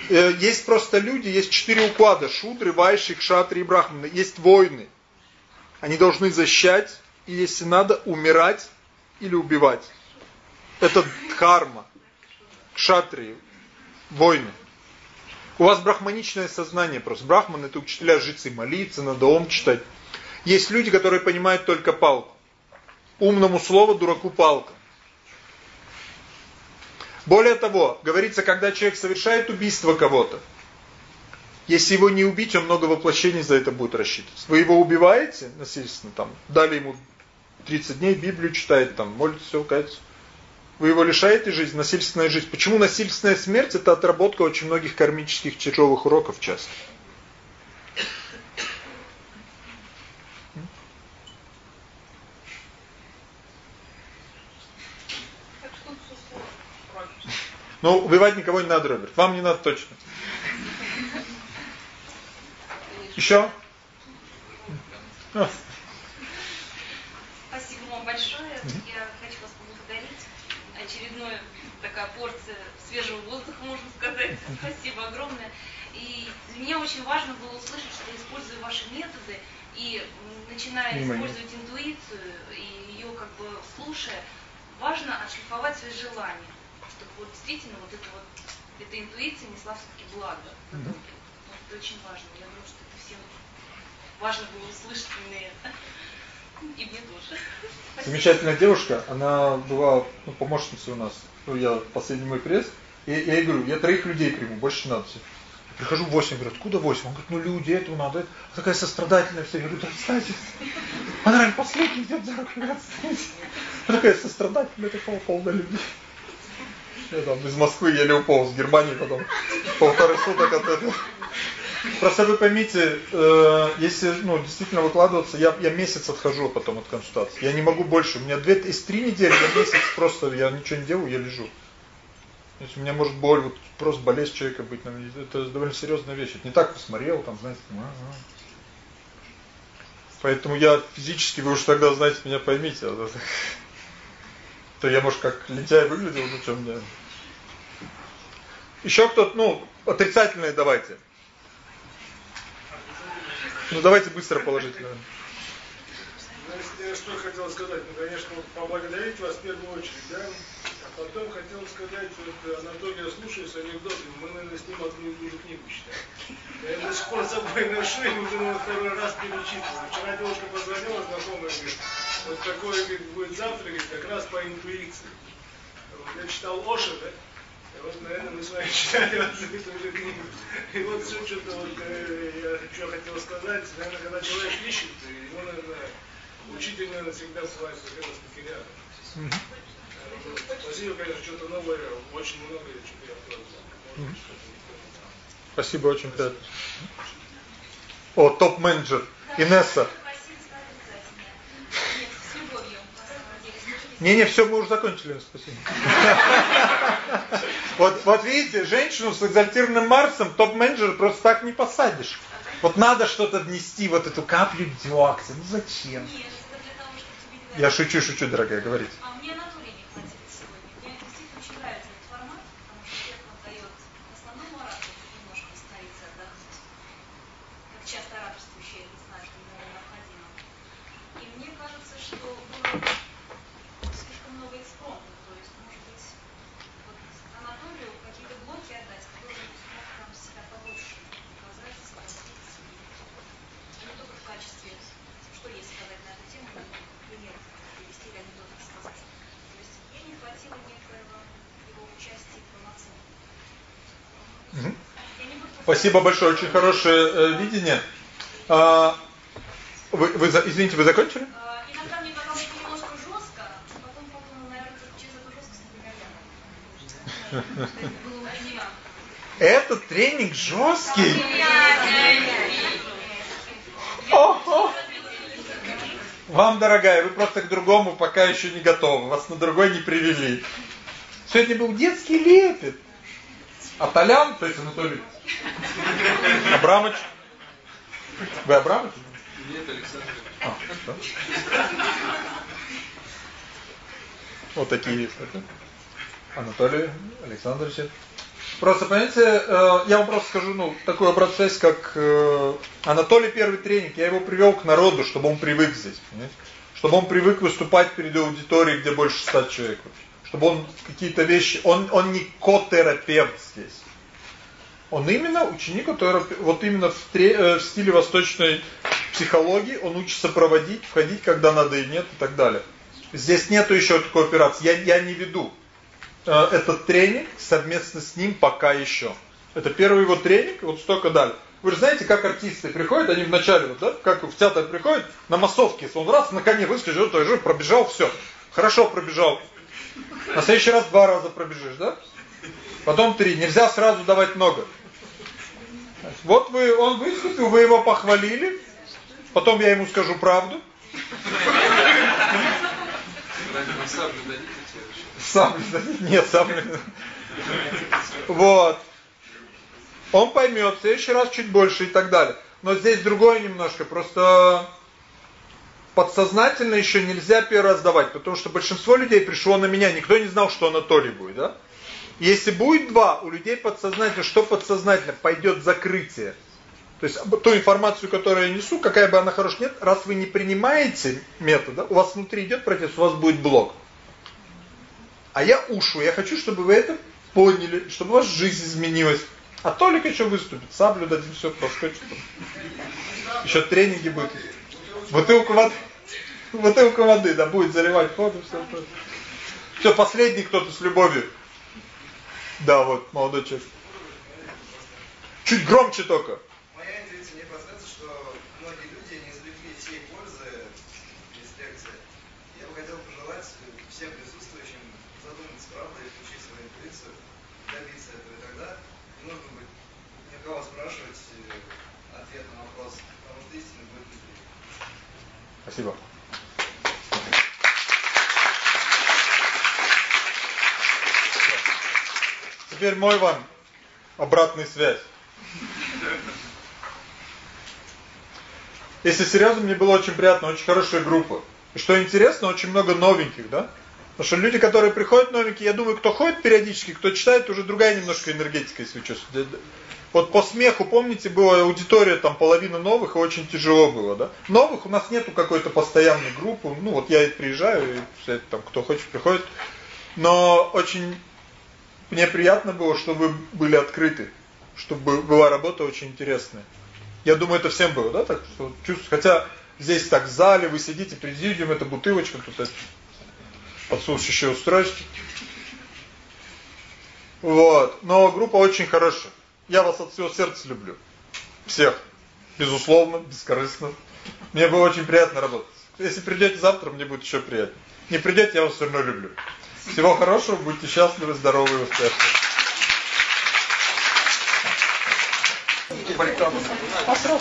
Э, есть просто люди, есть четыре уклада, шудры, вайши, кшатри и брахманы. Есть войны. Они должны защищать, и если надо, умирать или убивать. Это дхарма, кшатри, войны. У вас брахманичное сознание просто. Брахманы это учителя жрецы, молиться, надо ом читать. Есть люди, которые понимают только палку. Умному слову, дураку палка. Более того, говорится, когда человек совершает убийство кого-то, если его не убить, он много воплощений за это будет рассчитывать. Вы его убиваете насильственно, там, дали ему 30 дней, Библию читает, там, молится, все, кается. Вы его лишаете жизни, насильственная жизнь. Почему насильственная смерть? Это отработка очень многих кармических тяжелых уроков часто. Ну, убивать никого не надо, Роберт. Вам не надо точно. Еще? Спасибо вам большое. Я хочу вас поблагодарить. Очередная такая порция свежего воздуха, можно сказать. Спасибо огромное. И для меня очень важно было услышать, что используя ваши методы и начиная Внимание. использовать интуицию и ее как бы слушая, важно отшлифовать свои желания чтобы вот действительно вот эта вот эта интуиция несла все-таки благо в итоге. Вот это очень важно. Я думаю, что это всем важно было услышать именно. И мне тоже. Замечательная девушка, она была ну, помощницей у нас. Ну, я последний мой пресс. И я ей говорю, я троих людей приму, больше не надо всех. Прихожу 8, говорю, откуда 8? Он говорит, ну люди, этого надо. Это. Она такая сострадательная вся. Я говорю, да отстаньте. Она, наверное, последний идет за руку, говорит, отстаньте. Она такая сострадательная, такого полная людей. Я там из Москвы еле уполз, в Германии потом полторы суток от этого. Просто вы поймите, э, если ну, действительно выкладываться, я, я месяц отхожу потом от консультации. Я не могу больше. У меня две, из три недели я месяц просто, я ничего не делаю, я лежу. То есть у меня может боль, вот просто болезнь человека быть, это довольно серьезная вещь. Это не так посмотрел, там, знаете, там, а Поэтому я физически, вы уж тогда, знаете, меня поймите. То я, может, как лентяй выглядел, ну, что мне... Еще кто-то, ну, отрицательные давайте. Ну, давайте быстро положительные. Знаете, что хотел сказать? Ну, конечно, поблагодарить вас в первую очередь, да? А потом хотел сказать, вот Анатолия слушаюсь анекдоты, мы, наверное, с ним одну и ту же книгу читаем. Я до сих пор с собой ношу и уже на второй раз перечитываю. Вчера девушка позвонила, знакомая, говорит, вот такое говорит, будет завтра, говорит, как раз по интуиции. Я читал Оша, да? И вот, наверное, мы с вами читали вот эту же книгу. И вот все что-то вот, э, я что хотел сказать, наверное, когда человек ищет, ему, наверное, учитель, наверное, всегда бывает как раз таки рядом. Спасибо, конечно, что-то новое, очень много, что-то я тоже Спасибо, очень приятно. О, топ-менеджер. Инесса. Не-не, все, мы уже закончили, спасибо. Вот, вот видите, женщину с экзальтированным Марсом топ-менеджер просто так не посадишь. Вот надо что-то внести, вот эту каплю дегтя. Ну зачем? Я шучу, шучу, дорогая, говорите. А мне Анатолия не хватило сегодня. Мне действительно очень нравится этот формат, потому что всех нам дает основному оратору немножко остановиться, отдохнуть. Как часто ораторствующие не знаю, что ему необходимо. И мне кажется, что было слишком много экспромтов. То есть, может быть, вот Анатолию какие-то блоки отдать, которые смог там себя получше показать, спросить. И не только в качестве, что есть сказать на эту тему, но Спасибо большое, очень хорошее э, видение. А, вы, вы, извините, вы закончили? А, иногда мне потом немножко жестко, потом, наверное, через эту жесткость. Этот тренинг жесткий. Ого. Вам, дорогая, вы просто к другому пока еще не готовы. Вас на другой не привели. Сегодня был детский лепет. А Толян, то есть Анатолий Абрамович. Вы Абрамович? Нет, Александр. А, да? Вот такие Анатолий Александрович. Просто, понимаете, э, я вам просто скажу, ну, такой обрат связь, как э, Анатолий первый тренинг, я его привел к народу, чтобы он привык здесь, понимаете? Чтобы он привык выступать перед аудиторией, где больше ста человек вообще. Чтобы он какие-то вещи, он, он не котерапевт здесь. Он именно ученик, который вот именно в, тре, э, в стиле восточной психологии, он учится проводить, входить, когда надо и нет и так далее. Здесь нету еще такой операции. Я, я не веду э, этот тренинг совместно с ним пока еще. Это первый его тренинг, вот столько дали. Вы же знаете, как артисты приходят, они вначале, вот, да, как в театр приходят, на массовке, он раз на коне выскочил, пробежал, все. Хорошо пробежал. На следующий раз два раза пробежишь, да? Потом три. Нельзя сразу давать много. Вот вы, он выступил, вы его похвалили, потом я ему скажу правду. Дадите? Нет, саблю. Вот. Он поймет, в следующий раз чуть больше и так далее. Но здесь другое немножко, просто подсознательно еще нельзя первый раз давать, потому что большинство людей пришло на меня, никто не знал, что Анатолий будет, да? Если будет два, у людей подсознательно, что подсознательно? Пойдет закрытие. То есть ту информацию, которую я несу, какая бы она хорошая нет, раз вы не принимаете метод, да, у вас внутри идет протест, у вас будет блок. А я ушу, я хочу, чтобы вы это поняли, чтобы у вас жизнь изменилась. А Толик еще выступит, саблю дадим, все, проскочит. Еще тренинги будут. Бутылку воды, бутылку воды, да, будет заливать воду, все. Все, последний кто-то с любовью. Да, вот, молодой человек. Чуть громче только. Моя интуиция мне подсказывает, что многие люди не извлекли всей пользы из лекции. Я бы хотел пожелать всем присутствующим задуматься, правда, и включить свою интуицию, добиться этого. И тогда не нужно будет ни у кого спрашивать ответ на вопрос, потому что истина будет внутри. Спасибо. Теперь мой вам обратный связь. Если серьезно, мне было очень приятно, очень хорошая группа. И что интересно, очень много новеньких, да? Потому что люди, которые приходят новенькие, я думаю, кто ходит периодически, кто читает, уже другая немножко энергетика, если вы чувствуете. Вот по смеху, помните, была аудитория, там половина новых, и очень тяжело было, да? Новых у нас нету какой-то постоянной группы, ну вот я приезжаю, и там кто хочет приходит. Но очень мне приятно было, что вы были открыты, чтобы была работа очень интересная. Я думаю, это всем было, да, так что чувствую, хотя здесь так в зале вы сидите, президиум, это бутылочка, тут это подсушивающее устройство. Вот, но группа очень хорошая. Я вас от всего сердца люблю. Всех. Безусловно, бескорыстно. Мне было очень приятно работать. Если придете завтра, мне будет еще приятнее. Не придете, я вас все равно люблю. Всего хорошего, будьте счастливы, здоровы и успешны. Сразу.